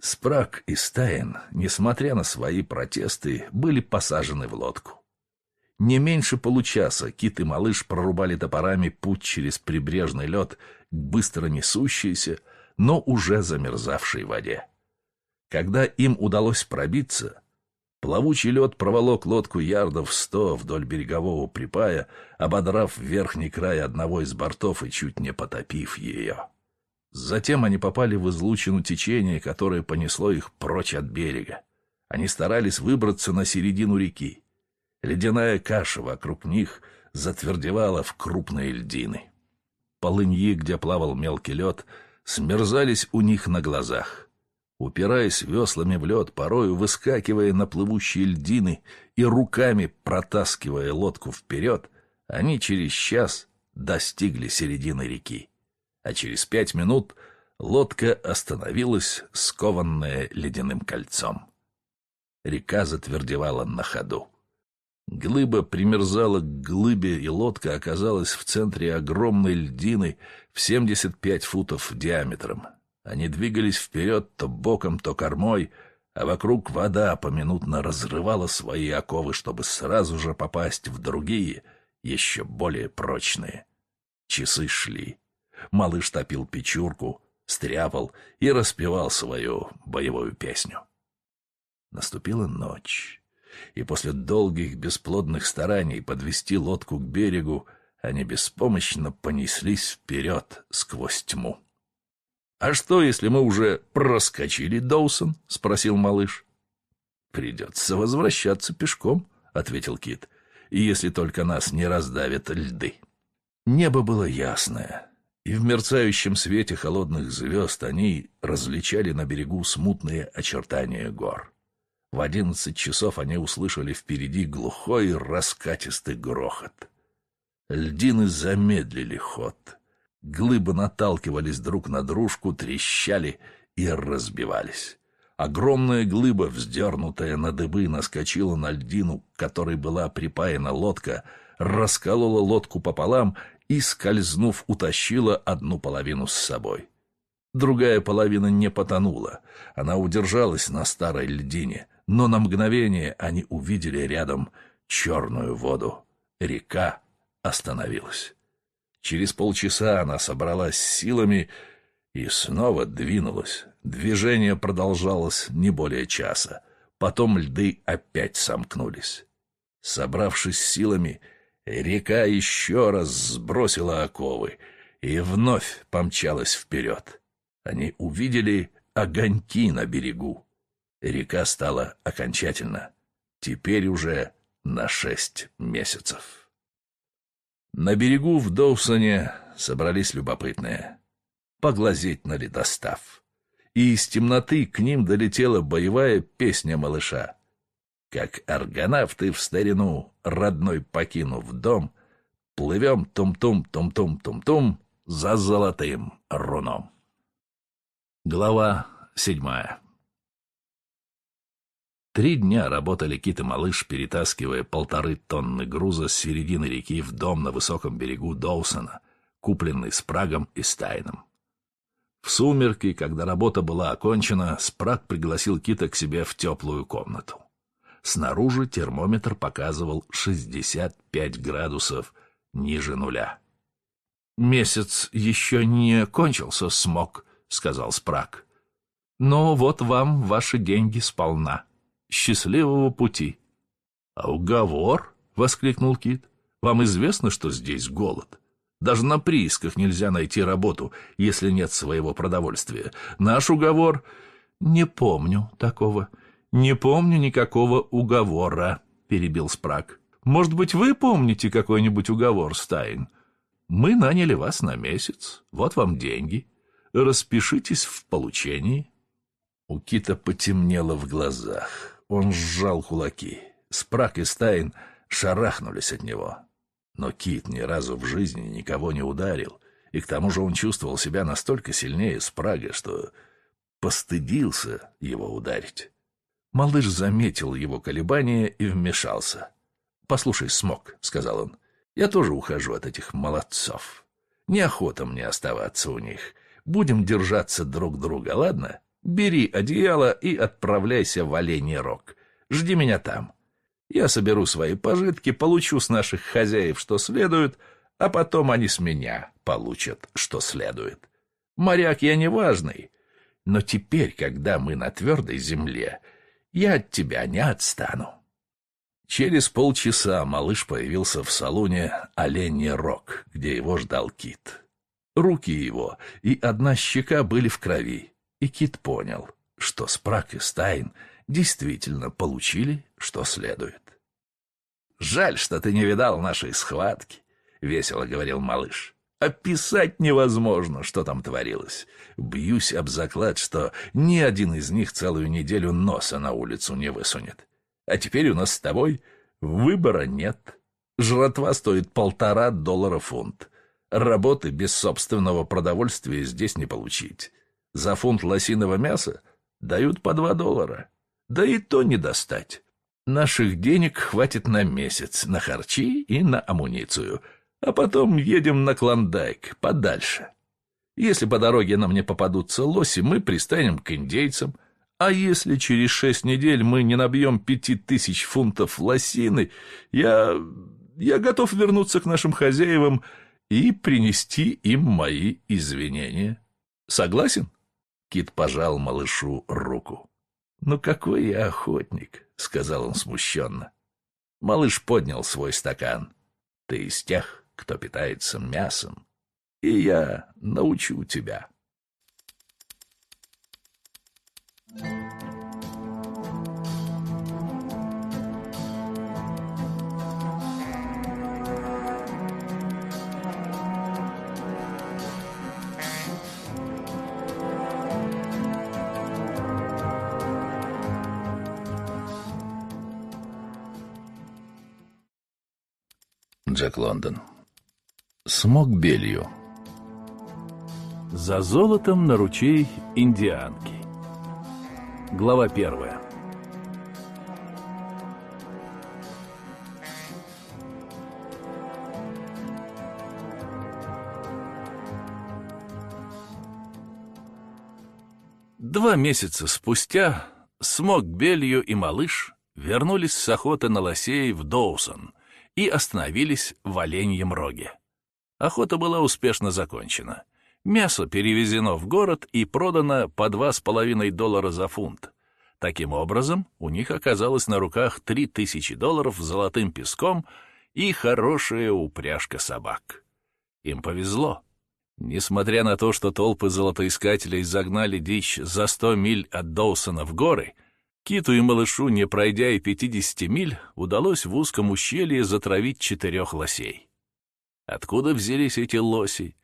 Спрак и Стайн, несмотря на свои протесты, были посажены в лодку. Не меньше получаса Кит и Малыш прорубали топорами путь через прибрежный лед к быстро несущейся, но уже замерзавшей воде. Когда им удалось пробиться, Плавучий лед проволок лодку ярдов сто вдоль берегового припая, ободрав верхний край одного из бортов и чуть не потопив ее. Затем они попали в излучину течения, которое понесло их прочь от берега. Они старались выбраться на середину реки. Ледяная каша вокруг них затвердевала в крупные льдины. Полыньи, где плавал мелкий лед, смерзались у них на глазах. Упираясь веслами в лед, порою выскакивая на плывущие льдины и руками протаскивая лодку вперед, они через час достигли середины реки. А через пять минут лодка остановилась, скованная ледяным кольцом. Река затвердевала на ходу. Глыба примерзала к глыбе, и лодка оказалась в центре огромной льдины в 75 футов диаметром, они двигались вперед то боком, то кормой, а вокруг вода поминутно разрывала свои оковы, чтобы сразу же попасть в другие, еще более прочные. Часы шли. Малыш топил печурку, стряпал и распевал свою боевую песню. Наступила ночь, и после долгих бесплодных стараний подвести лодку к берегу они беспомощно понеслись вперед сквозь тьму. «А что, если мы уже проскочили Доусон?» — спросил малыш. «Придется возвращаться пешком», — ответил Кит. «Если только нас не раздавят льды». Небо было ясное, и в мерцающем свете холодных звезд они различали на берегу смутные очертания гор. В одиннадцать часов они услышали впереди глухой раскатистый грохот. Льдины замедлили ход — Глыбы наталкивались друг на дружку, трещали и разбивались. Огромная глыба, вздернутая на дыбы, наскочила на льдину, к которой была припаяна лодка, расколола лодку пополам и, скользнув, утащила одну половину с собой. Другая половина не потонула. Она удержалась на старой льдине, но на мгновение они увидели рядом черную воду. Река остановилась. Через полчаса она собралась силами и снова двинулась. Движение продолжалось не более часа. Потом льды опять сомкнулись. Собравшись силами, река еще раз сбросила оковы и вновь помчалась вперед. Они увидели огоньки на берегу. Река стала окончательно. Теперь уже на шесть месяцев. На берегу в Доусоне собрались любопытные. Поглазеть на ледостав. И из темноты к ним долетела боевая песня малыша. Как аргонавты в старину, родной покинув дом, плывем тум-тум тум-тум тум-тум за золотым руном. Глава седьмая Три дня работали Кит и Малыш, перетаскивая полторы тонны груза с середины реки в дом на высоком берегу Доусона, купленный Спрагом и Стайном. В сумерки, когда работа была окончена, Спраг пригласил Кита к себе в теплую комнату. Снаружи термометр показывал 65 градусов ниже нуля. «Месяц еще не кончился, смог», — сказал Спраг. «Но вот вам ваши деньги сполна» счастливого пути. А уговор? — воскликнул Кит. Вам известно, что здесь голод. Даже на приисках нельзя найти работу, если нет своего продовольствия. Наш уговор... Не помню такого. Не помню никакого уговора, — перебил Спрак. Может быть, вы помните какой-нибудь уговор, Стайн? Мы наняли вас на месяц. Вот вам деньги. Распишитесь в получении. У Кита потемнело в глазах. Он сжал кулаки. Спрак и Стайн шарахнулись от него. Но Кит ни разу в жизни никого не ударил, и к тому же он чувствовал себя настолько сильнее Спрага, что постыдился его ударить. Малыш заметил его колебания и вмешался. «Послушай, Смок», — сказал он, — «я тоже ухожу от этих молодцов. Неохота мне оставаться у них. Будем держаться друг друга, ладно?» Бери одеяло и отправляйся в Оленьий Рог. Жди меня там. Я соберу свои пожитки, получу с наших хозяев что следует, а потом они с меня получат что следует. Моряк я не важный, но теперь, когда мы на твердой земле, я от тебя не отстану. Через полчаса малыш появился в салоне «Оленья Рог», где его ждал Кит. Руки его и одна щека были в крови и Кит понял, что Спрак и Стайн действительно получили, что следует. «Жаль, что ты не видал нашей схватки», — весело говорил малыш. «Описать невозможно, что там творилось. Бьюсь об заклад, что ни один из них целую неделю носа на улицу не высунет. А теперь у нас с тобой выбора нет. Жратва стоит полтора доллара фунт. Работы без собственного продовольствия здесь не получить. За фунт лосиного мяса дают по два доллара. Да и то не достать. Наших денег хватит на месяц, на харчи и на амуницию. А потом едем на Клондайк, подальше. Если по дороге нам не попадутся лоси, мы пристанем к индейцам. А если через шесть недель мы не набьем пяти тысяч фунтов лосины, я... я готов вернуться к нашим хозяевам и принести им мои извинения. Согласен? Кит пожал малышу руку. «Ну какой я охотник!» — сказал он смущенно. Малыш поднял свой стакан. «Ты из тех, кто питается мясом, и я научу тебя». Thank you. Джек Лондон. Смог белью. За золотом на ручей индианки. Глава первая. Два месяца спустя Смог, Белью и малыш вернулись с охоты на лосей в Доусон, и остановились в Оленьем роге. Охота была успешно закончена. Мясо перевезено в город и продано по 2,5 доллара за фунт. Таким образом, у них оказалось на руках 3000 долларов золотым песком и хорошая упряжка собак. Им повезло. Несмотря на то, что толпы золотоискателей загнали дичь за сто миль от Доусона в горы — Киту и малышу, не пройдя и 50 миль, удалось в узком ущелье затравить четырех лосей. Откуда взялись эти лоси,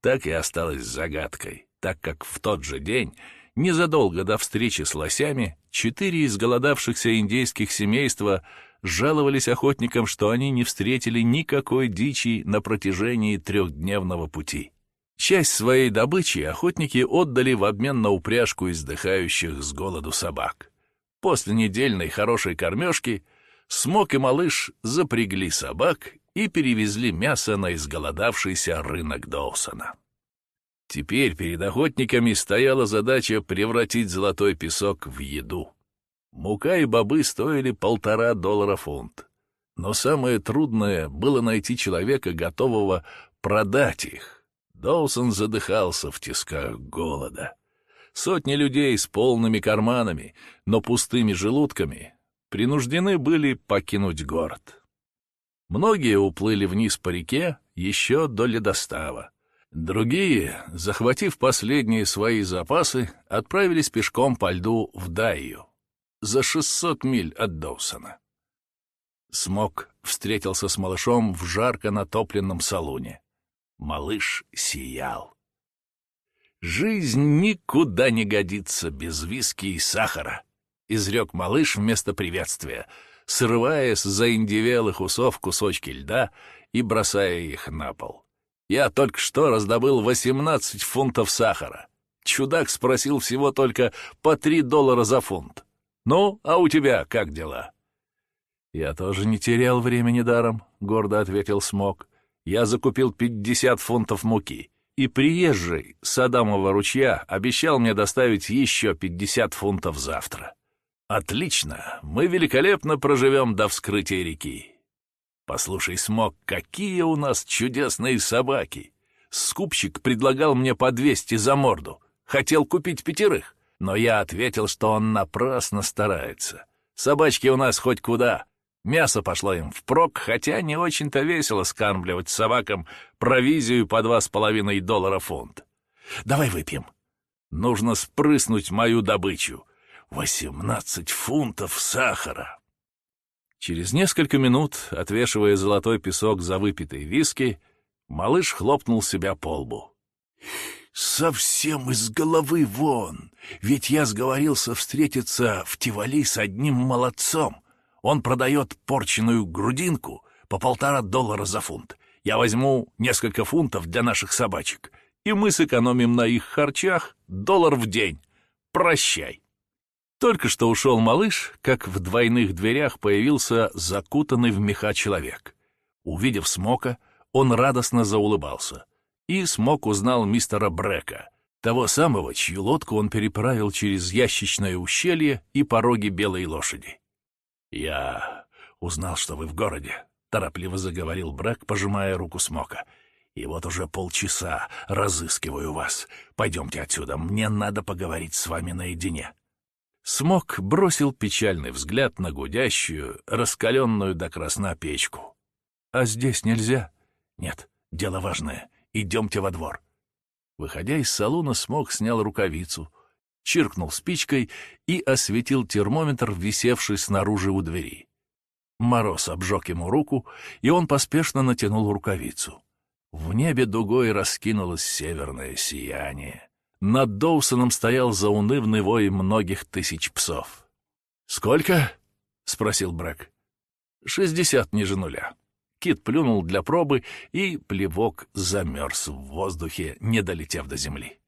так и осталось загадкой, так как в тот же день, незадолго до встречи с лосями, четыре из голодавшихся индейских семейства жаловались охотникам, что они не встретили никакой дичи на протяжении трехдневного пути. Часть своей добычи охотники отдали в обмен на упряжку издыхающих с голоду собак. После недельной хорошей кормежки смог и малыш запрягли собак и перевезли мясо на изголодавшийся рынок Доусона. Теперь перед охотниками стояла задача превратить золотой песок в еду. Мука и бобы стоили полтора доллара фунт. Но самое трудное было найти человека, готового продать их. Доусон задыхался в тисках голода — Сотни людей с полными карманами, но пустыми желудками принуждены были покинуть город. Многие уплыли вниз по реке еще до ледостава. Другие, захватив последние свои запасы, отправились пешком по льду в Дайю, за 600 миль от Доусона. Смок встретился с малышом в жарко натопленном салуне. Малыш сиял. «Жизнь никуда не годится без виски и сахара», — изрек малыш вместо приветствия, срывая с заиндевелых усов кусочки льда и бросая их на пол. «Я только что раздобыл 18 фунтов сахара. Чудак спросил всего только по три доллара за фунт. Ну, а у тебя как дела?» «Я тоже не терял времени даром», — гордо ответил Смок. «Я закупил 50 фунтов муки» и приезжий с Адамова ручья обещал мне доставить еще 50 фунтов завтра. Отлично, мы великолепно проживем до вскрытия реки. Послушай, смог, какие у нас чудесные собаки! Скупщик предлагал мне по 200 за морду. Хотел купить пятерых, но я ответил, что он напрасно старается. Собачки у нас хоть куда, Мясо пошло им впрок, хотя не очень-то весело скармливать собакам провизию по два с половиной доллара фунт. Давай выпьем. Нужно спрыснуть мою добычу. Восемнадцать фунтов сахара. Через несколько минут, отвешивая золотой песок за выпитые виски, малыш хлопнул себя по лбу. «Совсем из головы вон! Ведь я сговорился встретиться в Тивали с одним молодцом!» Он продает порченную грудинку по полтора доллара за фунт. Я возьму несколько фунтов для наших собачек, и мы сэкономим на их харчах доллар в день. Прощай. Только что ушел малыш, как в двойных дверях появился закутанный в меха человек. Увидев Смока, он радостно заулыбался. И Смок узнал мистера Брека, того самого, чью лодку он переправил через ящичное ущелье и пороги белой лошади. «Я узнал, что вы в городе», — торопливо заговорил Брэк, пожимая руку Смока. «И вот уже полчаса разыскиваю вас. Пойдемте отсюда, мне надо поговорить с вами наедине». Смок бросил печальный взгляд на гудящую, раскаленную до красна печку. «А здесь нельзя?» «Нет, дело важное. Идемте во двор». Выходя из салона, Смок снял рукавицу, чиркнул спичкой и осветил термометр, висевший снаружи у двери. Мороз обжег ему руку, и он поспешно натянул рукавицу. В небе дугой раскинулось северное сияние. Над Доусоном стоял заунывный вой многих тысяч псов. «Сколько?» — спросил Брэк. «Шестьдесят ниже нуля». Кит плюнул для пробы, и плевок замерз в воздухе, не долетев до земли.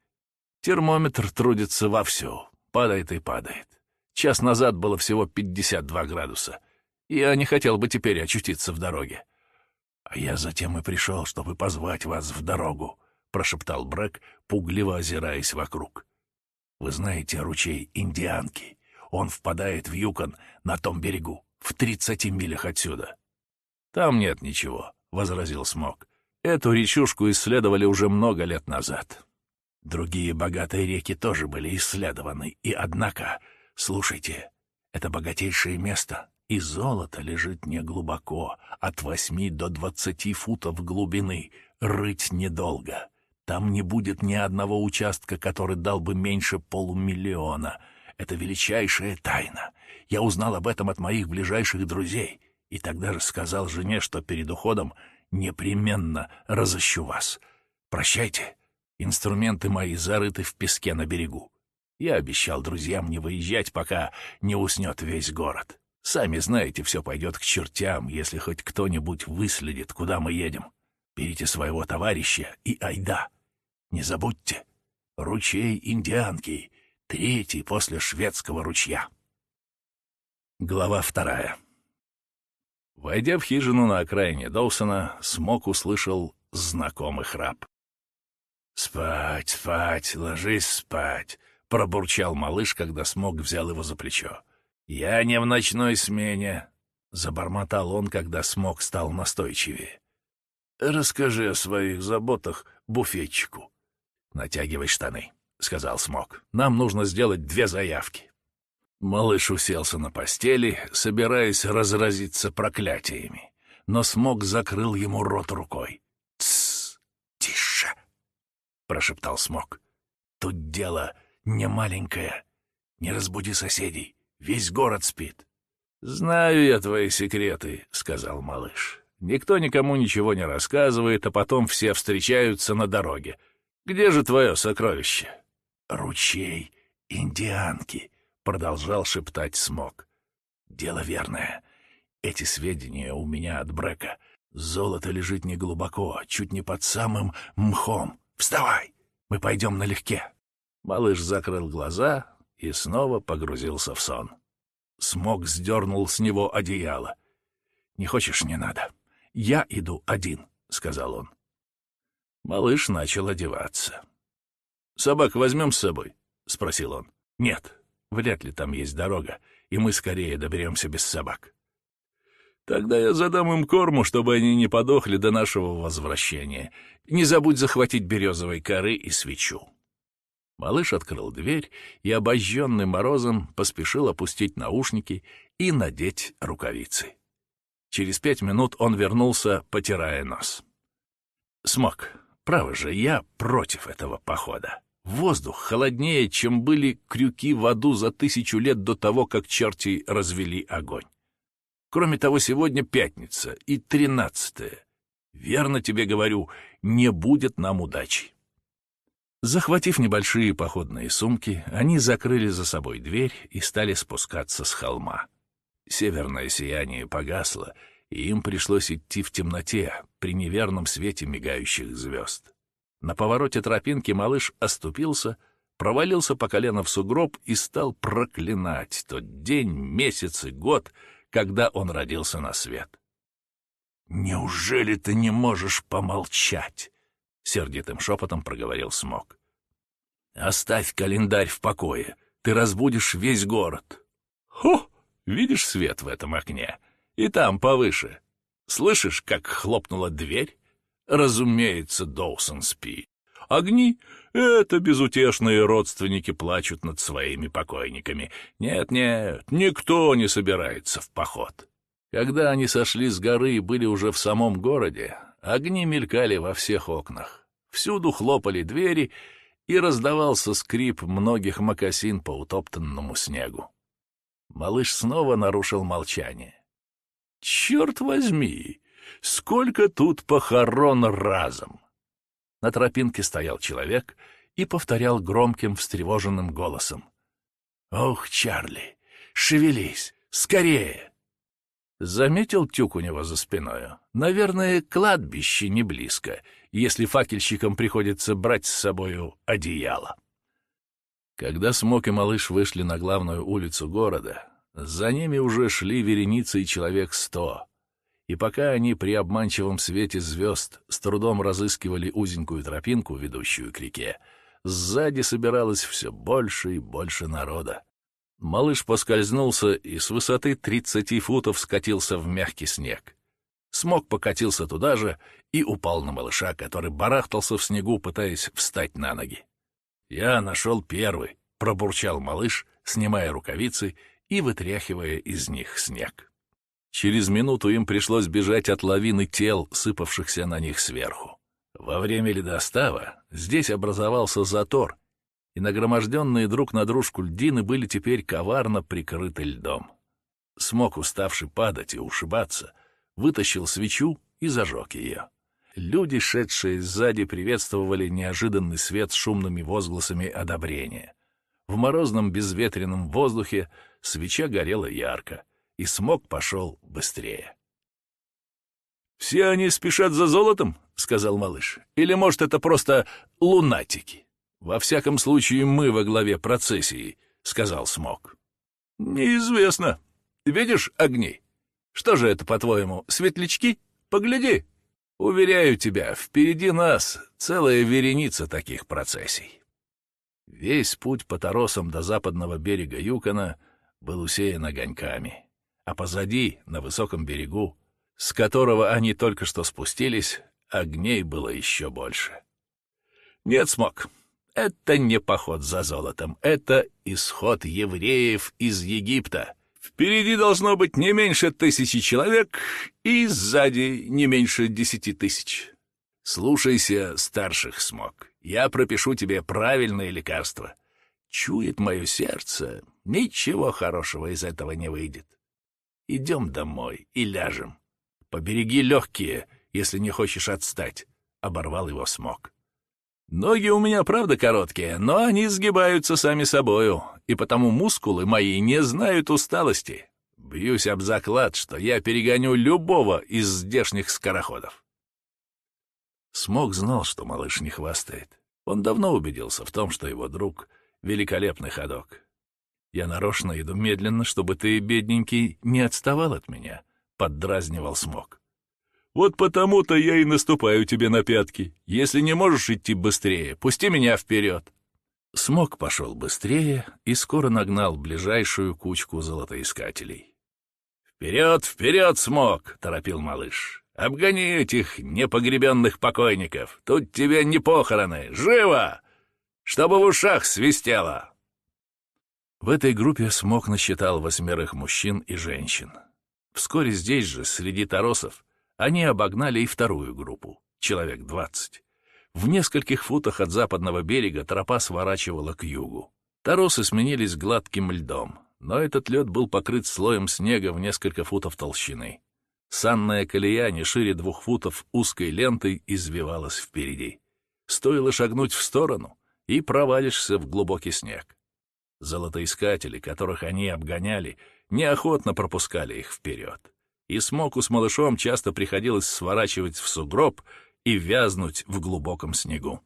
Термометр трудится вовсю, падает и падает. Час назад было всего 52 градуса. Я не хотел бы теперь очутиться в дороге. «А я затем и пришел, чтобы позвать вас в дорогу», — прошептал Брэк, пугливо озираясь вокруг. «Вы знаете ручей Индианки. Он впадает в Юкон на том берегу, в тридцати милях отсюда». «Там нет ничего», — возразил Смок. «Эту речушку исследовали уже много лет назад. Другие богатые реки тоже были исследованы, и однако, слушайте, это богатейшее место, и золото лежит не глубоко, от восьми до двадцати футов глубины, рыть недолго. Там не будет ни одного участка, который дал бы меньше полумиллиона. Это величайшая тайна. Я узнал об этом от моих ближайших друзей, и тогда же сказал жене, что перед уходом непременно разыщу вас. Прощайте. Инструменты мои зарыты в песке на берегу. Я обещал друзьям не выезжать, пока не уснет весь город. Сами знаете, все пойдет к чертям, если хоть кто-нибудь выследит, куда мы едем. Берите своего товарища и айда. Не забудьте, ручей Индианки, третий после шведского ручья. Глава вторая. Войдя в хижину на окраине Доусона, Смок услышал знакомый храп. «Спать, спать, ложись спать!» — пробурчал малыш, когда смог взял его за плечо. «Я не в ночной смене!» — забормотал он, когда смог стал настойчивее. «Расскажи о своих заботах буфетчику». «Натягивай штаны», — сказал смог. «Нам нужно сделать две заявки». Малыш уселся на постели, собираясь разразиться проклятиями, но смог закрыл ему рот рукой. «Тссс!» прошептал Смок. «Тут дело не маленькое. Не разбуди соседей, весь город спит». «Знаю я твои секреты», — сказал малыш. «Никто никому ничего не рассказывает, а потом все встречаются на дороге. Где же твое сокровище?» «Ручей индианки», — продолжал шептать Смок. «Дело верное. Эти сведения у меня от Брека. Золото лежит неглубоко, чуть не под самым мхом. Вставай! Мы пойдем налегке!» Малыш закрыл глаза и снова погрузился в сон. Смог сдернул с него одеяло. «Не хочешь, не надо. Я иду один», — сказал он. Малыш начал одеваться. «Собак возьмем с собой?» — спросил он. «Нет, вряд ли там есть дорога, и мы скорее доберемся без собак». «Тогда я задам им корму, чтобы они не подохли до нашего возвращения, не забудь захватить березовой коры и свечу». Малыш открыл дверь и, обожженный морозом, поспешил опустить наушники и надеть рукавицы. Через пять минут он вернулся, потирая нос. «Смог. Право же, я против этого похода. Воздух холоднее, чем были крюки в аду за тысячу лет до того, как черти развели огонь. Кроме того, сегодня пятница и тринадцатая. Верно тебе говорю, не будет нам удачи. Захватив небольшие походные сумки, они закрыли за собой дверь и стали спускаться с холма. Северное сияние погасло, и им пришлось идти в темноте при неверном свете мигающих звезд. На повороте тропинки малыш оступился, провалился по колено в сугроб и стал проклинать тот день, месяц и год, когда он родился на свет. «Неужели ты не можешь помолчать?» — сердитым шепотом проговорил Смок. «Оставь календарь в покое, ты разбудишь весь город». «Хо! Видишь свет в этом окне? И там, повыше. Слышишь, как хлопнула дверь? Разумеется, Доусон спит. Огни — это безутешные родственники плачут над своими покойниками. Нет-нет, никто не собирается в поход». Когда они сошли с горы и были уже в самом городе, огни мелькали во всех окнах. Всюду хлопали двери, и раздавался скрип многих мокасин по утоптанному снегу. Малыш снова нарушил молчание. «Черт возьми! Сколько тут похорон разом!» На тропинке стоял человек и повторял громким, встревоженным голосом. «Ох, Чарли, шевелись! Скорее!» Заметил тюк у него за спиной. Наверное, кладбище не близко, если факельщикам приходится брать с собою одеяло. Когда Смок и Малыш вышли на главную улицу города, за ними уже шли вереницы и человек сто. И пока они при обманчивом свете звезд с трудом разыскивали узенькую тропинку, ведущую к реке, сзади собиралось все больше и больше народа. Малыш поскользнулся и с высоты 30 футов скатился в мягкий снег. Смог покатился туда же и упал на малыша, который барахтался в снегу, пытаясь встать на ноги. «Я нашел первый», — пробурчал малыш, снимая рукавицы и вытряхивая из них снег. Через минуту им пришлось бежать от лавины тел, сыпавшихся на них сверху. Во время ледостава здесь образовался затор, и нагроможденные друг на дружку льдины были теперь коварно прикрыты льдом. Смог, уставший падать и ушибаться, вытащил свечу и зажег ее. Люди, шедшие сзади, приветствовали неожиданный свет шумными возгласами одобрения. В морозном безветренном воздухе свеча горела ярко, и смог пошел быстрее. «Все они спешат за золотом?» — сказал малыш. «Или, может, это просто лунатики?» «Во всяком случае, мы во главе процессии», — сказал Смок. «Неизвестно. Видишь огни? Что же это, по-твоему, светлячки? Погляди. Уверяю тебя, впереди нас целая вереница таких процессий». Весь путь по торосам до западного берега Юкона был усеян огоньками, а позади, на высоком берегу, с которого они только что спустились, огней было еще больше. «Нет, Смок, это не поход за золотом, это исход евреев из Египта. Впереди должно быть не меньше тысячи человек и сзади не меньше десяти тысяч. Слушайся старших смог. Я пропишу тебе правильное лекарство. Чует мое сердце, ничего хорошего из этого не выйдет. Идем домой и ляжем. Побереги легкие, если не хочешь отстать, — оборвал его смог. Ноги у меня правда короткие, но они сгибаются сами собою, и потому мускулы мои не знают усталости. Бьюсь об заклад, что я перегоню любого из здешних скороходов. Смог знал, что малыш не хвастает. Он давно убедился в том, что его друг — великолепный ходок. «Я нарочно иду медленно, чтобы ты, бедненький, не отставал от меня», — поддразнивал Смог. Вот потому-то я и наступаю тебе на пятки. Если не можешь идти быстрее, пусти меня вперед. Смог пошел быстрее и скоро нагнал ближайшую кучку золотоискателей. «Вперед, вперед, Смог!» — торопил малыш. «Обгони этих непогребенных покойников! Тут тебе не похороны! Живо! Чтобы в ушах свистело!» В этой группе Смог насчитал восьмерых мужчин и женщин. Вскоре здесь же, среди торосов, они обогнали и вторую группу, человек двадцать. В нескольких футах от западного берега тропа сворачивала к югу. Торосы сменились гладким льдом, но этот лед был покрыт слоем снега в несколько футов толщины. Санная колея не шире двух футов узкой лентой извивалась впереди. Стоило шагнуть в сторону, и провалишься в глубокий снег. Золотоискатели, которых они обгоняли, неохотно пропускали их вперед и смог с малышом часто приходилось сворачивать в сугроб и вязнуть в глубоком снегу.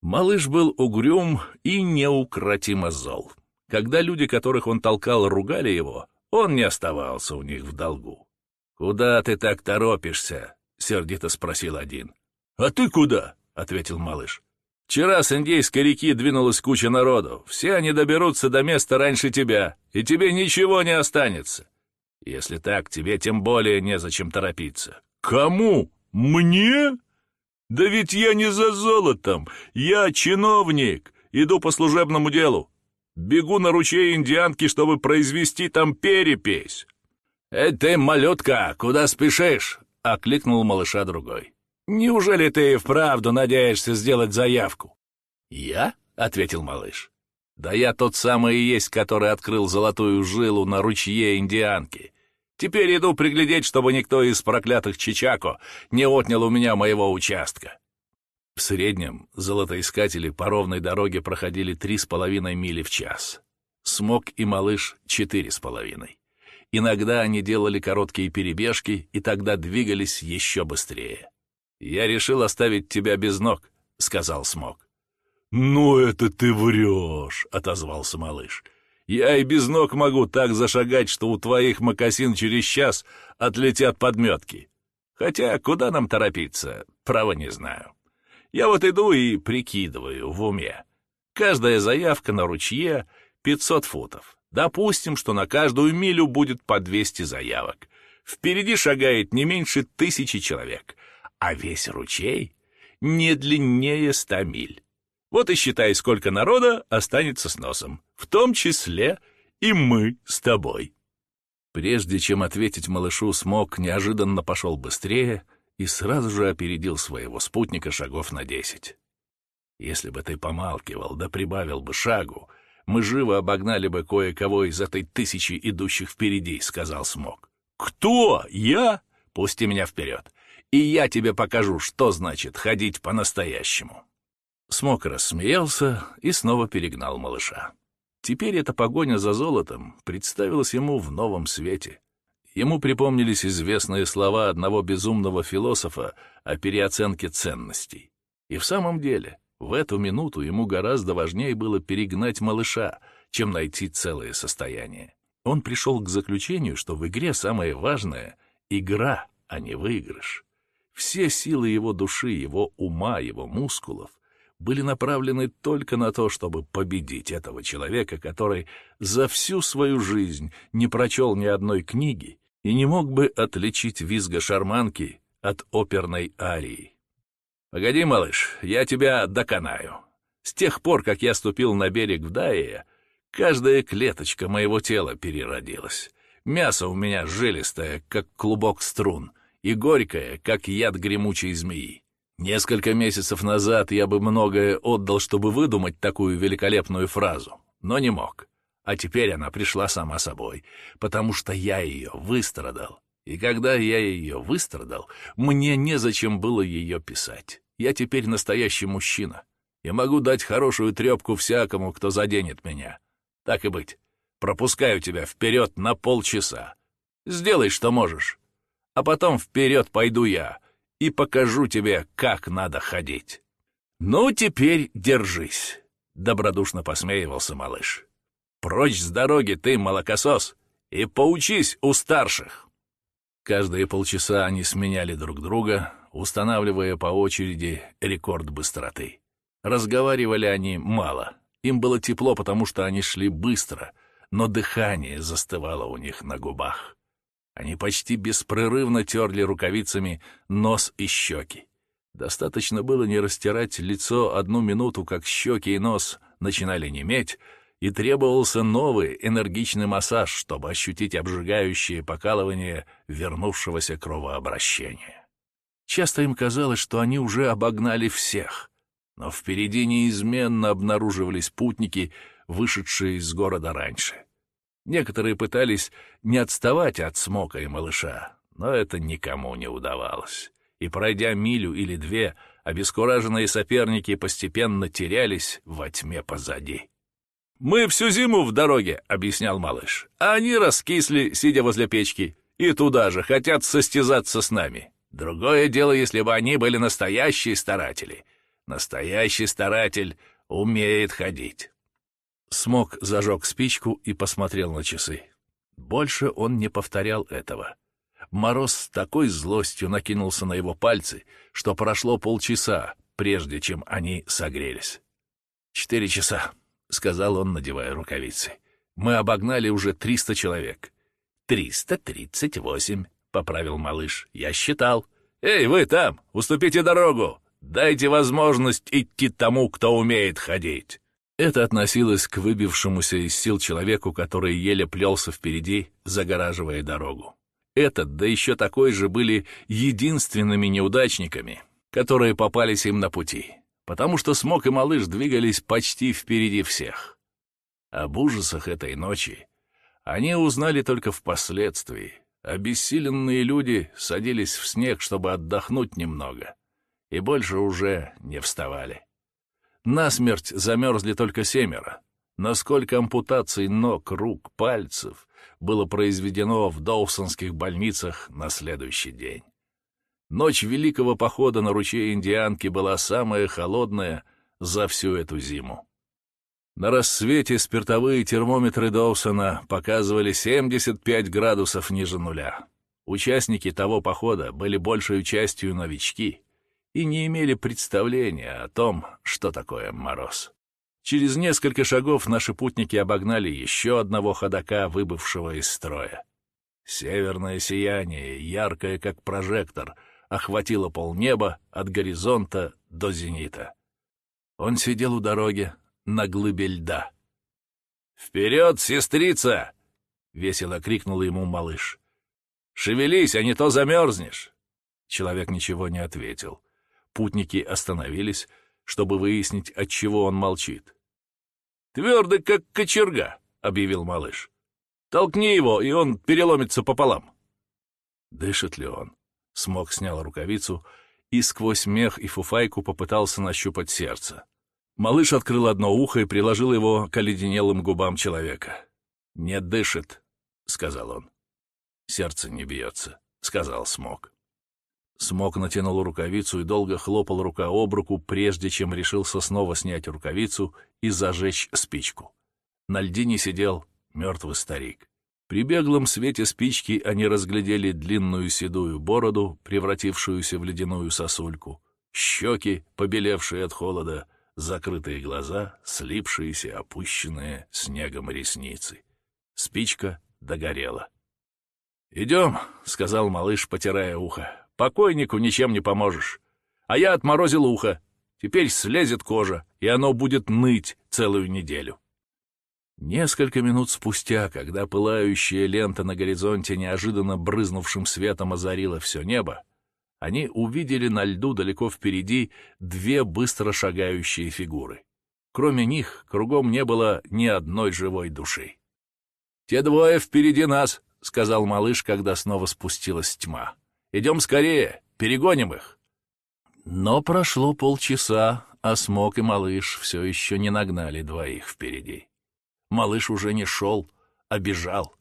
Малыш был угрюм и неукротимо зол. Когда люди, которых он толкал, ругали его, он не оставался у них в долгу. «Куда ты так торопишься?» — сердито спросил один. «А ты куда?» — ответил малыш. «Вчера с Индейской реки двинулась куча народу. Все они доберутся до места раньше тебя, и тебе ничего не останется. Если так, тебе тем более незачем торопиться. Кому? Мне? Да ведь я не за золотом. Я чиновник. Иду по служебному делу. Бегу на ручей индианки, чтобы произвести там перепись. «Эй, ты, малютка, куда спешишь?» — окликнул малыша другой. «Неужели ты и вправду надеешься сделать заявку?» «Я?» — ответил малыш. Да я тот самый и есть, который открыл золотую жилу на ручье индианки. Теперь иду приглядеть, чтобы никто из проклятых Чичако не отнял у меня моего участка. В среднем золотоискатели по ровной дороге проходили три с половиной мили в час. Смог и малыш — четыре с половиной. Иногда они делали короткие перебежки, и тогда двигались еще быстрее. «Я решил оставить тебя без ног», — сказал Смог. «Ну это ты врешь!» — отозвался малыш. «Я и без ног могу так зашагать, что у твоих мокасин через час отлетят подметки. Хотя куда нам торопиться, право не знаю. Я вот иду и прикидываю в уме. Каждая заявка на ручье — 500 футов. Допустим, что на каждую милю будет по 200 заявок. Впереди шагает не меньше тысячи человек, а весь ручей не длиннее 100 миль». Вот и считай, сколько народа останется с носом, в том числе и мы с тобой». Прежде чем ответить малышу, Смок неожиданно пошел быстрее и сразу же опередил своего спутника шагов на десять. «Если бы ты помалкивал, да прибавил бы шагу, мы живо обогнали бы кое-кого из этой тысячи идущих впереди», — сказал Смок. «Кто? Я? Пусти меня вперед, и я тебе покажу, что значит ходить по-настоящему». Смок рассмеялся и снова перегнал малыша. Теперь эта погоня за золотом представилась ему в новом свете. Ему припомнились известные слова одного безумного философа о переоценке ценностей. И в самом деле, в эту минуту ему гораздо важнее было перегнать малыша, чем найти целое состояние. Он пришел к заключению, что в игре самое важное — игра, а не выигрыш. Все силы его души, его ума, его мускулов были направлены только на то, чтобы победить этого человека, который за всю свою жизнь не прочел ни одной книги и не мог бы отличить визга шарманки от оперной арии. «Погоди, малыш, я тебя доконаю. С тех пор, как я ступил на берег в Дае, каждая клеточка моего тела переродилась. Мясо у меня жилистое, как клубок струн, и горькое, как яд гремучей змеи. Несколько месяцев назад я бы многое отдал, чтобы выдумать такую великолепную фразу, но не мог. А теперь она пришла сама собой, потому что я ее выстрадал. И когда я ее выстрадал, мне незачем было ее писать. Я теперь настоящий мужчина. Я могу дать хорошую трепку всякому, кто заденет меня. Так и быть. Пропускаю тебя вперед на полчаса. Сделай, что можешь. А потом вперед пойду я — и покажу тебе, как надо ходить. Ну, теперь держись, — добродушно посмеивался малыш. Прочь с дороги ты, молокосос, и поучись у старших. Каждые полчаса они сменяли друг друга, устанавливая по очереди рекорд быстроты. Разговаривали они мало. Им было тепло, потому что они шли быстро, но дыхание застывало у них на губах. Они почти беспрерывно терли рукавицами нос и щеки. Достаточно было не растирать лицо одну минуту, как щеки и нос начинали неметь, и требовался новый энергичный массаж, чтобы ощутить обжигающее покалывание вернувшегося кровообращения. Часто им казалось, что они уже обогнали всех, но впереди неизменно обнаруживались путники, вышедшие из города раньше — Некоторые пытались не отставать от Смока и малыша, но это никому не удавалось. И пройдя милю или две, обескураженные соперники постепенно терялись во тьме позади. «Мы всю зиму в дороге», — объяснял малыш. «А они раскисли, сидя возле печки, и туда же хотят состязаться с нами. Другое дело, если бы они были настоящие старатели. Настоящий старатель умеет ходить». Смок зажег спичку и посмотрел на часы. Больше он не повторял этого. Мороз с такой злостью накинулся на его пальцы, что прошло полчаса, прежде чем они согрелись. «Четыре часа», — сказал он, надевая рукавицы. «Мы обогнали уже триста человек». «Триста тридцать восемь», — поправил малыш. «Я считал». «Эй, вы там! Уступите дорогу! Дайте возможность идти тому, кто умеет ходить!» Это относилось к выбившемуся из сил человеку, который еле плелся впереди, загораживая дорогу. Этот, да еще такой же, были единственными неудачниками, которые попались им на пути, потому что Смок и Малыш двигались почти впереди всех. Об ужасах этой ночи они узнали только впоследствии. Обессиленные люди садились в снег, чтобы отдохнуть немного, и больше уже не вставали. Насмерть замерзли только семеро. Насколько ампутаций ног, рук, пальцев было произведено в доусонских больницах на следующий день. Ночь великого похода на ручей Индианки была самая холодная за всю эту зиму. На рассвете спиртовые термометры Доусона показывали 75 градусов ниже нуля. Участники того похода были большей частью новички — и не имели представления о том, что такое мороз. Через несколько шагов наши путники обогнали еще одного ходока, выбывшего из строя. Северное сияние, яркое как прожектор, охватило полнеба от горизонта до зенита. Он сидел у дороги на глыбе льда. «Вперед, сестрица!» — весело крикнул ему малыш. «Шевелись, а не то замерзнешь!» Человек ничего не ответил спутники остановились, чтобы выяснить, от чего он молчит. «Твердо, как кочерга», — объявил малыш. «Толкни его, и он переломится пополам». Дышит ли он? Смог снял рукавицу и сквозь мех и фуфайку попытался нащупать сердце. Малыш открыл одно ухо и приложил его к оледенелым губам человека. «Не дышит», — сказал он. «Сердце не бьется», — сказал Смок. Смок натянул рукавицу и долго хлопал рука об руку, прежде чем решился снова снять рукавицу и зажечь спичку. На льдине сидел мертвый старик. При беглом свете спички они разглядели длинную седую бороду, превратившуюся в ледяную сосульку, щеки, побелевшие от холода, закрытые глаза, слипшиеся, опущенные снегом ресницы. Спичка догорела. «Идем», — сказал малыш, потирая ухо. Покойнику ничем не поможешь. А я отморозил ухо. Теперь слезет кожа, и оно будет ныть целую неделю. Несколько минут спустя, когда пылающая лента на горизонте неожиданно брызнувшим светом озарила все небо, они увидели на льду далеко впереди две быстро шагающие фигуры. Кроме них, кругом не было ни одной живой души. «Те двое впереди нас», — сказал малыш, когда снова спустилась тьма. Идем скорее, перегоним их!» Но прошло полчаса, а Смок и Малыш все еще не нагнали двоих впереди. Малыш уже не шел, а бежал.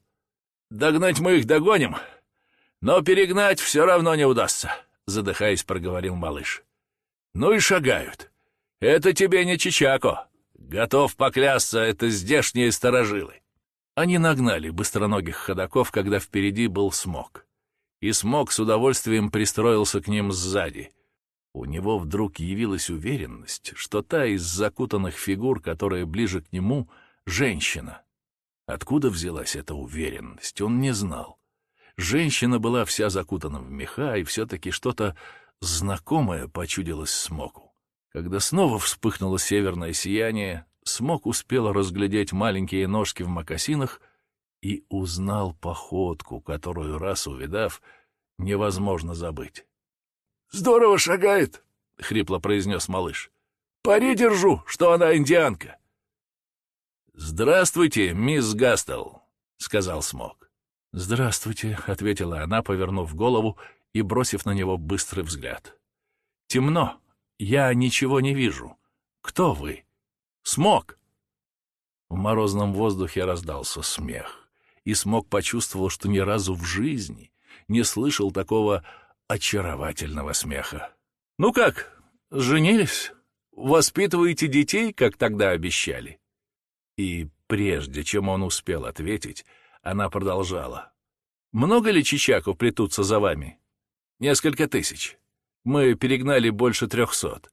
«Догнать мы их догоним, но перегнать все равно не удастся», — задыхаясь, проговорил Малыш. «Ну и шагают. Это тебе не Чичако. Готов поклясться, это здешние сторожилы». Они нагнали быстроногих ходаков, когда впереди был Смок и смог с удовольствием пристроился к ним сзади. У него вдруг явилась уверенность, что та из закутанных фигур, которая ближе к нему, — женщина. Откуда взялась эта уверенность, он не знал. Женщина была вся закутана в меха, и все-таки что-то знакомое почудилось Смоку. Когда снова вспыхнуло северное сияние, Смок успел разглядеть маленькие ножки в мокасинах и узнал походку, которую раз увидав, невозможно забыть. «Здорово шагает!» — хрипло произнес малыш. «Пари держу, что она индианка!» «Здравствуйте, мисс Гастел!» — сказал Смок. «Здравствуйте!» — ответила она, повернув голову и бросив на него быстрый взгляд. «Темно. Я ничего не вижу. Кто вы?» «Смок!» В морозном воздухе раздался смех и смог почувствовал, что ни разу в жизни не слышал такого очаровательного смеха. «Ну как, женились? Воспитываете детей, как тогда обещали?» И прежде чем он успел ответить, она продолжала. «Много ли чичаков плетутся за вами?» «Несколько тысяч. Мы перегнали больше трехсот.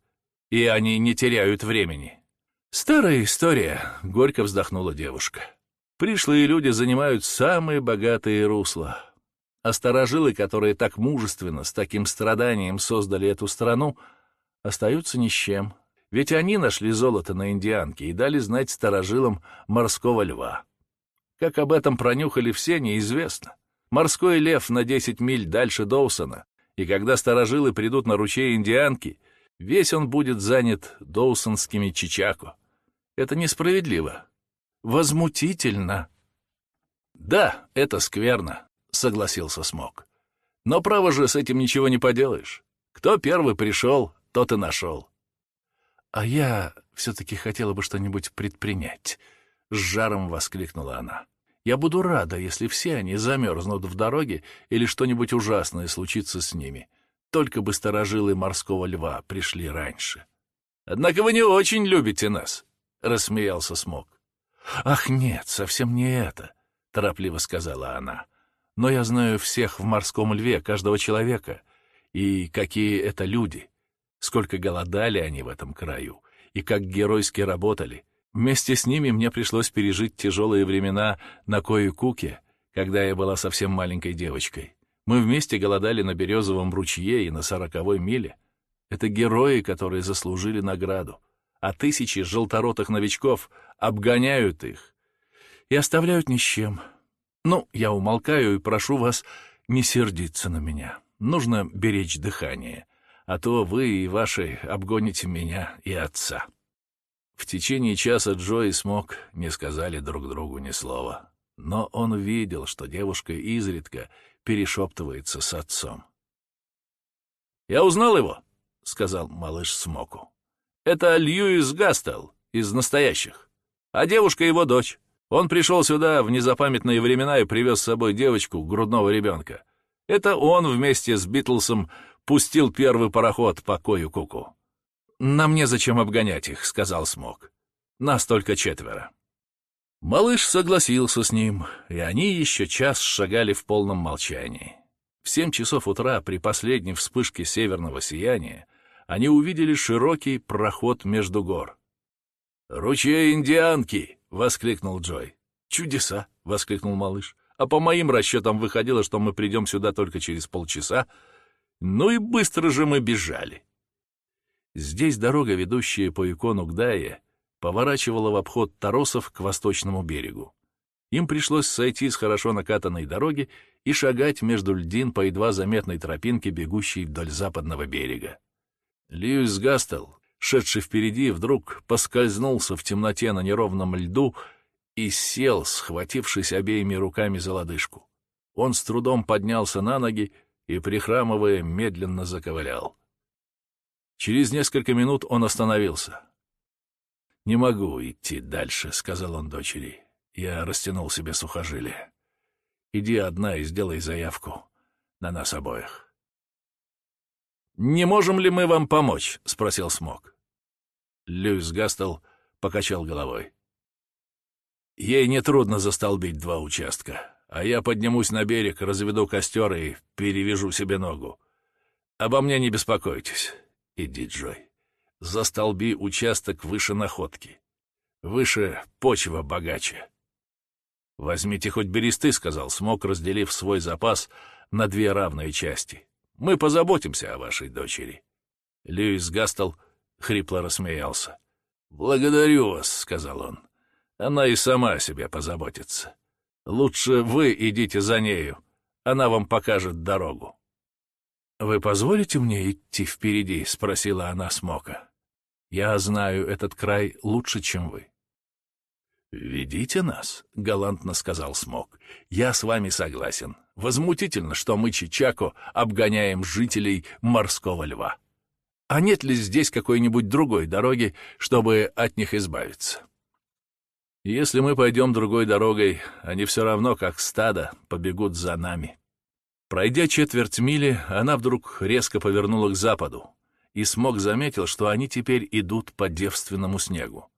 И они не теряют времени». «Старая история», — горько вздохнула девушка. Пришлые люди занимают самые богатые русла. А старожилы, которые так мужественно, с таким страданием создали эту страну, остаются ни с чем. Ведь они нашли золото на Индианке и дали знать старожилам морского льва. Как об этом пронюхали все, неизвестно. Морской лев на 10 миль дальше Доусона, и когда старожилы придут на ручей Индианки, весь он будет занят доусонскими чичако. Это несправедливо возмутительно. Да, это скверно, согласился Смок. Но право же с этим ничего не поделаешь. Кто первый пришел, тот и нашел. А я все-таки хотела бы что-нибудь предпринять, с жаром воскликнула она. Я буду рада, если все они замерзнут в дороге или что-нибудь ужасное случится с ними. Только бы сторожилы морского льва пришли раньше. Однако вы не очень любите нас, рассмеялся Смок. «Ах, нет, совсем не это», — торопливо сказала она. «Но я знаю всех в морском льве, каждого человека, и какие это люди, сколько голодали они в этом краю, и как геройски работали. Вместе с ними мне пришлось пережить тяжелые времена на Кои-Куке, когда я была совсем маленькой девочкой. Мы вместе голодали на Березовом ручье и на Сороковой миле. Это герои, которые заслужили награду. А тысячи желторотых новичков — обгоняют их и оставляют ни с чем. Ну, я умолкаю и прошу вас не сердиться на меня. Нужно беречь дыхание, а то вы и ваши обгоните меня и отца». В течение часа Джо и Смок не сказали друг другу ни слова, но он видел, что девушка изредка перешептывается с отцом. «Я узнал его», — сказал малыш Смоку. «Это Льюис Гастел из «Настоящих» а девушка его дочь. Он пришел сюда в незапамятные времена и привез с собой девочку, грудного ребенка. Это он вместе с Битлсом пустил первый пароход по Кою-Куку. «Нам незачем обгонять их», — сказал Смок. «Нас только четверо». Малыш согласился с ним, и они еще час шагали в полном молчании. В семь часов утра при последней вспышке северного сияния они увидели широкий проход между гор. «Ручей Индианки!» — воскликнул Джой. «Чудеса!» — воскликнул малыш. «А по моим расчетам выходило, что мы придем сюда только через полчаса. Ну и быстро же мы бежали!» Здесь дорога, ведущая по икону Гдая, поворачивала в обход Таросов к восточному берегу. Им пришлось сойти с хорошо накатанной дороги и шагать между льдин по едва заметной тропинке, бегущей вдоль западного берега. Льюис Гастел шедший впереди, вдруг поскользнулся в темноте на неровном льду и сел, схватившись обеими руками за лодыжку. Он с трудом поднялся на ноги и, прихрамывая, медленно заковылял. Через несколько минут он остановился. «Не могу идти дальше», — сказал он дочери. Я растянул себе сухожилие. «Иди одна и сделай заявку на нас обоих». «Не можем ли мы вам помочь?» — спросил Смок. Льюис Гастел покачал головой. Ей нетрудно застолбить два участка, а я поднимусь на берег, разведу костер и перевяжу себе ногу. Обо мне не беспокойтесь. Иди, Джой. Застолби участок выше находки. Выше почва богаче. «Возьмите хоть бересты», — сказал Смок, разделив свой запас на две равные части. «Мы позаботимся о вашей дочери». Льюис Гастел — хрипло рассмеялся. «Благодарю вас», — сказал он. «Она и сама о себе позаботится. Лучше вы идите за нею. Она вам покажет дорогу». «Вы позволите мне идти впереди?» — спросила она Смока. «Я знаю этот край лучше, чем вы». «Ведите нас», — галантно сказал Смок. «Я с вами согласен. Возмутительно, что мы, Чичако, обгоняем жителей морского льва». А нет ли здесь какой-нибудь другой дороги, чтобы от них избавиться? Если мы пойдем другой дорогой, они все равно, как стадо, побегут за нами. Пройдя четверть мили, она вдруг резко повернула к западу, и Смог заметил, что они теперь идут по девственному снегу.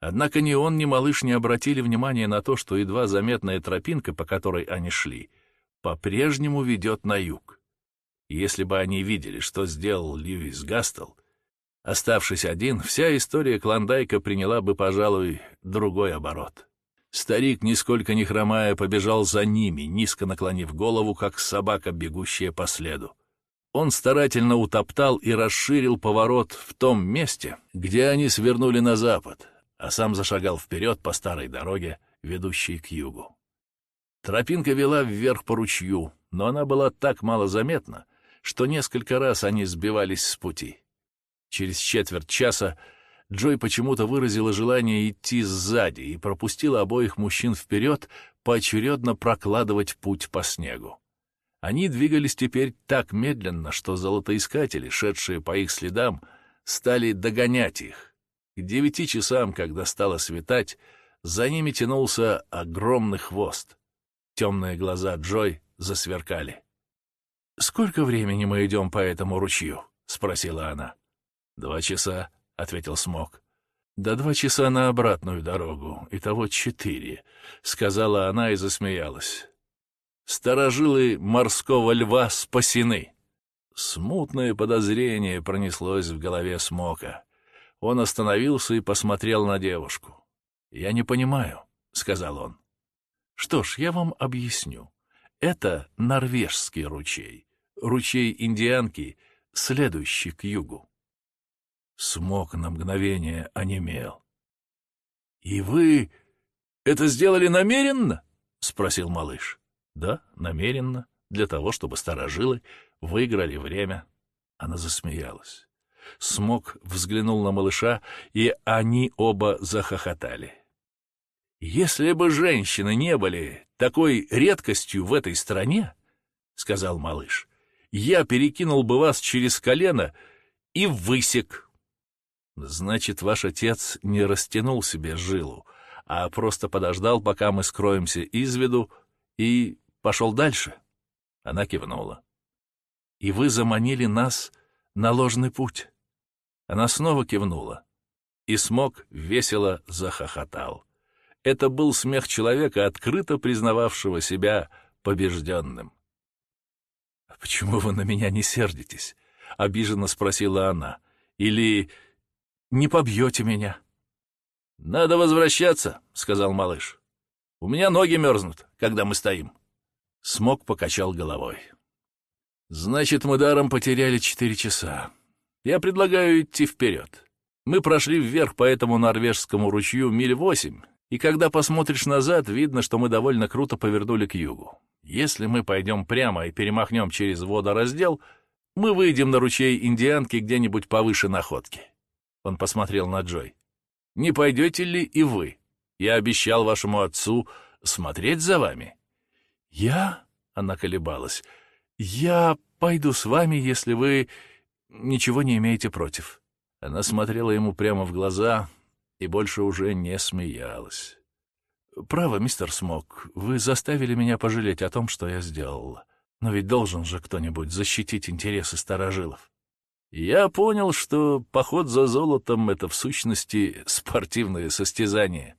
Однако ни он, ни малыш не обратили внимания на то, что едва заметная тропинка, по которой они шли, по-прежнему ведет на юг. Если бы они видели, что сделал Льюис Гастел, оставшись один, вся история Клондайка приняла бы, пожалуй, другой оборот. Старик, нисколько не хромая, побежал за ними, низко наклонив голову, как собака, бегущая по следу. Он старательно утоптал и расширил поворот в том месте, где они свернули на запад, а сам зашагал вперед по старой дороге, ведущей к югу. Тропинка вела вверх по ручью, но она была так мало заметна что несколько раз они сбивались с пути. Через четверть часа Джой почему-то выразила желание идти сзади и пропустила обоих мужчин вперед, поочередно прокладывать путь по снегу. Они двигались теперь так медленно, что золотоискатели, шедшие по их следам, стали догонять их. К девяти часам, когда стало светать, за ними тянулся огромный хвост. Темные глаза Джой засверкали. «Сколько времени мы идем по этому ручью?» — спросила она. «Два часа», — ответил Смок. «Да два часа на обратную дорогу, и того четыре», — сказала она и засмеялась. «Старожилы морского льва спасены!» Смутное подозрение пронеслось в голове Смока. Он остановился и посмотрел на девушку. «Я не понимаю», — сказал он. «Что ж, я вам объясню. Это норвежский ручей ручей Индианки, следующий к югу. Смог на мгновение онемел. — И вы это сделали намеренно? — спросил малыш. — Да, намеренно, для того, чтобы старожилы выиграли время. Она засмеялась. Смог взглянул на малыша, и они оба захохотали. «Если бы женщины не были такой редкостью в этой стране, — сказал малыш, я перекинул бы вас через колено и высек. Значит, ваш отец не растянул себе жилу, а просто подождал, пока мы скроемся из виду, и пошел дальше. Она кивнула. И вы заманили нас на ложный путь. Она снова кивнула. И смог весело захохотал. Это был смех человека, открыто признававшего себя побежденным. Почему вы на меня не сердитесь?» — обиженно спросила она. «Или не побьете меня?» «Надо возвращаться», — сказал малыш. «У меня ноги мерзнут, когда мы стоим». Смок покачал головой. «Значит, мы даром потеряли четыре часа. Я предлагаю идти вперед. Мы прошли вверх по этому норвежскому ручью миль восемь и когда посмотришь назад, видно, что мы довольно круто повернули к югу. Если мы пойдем прямо и перемахнем через водораздел, мы выйдем на ручей Индианки где-нибудь повыше находки. Он посмотрел на Джой. Не пойдете ли и вы? Я обещал вашему отцу смотреть за вами. Я? Она колебалась. Я пойду с вами, если вы ничего не имеете против. Она смотрела ему прямо в глаза, и больше уже не смеялась. «Право, мистер Смок, вы заставили меня пожалеть о том, что я сделала. Но ведь должен же кто-нибудь защитить интересы старожилов». Я понял, что поход за золотом — это в сущности спортивное состязание.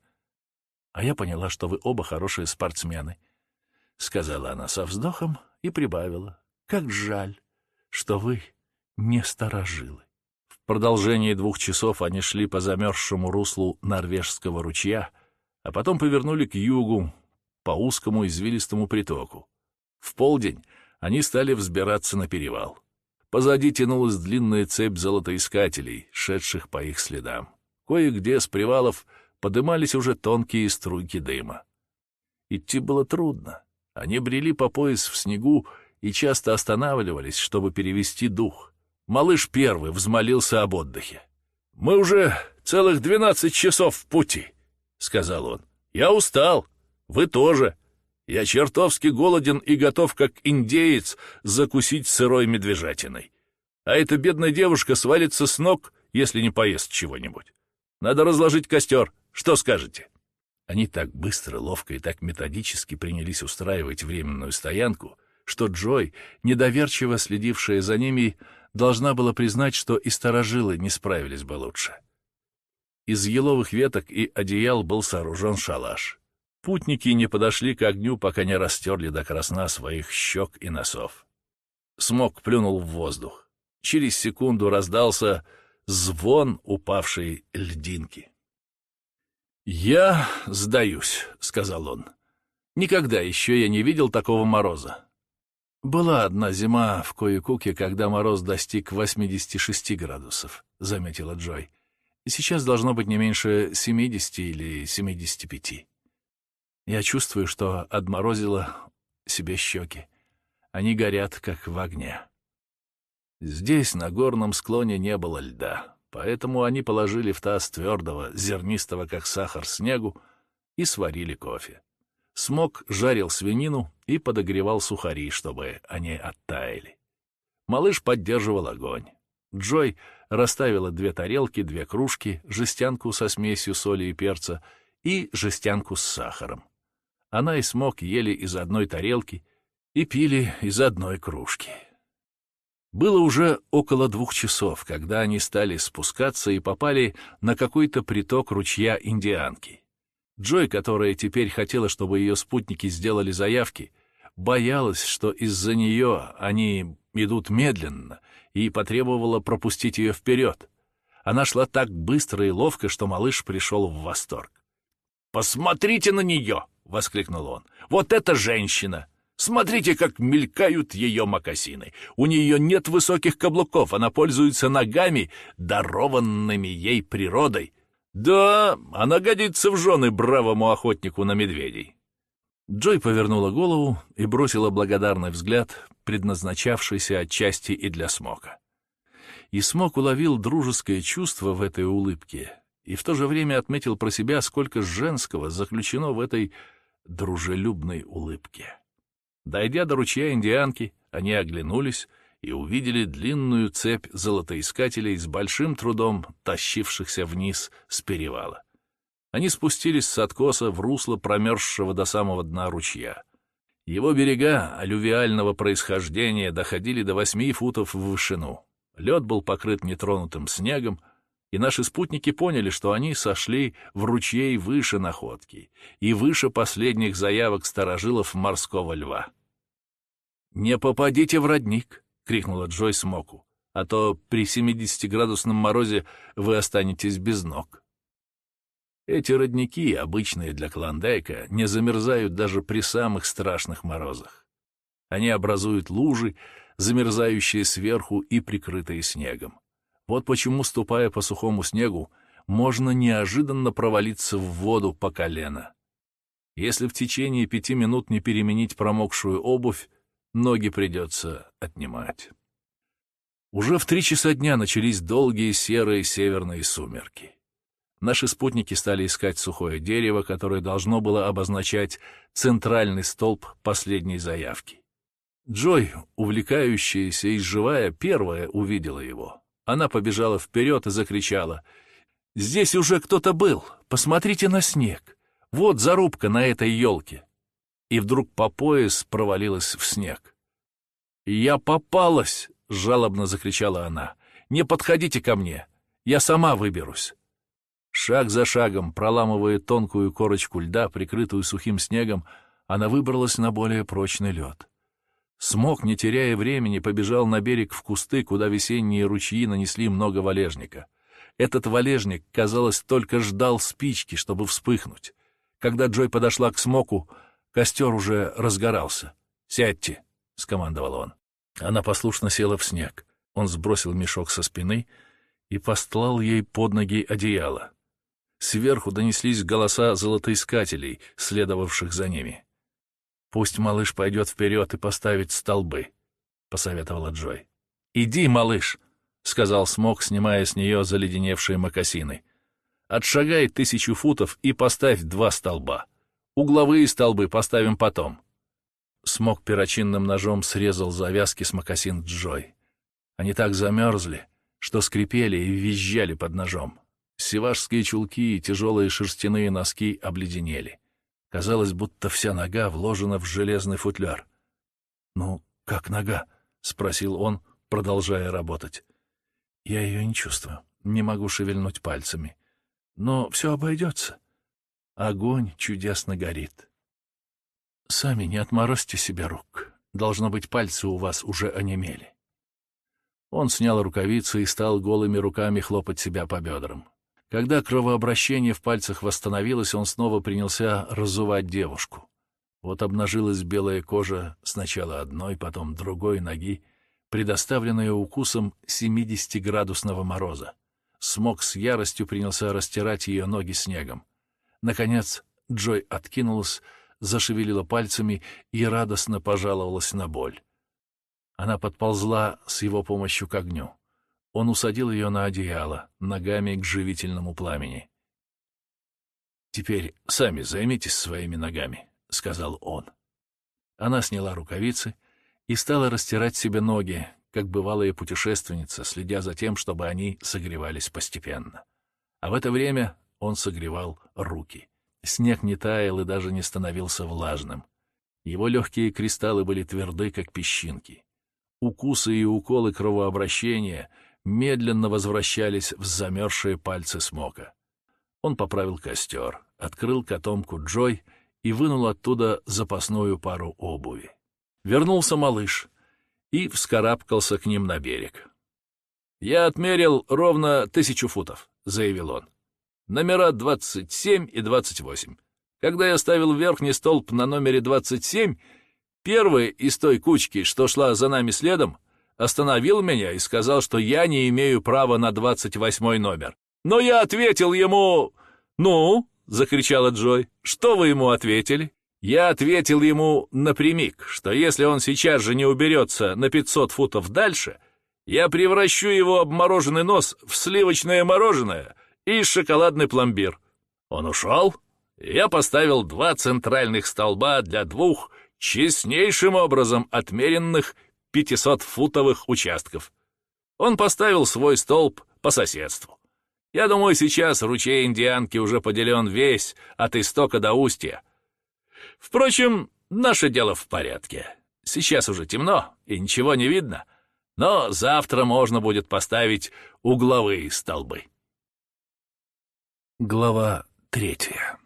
А я поняла, что вы оба хорошие спортсмены, — сказала она со вздохом и прибавила. Как жаль, что вы не сторожилы продолжении двух часов они шли по замерзшему руслу Норвежского ручья, а потом повернули к югу, по узкому извилистому притоку. В полдень они стали взбираться на перевал. Позади тянулась длинная цепь золотоискателей, шедших по их следам. Кое-где с привалов подымались уже тонкие струйки дыма. Идти было трудно. Они брели по пояс в снегу и часто останавливались, чтобы перевести дух. Малыш первый взмолился об отдыхе. «Мы уже целых двенадцать часов в пути», — сказал он. «Я устал. Вы тоже. Я чертовски голоден и готов, как индеец, закусить сырой медвежатиной. А эта бедная девушка свалится с ног, если не поест чего-нибудь. Надо разложить костер. Что скажете?» Они так быстро, ловко и так методически принялись устраивать временную стоянку, что Джой, недоверчиво следившая за ними, — должна была признать, что и старожилы не справились бы лучше. Из еловых веток и одеял был сооружен шалаш. Путники не подошли к огню, пока не растерли до красна своих щек и носов. Смог плюнул в воздух. Через секунду раздался звон упавшей льдинки. «Я сдаюсь», — сказал он. «Никогда еще я не видел такого мороза. Была одна зима, в Коикуке, когда мороз достиг 86 градусов, — заметила Джой. Сейчас должно быть не меньше 70 или 75. Я чувствую, что отморозила себе щеки. Они горят, как в огне. Здесь, на горном склоне, не было льда, поэтому они положили в таз твердого, зернистого, как сахар, снегу и сварили кофе. Смок жарил свинину и подогревал сухари, чтобы они оттаяли. Малыш поддерживал огонь. Джой расставила две тарелки, две кружки, жестянку со смесью соли и перца и жестянку с сахаром. Она и Смок ели из одной тарелки и пили из одной кружки. Было уже около двух часов, когда они стали спускаться и попали на какой-то приток ручья Индианки. Джой, которая теперь хотела, чтобы ее спутники сделали заявки, боялась, что из-за нее они идут медленно, и потребовала пропустить ее вперед. Она шла так быстро и ловко, что малыш пришел в восторг. «Посмотрите на нее!» — воскликнул он. «Вот эта женщина! Смотрите, как мелькают ее мокасины. У нее нет высоких каблуков, она пользуется ногами, дарованными ей природой. Да, а она годится в жены бравому охотнику на медведей. Джой повернула голову и бросила благодарный взгляд, предназначавшийся отчасти и для Смока. И Смок уловил дружеское чувство в этой улыбке и в то же время отметил про себя, сколько женского заключено в этой дружелюбной улыбке. Дойдя до ручья индианки, они оглянулись, и увидели длинную цепь золотоискателей с большим трудом тащившихся вниз с перевала. Они спустились с откоса в русло промерзшего до самого дна ручья. Его берега алювиального происхождения доходили до восьми футов в вышину. Лед был покрыт нетронутым снегом, и наши спутники поняли, что они сошли в ручей выше находки и выше последних заявок старожилов морского льва. «Не попадите в родник», крикнула Джой Смоку. «А то при 70-градусном морозе вы останетесь без ног». Эти родники, обычные для Клондайка, не замерзают даже при самых страшных морозах. Они образуют лужи, замерзающие сверху и прикрытые снегом. Вот почему, ступая по сухому снегу, можно неожиданно провалиться в воду по колено. Если в течение пяти минут не переменить промокшую обувь, ноги придется отнимать. Уже в три часа дня начались долгие серые северные сумерки. Наши спутники стали искать сухое дерево, которое должно было обозначать центральный столб последней заявки. Джой, увлекающаяся и живая, первая увидела его. Она побежала вперед и закричала. «Здесь уже кто-то был! Посмотрите на снег! Вот зарубка на этой елке!» и вдруг по пояс провалилась в снег. «Я попалась!» — жалобно закричала она. «Не подходите ко мне! Я сама выберусь!» Шаг за шагом, проламывая тонкую корочку льда, прикрытую сухим снегом, она выбралась на более прочный лед. Смог, не теряя времени, побежал на берег в кусты, куда весенние ручьи нанесли много валежника. Этот валежник, казалось, только ждал спички, чтобы вспыхнуть. Когда Джой подошла к Смоку, Костер уже разгорался. «Сядьте!» — скомандовал он. Она послушно села в снег. Он сбросил мешок со спины и постлал ей под ноги одеяло. Сверху донеслись голоса золотоискателей, следовавших за ними. «Пусть малыш пойдет вперед и поставит столбы», — посоветовала Джой. «Иди, малыш!» — сказал Смок, снимая с нее заледеневшие мокасины. «Отшагай тысячу футов и поставь два столба». Угловые столбы поставим потом». Смог перочинным ножом срезал завязки с мокасин Джой. Они так замерзли, что скрипели и визжали под ножом. Севашские чулки и тяжелые шерстяные носки обледенели. Казалось, будто вся нога вложена в железный футляр. «Ну, как нога?» — спросил он, продолжая работать. «Я ее не чувствую, не могу шевельнуть пальцами. Но все обойдется огонь чудесно горит. Сами не отморозьте себе рук. Должно быть, пальцы у вас уже онемели. Он снял рукавицы и стал голыми руками хлопать себя по бедрам. Когда кровообращение в пальцах восстановилось, он снова принялся разувать девушку. Вот обнажилась белая кожа сначала одной, потом другой ноги, предоставленная укусом 70-градусного мороза. Смог с яростью принялся растирать ее ноги снегом. Наконец Джой откинулась, зашевелила пальцами и радостно пожаловалась на боль. Она подползла с его помощью к огню. Он усадил ее на одеяло, ногами к живительному пламени. «Теперь сами займитесь своими ногами», — сказал он. Она сняла рукавицы и стала растирать себе ноги, как бывалые путешественница, следя за тем, чтобы они согревались постепенно. А в это время он согревал руки. Снег не таял и даже не становился влажным. Его легкие кристаллы были тверды, как песчинки. Укусы и уколы кровообращения медленно возвращались в замерзшие пальцы смока. Он поправил костер, открыл котомку Джой и вынул оттуда запасную пару обуви. Вернулся малыш и вскарабкался к ним на берег. «Я отмерил ровно тысячу футов», — заявил он номера 27 и 28. Когда я ставил верхний столб на номере 27, первый из той кучки, что шла за нами следом, остановил меня и сказал, что я не имею права на 28 номер. Но я ответил ему... «Ну?» — закричала Джой. «Что вы ему ответили?» Я ответил ему напрямик, что если он сейчас же не уберется на 500 футов дальше, я превращу его обмороженный нос в сливочное мороженое, и шоколадный пломбир. Он ушел, я поставил два центральных столба для двух честнейшим образом отмеренных 500-футовых участков. Он поставил свой столб по соседству. Я думаю, сейчас ручей Индианки уже поделен весь, от истока до устья. Впрочем, наше дело в порядке. Сейчас уже темно, и ничего не видно, но завтра можно будет поставить угловые столбы. Глава третья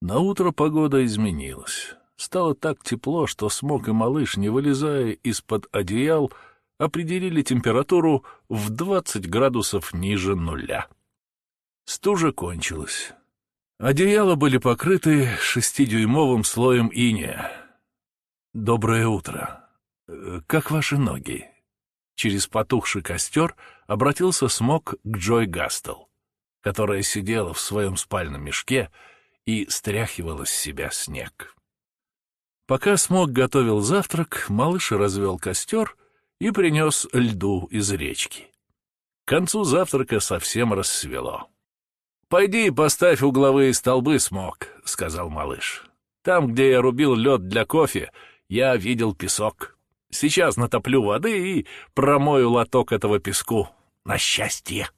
Наутро погода изменилась. Стало так тепло, что Смок и Малыш, не вылезая из-под одеял, определили температуру в 20 градусов ниже нуля. Стужа кончилась. Одеяла были покрыты шестидюймовым слоем иния. «Доброе утро. Как ваши ноги?» Через потухший костер обратился Смок к Джой Гастел которая сидела в своем спальном мешке и стряхивала с себя снег. Пока Смог готовил завтрак, малыш развел костер и принес льду из речки. К концу завтрака совсем рассвело. «Пойди и поставь угловые столбы, Смог», — сказал малыш. «Там, где я рубил лед для кофе, я видел песок. Сейчас натоплю воды и промою лоток этого песку. На счастье!»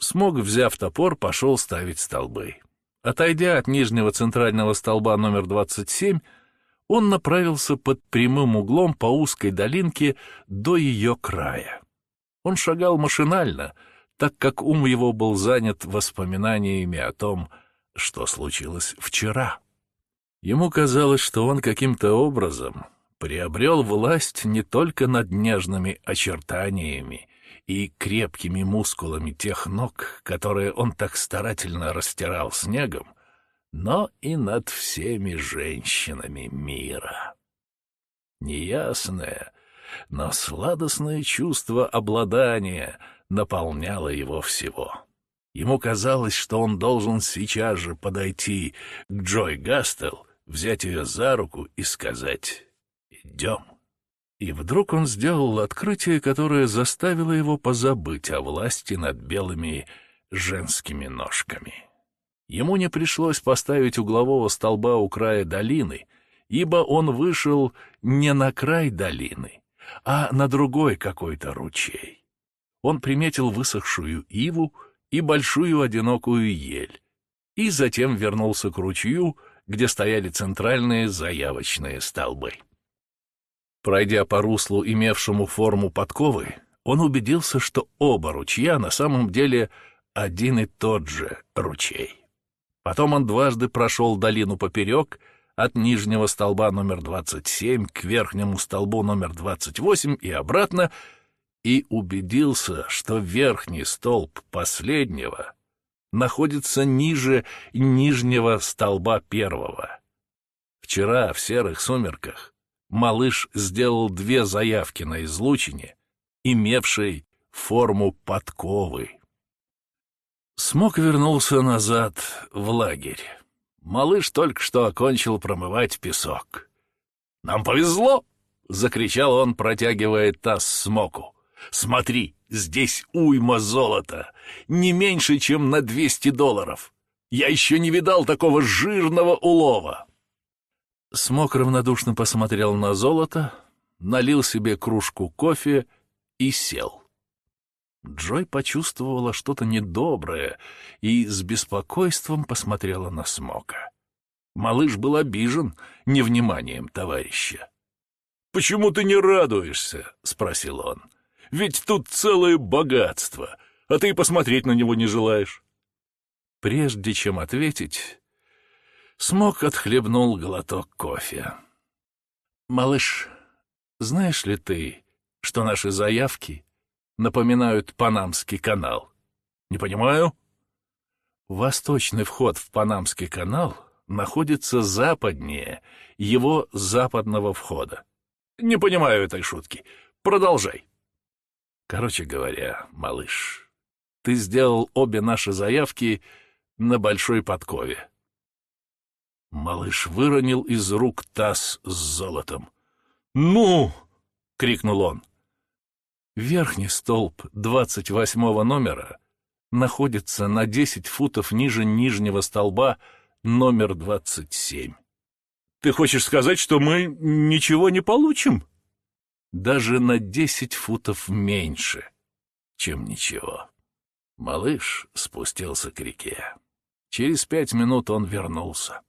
Смог, взяв топор, пошел ставить столбы. Отойдя от нижнего центрального столба номер 27, он направился под прямым углом по узкой долинке до ее края. Он шагал машинально, так как ум его был занят воспоминаниями о том, что случилось вчера. Ему казалось, что он каким-то образом приобрел власть не только над нежными очертаниями и крепкими мускулами тех ног, которые он так старательно растирал снегом, но и над всеми женщинами мира. Неясное, но сладостное чувство обладания наполняло его всего. Ему казалось, что он должен сейчас же подойти к Джой Гастел, взять ее за руку и сказать «Идем». И вдруг он сделал открытие, которое заставило его позабыть о власти над белыми женскими ножками. Ему не пришлось поставить углового столба у края долины, ибо он вышел не на край долины, а на другой какой-то ручей. Он приметил высохшую иву и большую одинокую ель, и затем вернулся к ручью, где стояли центральные заявочные столбы. Пройдя по руслу, имевшему форму подковы, он убедился, что оба ручья на самом деле один и тот же ручей. Потом он дважды прошел долину поперек, от нижнего столба номер 27 к верхнему столбу номер 28 и обратно, и убедился, что верхний столб последнего находится ниже нижнего столба первого. Вчера в серых сумерках малыш сделал две заявки на излучине, имевшей форму подковы. Смок вернулся назад в лагерь. Малыш только что окончил промывать песок. «Нам повезло!» — закричал он, протягивая таз Смоку. «Смотри, здесь уйма золота, не меньше, чем на двести долларов. Я еще не видал такого жирного улова!» Смок равнодушно посмотрел на золото, налил себе кружку кофе и сел. Джой почувствовала что-то недоброе и с беспокойством посмотрела на Смока. Малыш был обижен невниманием товарища. «Почему ты не радуешься?» — спросил он. «Ведь тут целое богатство, а ты посмотреть на него не желаешь». Прежде чем ответить, Смок отхлебнул глоток кофе. «Малыш, знаешь ли ты, что наши заявки напоминают Панамский канал?» «Не понимаю». Восточный вход в Панамский канал находится западнее его западного входа. «Не понимаю этой шутки. Продолжай». «Короче говоря, малыш, ты сделал обе наши заявки на Большой Подкове». Малыш выронил из рук таз с золотом. «Ну!» — крикнул он. Верхний столб 28 номера находится на 10 футов ниже нижнего столба номер 27. «Ты хочешь сказать, что мы ничего не получим?» «Даже на 10 футов меньше, чем ничего». Малыш спустился к реке. Через пять минут он вернулся.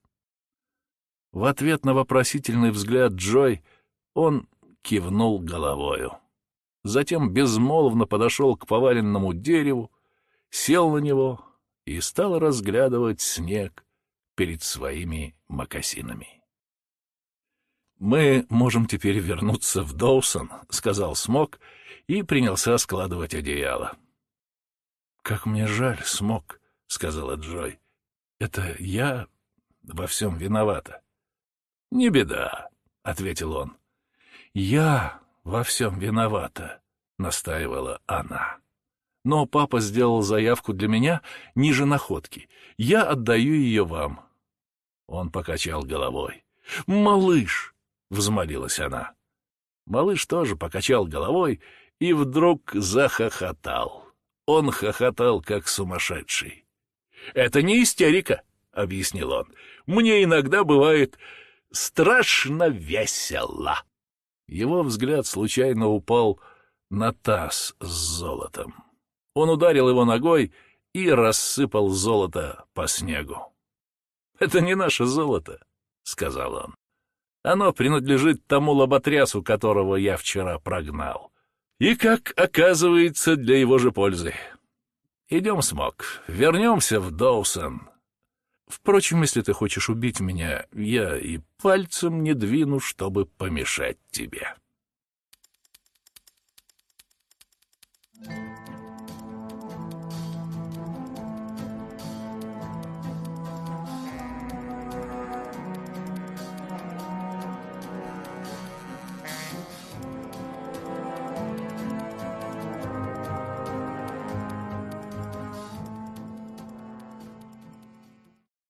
В ответ на вопросительный взгляд Джой он кивнул головою. Затем безмолвно подошел к поваленному дереву, сел на него и стал разглядывать снег перед своими мокасинами. «Мы можем теперь вернуться в Доусон», — сказал Смок и принялся складывать одеяло. «Как мне жаль, Смок», — сказала Джой. «Это я во всем виновата». «Не беда», — ответил он. «Я во всем виновата», — настаивала она. «Но папа сделал заявку для меня ниже находки. Я отдаю ее вам». Он покачал головой. «Малыш!» — взмолилась она. Малыш тоже покачал головой и вдруг захохотал. Он хохотал, как сумасшедший. «Это не истерика», — объяснил он. «Мне иногда бывает страшно весело. Его взгляд случайно упал на таз с золотом. Он ударил его ногой и рассыпал золото по снегу. «Это не наше золото», — сказал он. «Оно принадлежит тому лоботрясу, которого я вчера прогнал. И, как оказывается, для его же пользы. Идем, Смок, вернемся в Доусон, Впрочем, если ты хочешь убить меня, я и пальцем не двину, чтобы помешать тебе».